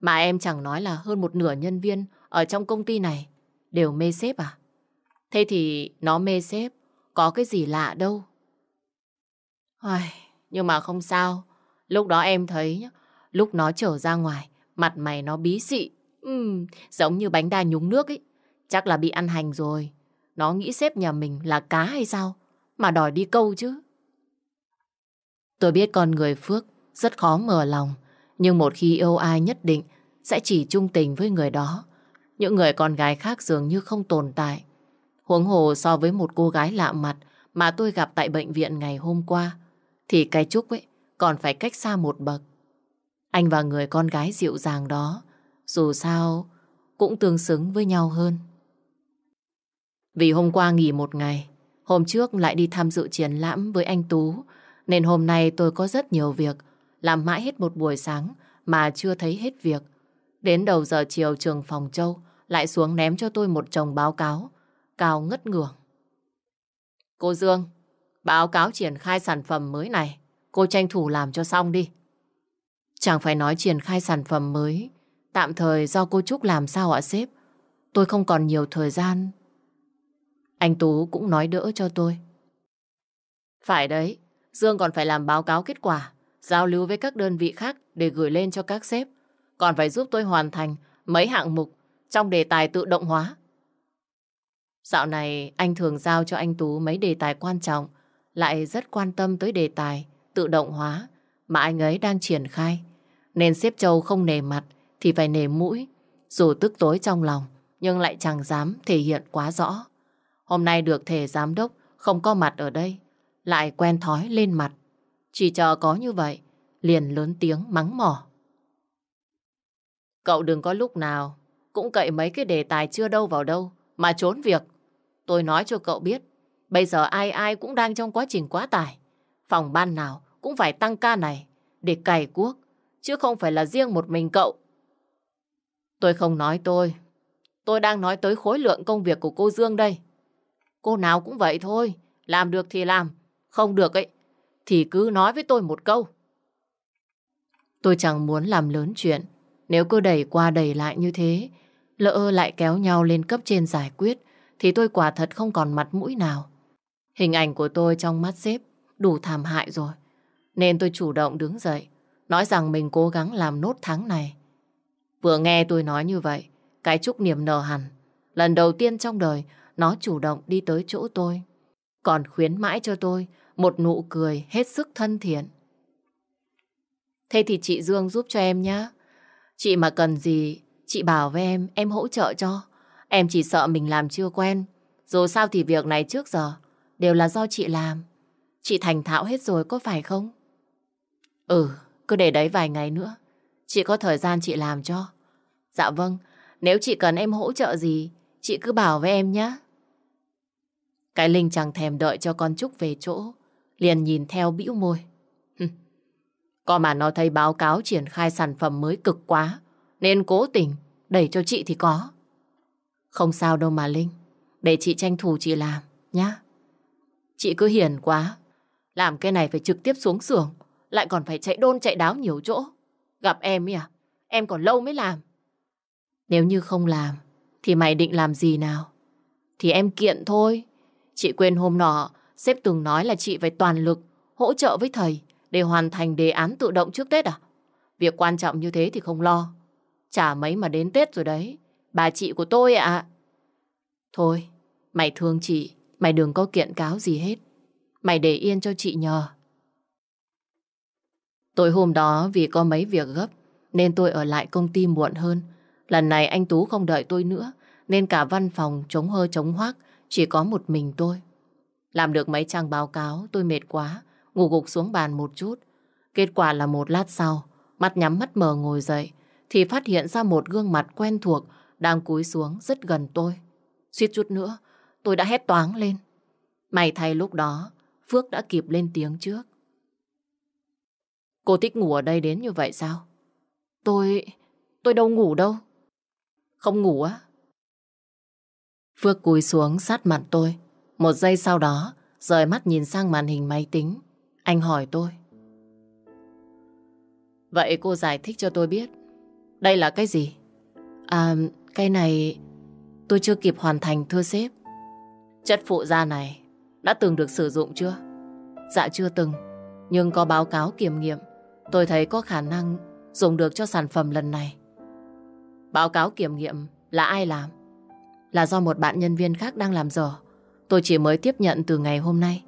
Mà em chẳng nói là hơn một nửa nhân viên ở trong công ty này đều mê sếp à? Thế thì nó mê sếp, có cái gì lạ đâu. Ai, nhưng mà không sao. Lúc đó em thấy, lúc nó trở ra ngoài, mặt mày nó bí xị. Ừm, giống như bánh đa nhúng nước ấy. Chắc là bị ăn hành rồi. Nó nghĩ xếp nhà mình là cá hay sao? Mà đòi đi câu chứ. Tôi biết con người Phước rất khó mở lòng. Nhưng một khi yêu ai nhất định sẽ chỉ trung tình với người đó. Những người con gái khác dường như không tồn tại. Huống hồ so với một cô gái lạ mặt mà tôi gặp tại bệnh viện ngày hôm qua, thì cái chúc ấy còn phải cách xa một bậc. Anh và người con gái dịu dàng đó, dù sao cũng tương xứng với nhau hơn. Vì hôm qua nghỉ một ngày, hôm trước lại đi tham dự triển lãm với anh Tú, nên hôm nay tôi có rất nhiều việc, làm mãi hết một buổi sáng mà chưa thấy hết việc. Đến đầu giờ chiều trường phòng châu lại xuống ném cho tôi một chồng báo cáo, cao ngất ngường. Cô Dương, báo cáo triển khai sản phẩm mới này, cô tranh thủ làm cho xong đi. Chẳng phải nói triển khai sản phẩm mới, tạm thời do cô Trúc làm sao ạ sếp? Tôi không còn nhiều thời gian. Anh Tú cũng nói đỡ cho tôi. Phải đấy, Dương còn phải làm báo cáo kết quả, giao lưu với các đơn vị khác để gửi lên cho các sếp. Còn phải giúp tôi hoàn thành mấy hạng mục trong đề tài tự động hóa. Dạo này anh thường giao cho anh Tú mấy đề tài quan trọng, lại rất quan tâm tới đề tài tự động hóa mà anh ấy đang triển khai. Nên xếp Châu không nề mặt thì phải nề mũi, dù tức tối trong lòng nhưng lại chẳng dám thể hiện quá rõ. Hôm nay được thể giám đốc không có mặt ở đây, lại quen thói lên mặt. Chỉ chờ có như vậy, liền lớn tiếng mắng mỏ. Cậu đừng có lúc nào cũng cậy mấy cái đề tài chưa đâu vào đâu mà trốn việc. Tôi nói cho cậu biết, bây giờ ai ai cũng đang trong quá trình quá tải. Phòng ban nào cũng phải tăng ca này để cày cuốc, chứ không phải là riêng một mình cậu. Tôi không nói tôi, tôi đang nói tới khối lượng công việc của cô Dương đây. Cô nào cũng vậy thôi, làm được thì làm, không được ấy, thì cứ nói với tôi một câu. Tôi chẳng muốn làm lớn chuyện, nếu cứ đẩy qua đẩy lại như thế, lỡ lại kéo nhau lên cấp trên giải quyết, thì tôi quả thật không còn mặt mũi nào. Hình ảnh của tôi trong mắt xếp đủ thảm hại rồi. Nên tôi chủ động đứng dậy, nói rằng mình cố gắng làm nốt tháng này. Vừa nghe tôi nói như vậy, cái chúc niềm nở hẳn. Lần đầu tiên trong đời, nó chủ động đi tới chỗ tôi. Còn khuyến mãi cho tôi một nụ cười hết sức thân thiện. Thế thì chị Dương giúp cho em nhé. Chị mà cần gì, chị bảo với em, em hỗ trợ cho. Em chỉ sợ mình làm chưa quen. Dù sao thì việc này trước giờ đều là do chị làm. Chị thành thạo hết rồi có phải không? Ừ, cứ để đấy vài ngày nữa. Chị có thời gian chị làm cho. Dạ vâng, nếu chị cần em hỗ trợ gì, chị cứ bảo với em nhé. Cái Linh chẳng thèm đợi cho con Trúc về chỗ, liền nhìn theo bĩu môi. Có mà nó thấy báo cáo triển khai sản phẩm mới cực quá, nên cố tình đẩy cho chị thì có. Không sao đâu mà Linh, để chị tranh thủ chị làm, nhá. Chị cứ hiền quá, làm cái này phải trực tiếp xuống xưởng, lại còn phải chạy đôn chạy đáo nhiều chỗ. Gặp em ấy à, em còn lâu mới làm. Nếu như không làm, thì mày định làm gì nào? Thì em kiện thôi. Chị quên hôm nọ, sếp từng nói là chị phải toàn lực hỗ trợ với thầy để hoàn thành đề án tự động trước Tết à? Việc quan trọng như thế thì không lo. Chả mấy mà đến Tết rồi đấy. Bà chị của tôi ạ. Thôi, mày thương chị, mày đừng có kiện cáo gì hết. Mày để yên cho chị nhờ. Tối hôm đó vì có mấy việc gấp, nên tôi ở lại công ty muộn hơn. Lần này anh Tú không đợi tôi nữa, nên cả văn phòng chống hơi chống hoác, chỉ có một mình tôi. Làm được mấy trang báo cáo, tôi mệt quá, ngủ gục xuống bàn một chút. Kết quả là một lát sau, mắt nhắm mắt mờ ngồi dậy, thì phát hiện ra một gương mặt quen thuộc đang cúi xuống rất gần tôi. Suýt chút nữa, tôi đã hét toáng lên. May thay lúc đó, Phước đã kịp lên tiếng trước. Cô thích ngủ ở đây đến như vậy sao? Tôi... tôi đâu ngủ đâu. Không ngủ á? Phước cúi xuống sát mặt tôi. Một giây sau đó, rời mắt nhìn sang màn hình máy tính. Anh hỏi tôi. Vậy cô giải thích cho tôi biết. Đây là cái gì? À, cái này... Tôi chưa kịp hoàn thành thưa sếp. Chất phụ da này đã từng được sử dụng chưa? Dạ chưa từng, nhưng có báo cáo kiểm nghiệm. Tôi thấy có khả năng dùng được cho sản phẩm lần này. Báo cáo kiểm nghiệm là ai làm? Là do một bạn nhân viên khác đang làm dở. Tôi chỉ mới tiếp nhận từ ngày hôm nay.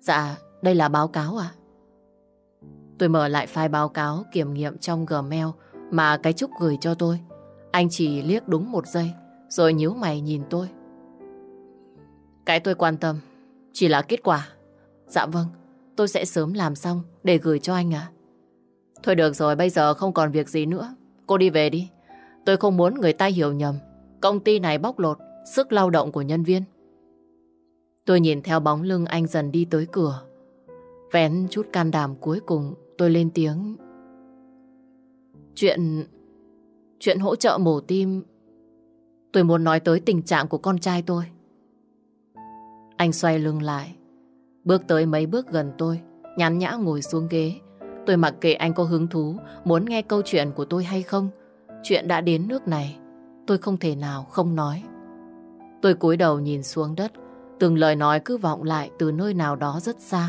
Dạ, đây là báo cáo à? Tôi mở lại file báo cáo kiểm nghiệm trong Gmail mà cái Trúc gửi cho tôi. Anh chỉ liếc đúng một giây, rồi nhíu mày nhìn tôi. Cái tôi quan tâm chỉ là kết quả. Dạ vâng, tôi sẽ sớm làm xong để gửi cho anh ạ. Thôi được rồi, bây giờ không còn việc gì nữa. Cô đi về đi. Tôi không muốn người ta hiểu nhầm. Công ty này bóc lột sức lao động của nhân viên. Tôi nhìn theo bóng lưng anh dần đi tới cửa. Vén chút can đảm cuối cùng tôi lên tiếng. Chuyện... Chuyện hỗ trợ mổ tim... Tôi muốn nói tới tình trạng của con trai tôi. Anh xoay lưng lại. Bước tới mấy bước gần tôi. nhắn nhã ngồi xuống ghế. Tôi mặc kệ anh có hứng thú muốn nghe câu chuyện của tôi hay không. Chuyện đã đến nước này. Tôi không thể nào không nói. Tôi cúi đầu nhìn xuống đất. Từng lời nói cứ vọng lại từ nơi nào đó rất xa.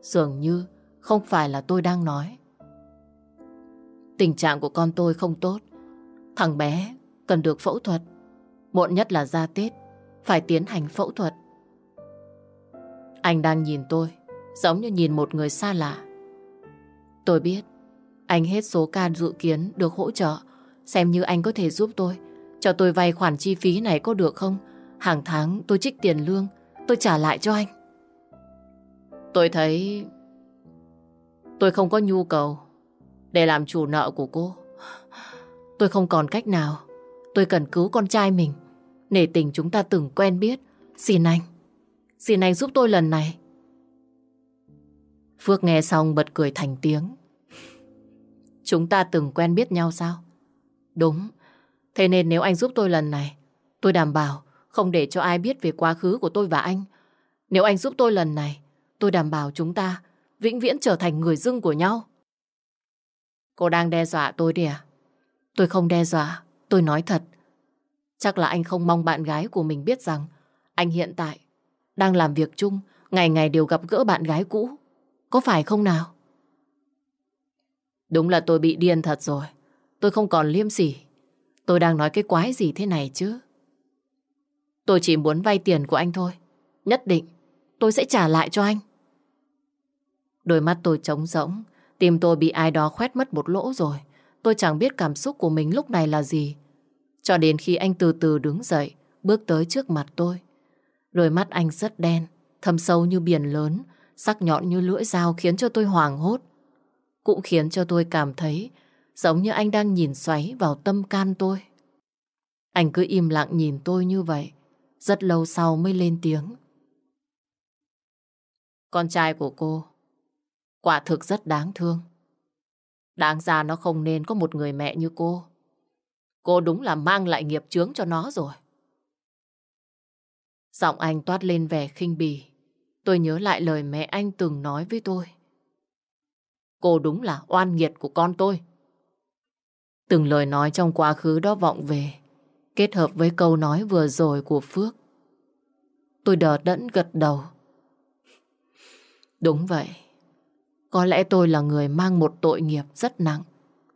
Dường như không phải là tôi đang nói. Tình trạng của con tôi không tốt. Thằng bé cần được phẫu thuật. Muộn nhất là ra Tết, phải tiến hành phẫu thuật. Anh đang nhìn tôi, giống như nhìn một người xa lạ. Tôi biết, anh hết số ca dự kiến được hỗ trợ, xem như anh có thể giúp tôi. Cho tôi vay khoản chi phí này có được không? Hàng tháng tôi trích tiền lương, tôi trả lại cho anh. Tôi thấy tôi không có nhu cầu để làm chủ nợ của cô. Tôi không còn cách nào. Tôi cần cứu con trai mình. Nể tình chúng ta từng quen biết. Xin anh. Xin anh giúp tôi lần này. Phước nghe xong bật cười thành tiếng. Chúng ta từng quen biết nhau sao? Đúng. Thế nên nếu anh giúp tôi lần này, tôi đảm bảo không để cho ai biết về quá khứ của tôi và anh. Nếu anh giúp tôi lần này, tôi đảm bảo chúng ta vĩnh viễn trở thành người dưng của nhau. Cô đang đe dọa tôi đi à? Tôi không đe dọa, tôi nói thật. Chắc là anh không mong bạn gái của mình biết rằng anh hiện tại đang làm việc chung, ngày ngày đều gặp gỡ bạn gái cũ. Có phải không nào? Đúng là tôi bị điên thật rồi. Tôi không còn liêm sỉ. Tôi đang nói cái quái gì thế này chứ? Tôi chỉ muốn vay tiền của anh thôi. Nhất định tôi sẽ trả lại cho anh. Đôi mắt tôi trống rỗng, tim tôi bị ai đó khoét mất một lỗ rồi. Tôi chẳng biết cảm xúc của mình lúc này là gì. Cho đến khi anh từ từ đứng dậy, bước tới trước mặt tôi. Đôi mắt anh rất đen, thâm sâu như biển lớn, sắc nhọn như lưỡi dao khiến cho tôi hoảng hốt. Cũng khiến cho tôi cảm thấy giống như anh đang nhìn xoáy vào tâm can tôi. Anh cứ im lặng nhìn tôi như vậy, rất lâu sau mới lên tiếng. Con trai của cô quả thực rất đáng thương. Đáng ra nó không nên có một người mẹ như cô. Cô đúng là mang lại nghiệp chướng cho nó rồi. Giọng anh toát lên vẻ khinh bỉ. Tôi nhớ lại lời mẹ anh từng nói với tôi. Cô đúng là oan nghiệt của con tôi. Từng lời nói trong quá khứ đó vọng về, kết hợp với câu nói vừa rồi của Phước. Tôi đờ đẫn gật đầu. Đúng vậy. Có lẽ tôi là người mang một tội nghiệp rất nặng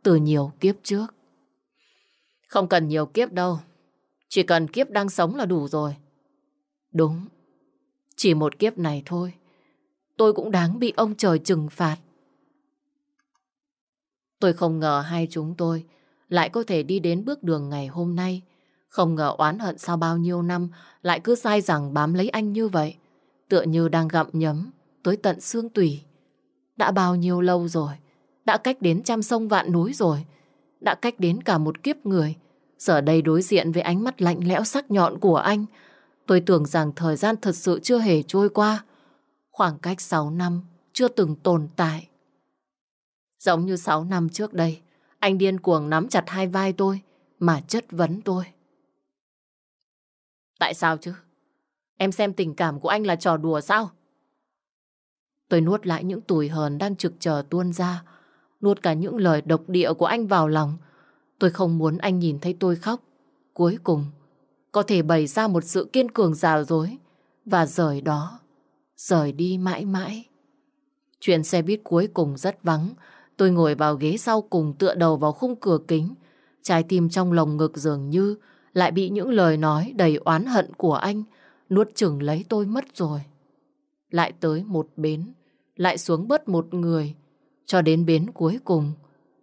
từ nhiều kiếp trước. Không cần nhiều kiếp đâu. Chỉ cần kiếp đang sống là đủ rồi. Đúng. Chỉ một kiếp này thôi. Tôi cũng đáng bị ông trời trừng phạt. Tôi không ngờ hai chúng tôi lại có thể đi đến bước đường ngày hôm nay. Không ngờ oán hận sau bao nhiêu năm lại cứ sai rằng bám lấy anh như vậy. Tựa như đang gặm nhấm tới tận xương tủy. Đã bao nhiêu lâu rồi, đã cách đến trăm sông vạn núi rồi, đã cách đến cả một kiếp người. Giờ đây đối diện với ánh mắt lạnh lẽo sắc nhọn của anh, tôi tưởng rằng thời gian thật sự chưa hề trôi qua. Khoảng cách 6 năm chưa từng tồn tại. Giống như 6 năm trước đây, anh điên cuồng nắm chặt hai vai tôi mà chất vấn tôi. Tại sao chứ? Em xem tình cảm của anh là trò đùa sao? Tôi nuốt lại những tủi hờn đang trực chờ tuôn ra, nuốt cả những lời độc địa của anh vào lòng. Tôi không muốn anh nhìn thấy tôi khóc. Cuối cùng, có thể bày ra một sự kiên cường giả dối và rời đó, rời đi mãi mãi. Chuyện xe buýt cuối cùng rất vắng, tôi ngồi vào ghế sau cùng tựa đầu vào khung cửa kính, trái tim trong lồng ngực dường như lại bị những lời nói đầy oán hận của anh nuốt chửng lấy tôi mất rồi. Lại tới một bến, lại xuống bớt một người, cho đến bến cuối cùng,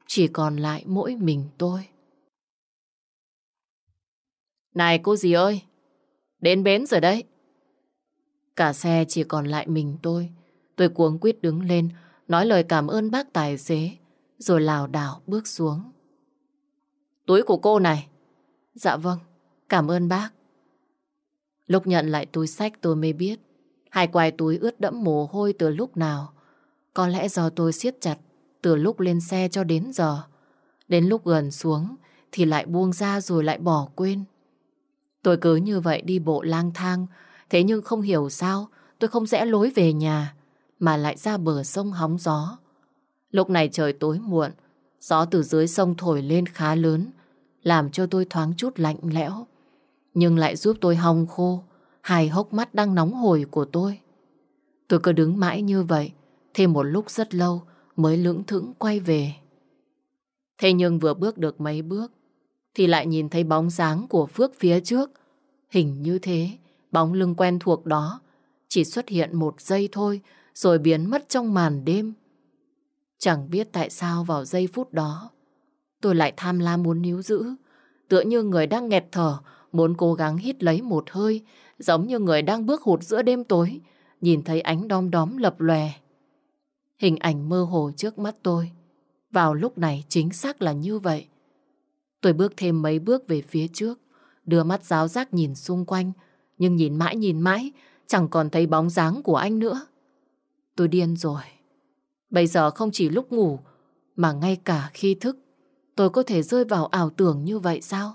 chỉ còn lại mỗi mình tôi. Này cô gì ơi, đến bến rồi đấy. Cả xe chỉ còn lại mình tôi. Tôi cuống quýt đứng lên, nói lời cảm ơn bác tài xế, rồi lảo đảo bước xuống. Túi của cô này. Dạ vâng, cảm ơn bác. Lúc nhận lại túi sách tôi mới biết, hai quai túi ướt đẫm mồ hôi từ lúc nào. Có lẽ do tôi siết chặt từ lúc lên xe cho đến giờ. Đến lúc gần xuống thì lại buông ra rồi lại bỏ quên. Tôi cứ như vậy đi bộ lang thang, thế nhưng không hiểu sao tôi không rẽ lối về nhà, mà lại ra bờ sông hóng gió. Lúc này trời tối muộn, gió từ dưới sông thổi lên khá lớn, làm cho tôi thoáng chút lạnh lẽo, nhưng lại giúp tôi hong khô, hai hốc mắt đang nóng hổi của tôi. Tôi cứ đứng mãi như vậy, thêm một lúc rất lâu mới lưỡng thững quay về. Thế nhưng vừa bước được mấy bước, thì lại nhìn thấy bóng dáng của Phước phía trước. Hình như thế, bóng lưng quen thuộc đó chỉ xuất hiện một giây thôi rồi biến mất trong màn đêm. Chẳng biết tại sao vào giây phút đó tôi lại tham lam muốn níu giữ, tựa như người đang nghẹt thở muốn cố gắng hít lấy một hơi, giống như người đang bước hụt giữa đêm tối, nhìn thấy ánh đom đóm lập lòe. Hình ảnh mơ hồ trước mắt tôi, vào lúc này chính xác là như vậy. Tôi bước thêm mấy bước về phía trước, đưa mắt giáo giác nhìn xung quanh, nhưng nhìn mãi nhìn mãi, chẳng còn thấy bóng dáng của anh nữa. Tôi điên rồi. Bây giờ không chỉ lúc ngủ, mà ngay cả khi thức, tôi có thể rơi vào ảo tưởng như vậy sao?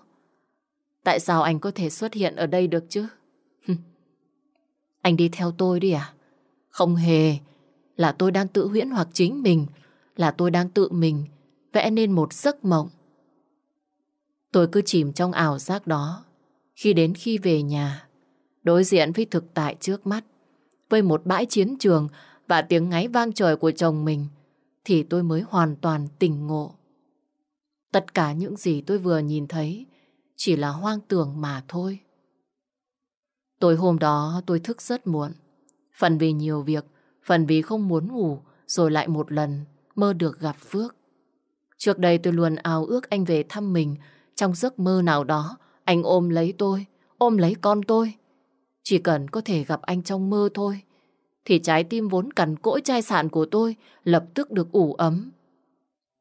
Tại sao anh có thể xuất hiện ở đây được chứ? anh đi theo tôi đi à? Không hề, là tôi đang tự huyễn hoặc chính mình, là tôi đang tự mình vẽ nên một giấc mộng. Tôi cứ chìm trong ảo giác đó, khi đến khi về nhà, đối diện với thực tại trước mắt, với một bãi chiến trường và tiếng ngáy vang trời của chồng mình, thì tôi mới hoàn toàn tỉnh ngộ. Tất cả những gì tôi vừa nhìn thấy chỉ là hoang tưởng mà thôi. Tối hôm đó tôi thức rất muộn. Phần vì nhiều việc, phần vì không muốn ngủ, rồi lại một lần mơ được gặp Phước. Trước đây tôi luôn ao ước anh về thăm mình, trong giấc mơ nào đó, anh ôm lấy tôi, ôm lấy con tôi. Chỉ cần có thể gặp anh trong mơ thôi, thì trái tim vốn cằn cỗi chai sạn của tôi lập tức được ủ ấm.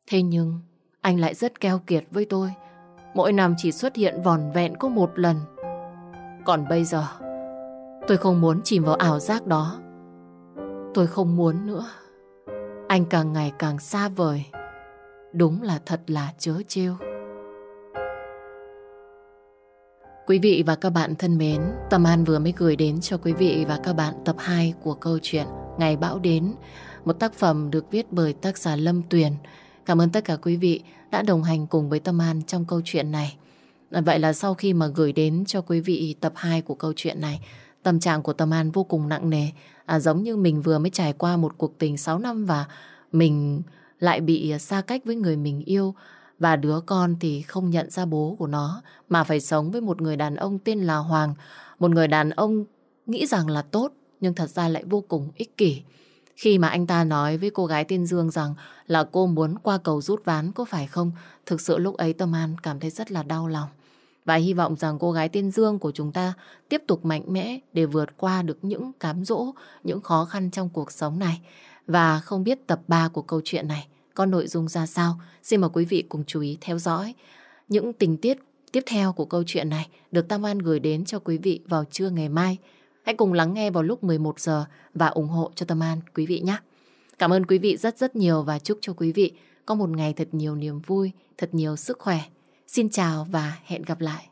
Thế nhưng, anh lại rất keo kiệt với tôi. Mỗi năm chỉ xuất hiện vòn vẹn có một lần. Còn bây giờ, tôi không muốn chìm vào ảo giác đó. Tôi không muốn nữa. Anh càng ngày càng xa vời. Đúng là thật là chớ trêu. Quý vị và các bạn thân mến, Tâm An vừa mới gửi đến cho quý vị và các bạn tập 2 của câu chuyện Ngày Bão Đến, một tác phẩm được viết bởi tác giả Lâm Tuyền. Cảm ơn tất cả quý vị đã đồng hành cùng với Tâm An trong câu chuyện này. Vậy là sau khi mà gửi đến cho quý vị tập 2 của câu chuyện này, tâm trạng của Tâm An vô cùng nặng nề. À, giống như mình vừa mới trải qua một cuộc tình 6 năm và mình lại bị à, xa cách với người mình yêu. Và đứa con thì không nhận ra bố của nó mà phải sống với một người đàn ông tên là Hoàng. Một người đàn ông nghĩ rằng là tốt nhưng thật ra lại vô cùng ích kỷ. Khi mà anh ta nói với cô gái tên Dương rằng là cô muốn qua cầu rút ván có phải không? Thực sự lúc ấy Tâm An cảm thấy rất là đau lòng. Và hy vọng rằng cô gái tên Dương của chúng ta tiếp tục mạnh mẽ để vượt qua được những cám dỗ, những khó khăn trong cuộc sống này. Và không biết tập 3 của câu chuyện này có nội dung ra sao. Xin mời quý vị cùng chú ý theo dõi những tình tiết tiếp theo của câu chuyện này được Tam An gửi đến cho quý vị vào trưa ngày mai. Hãy cùng lắng nghe vào lúc 11 giờ và ủng hộ cho Tâm An quý vị nhé. Cảm ơn quý vị rất rất nhiều và chúc cho quý vị có một ngày thật nhiều niềm vui, thật nhiều sức khỏe. Xin chào và hẹn gặp lại.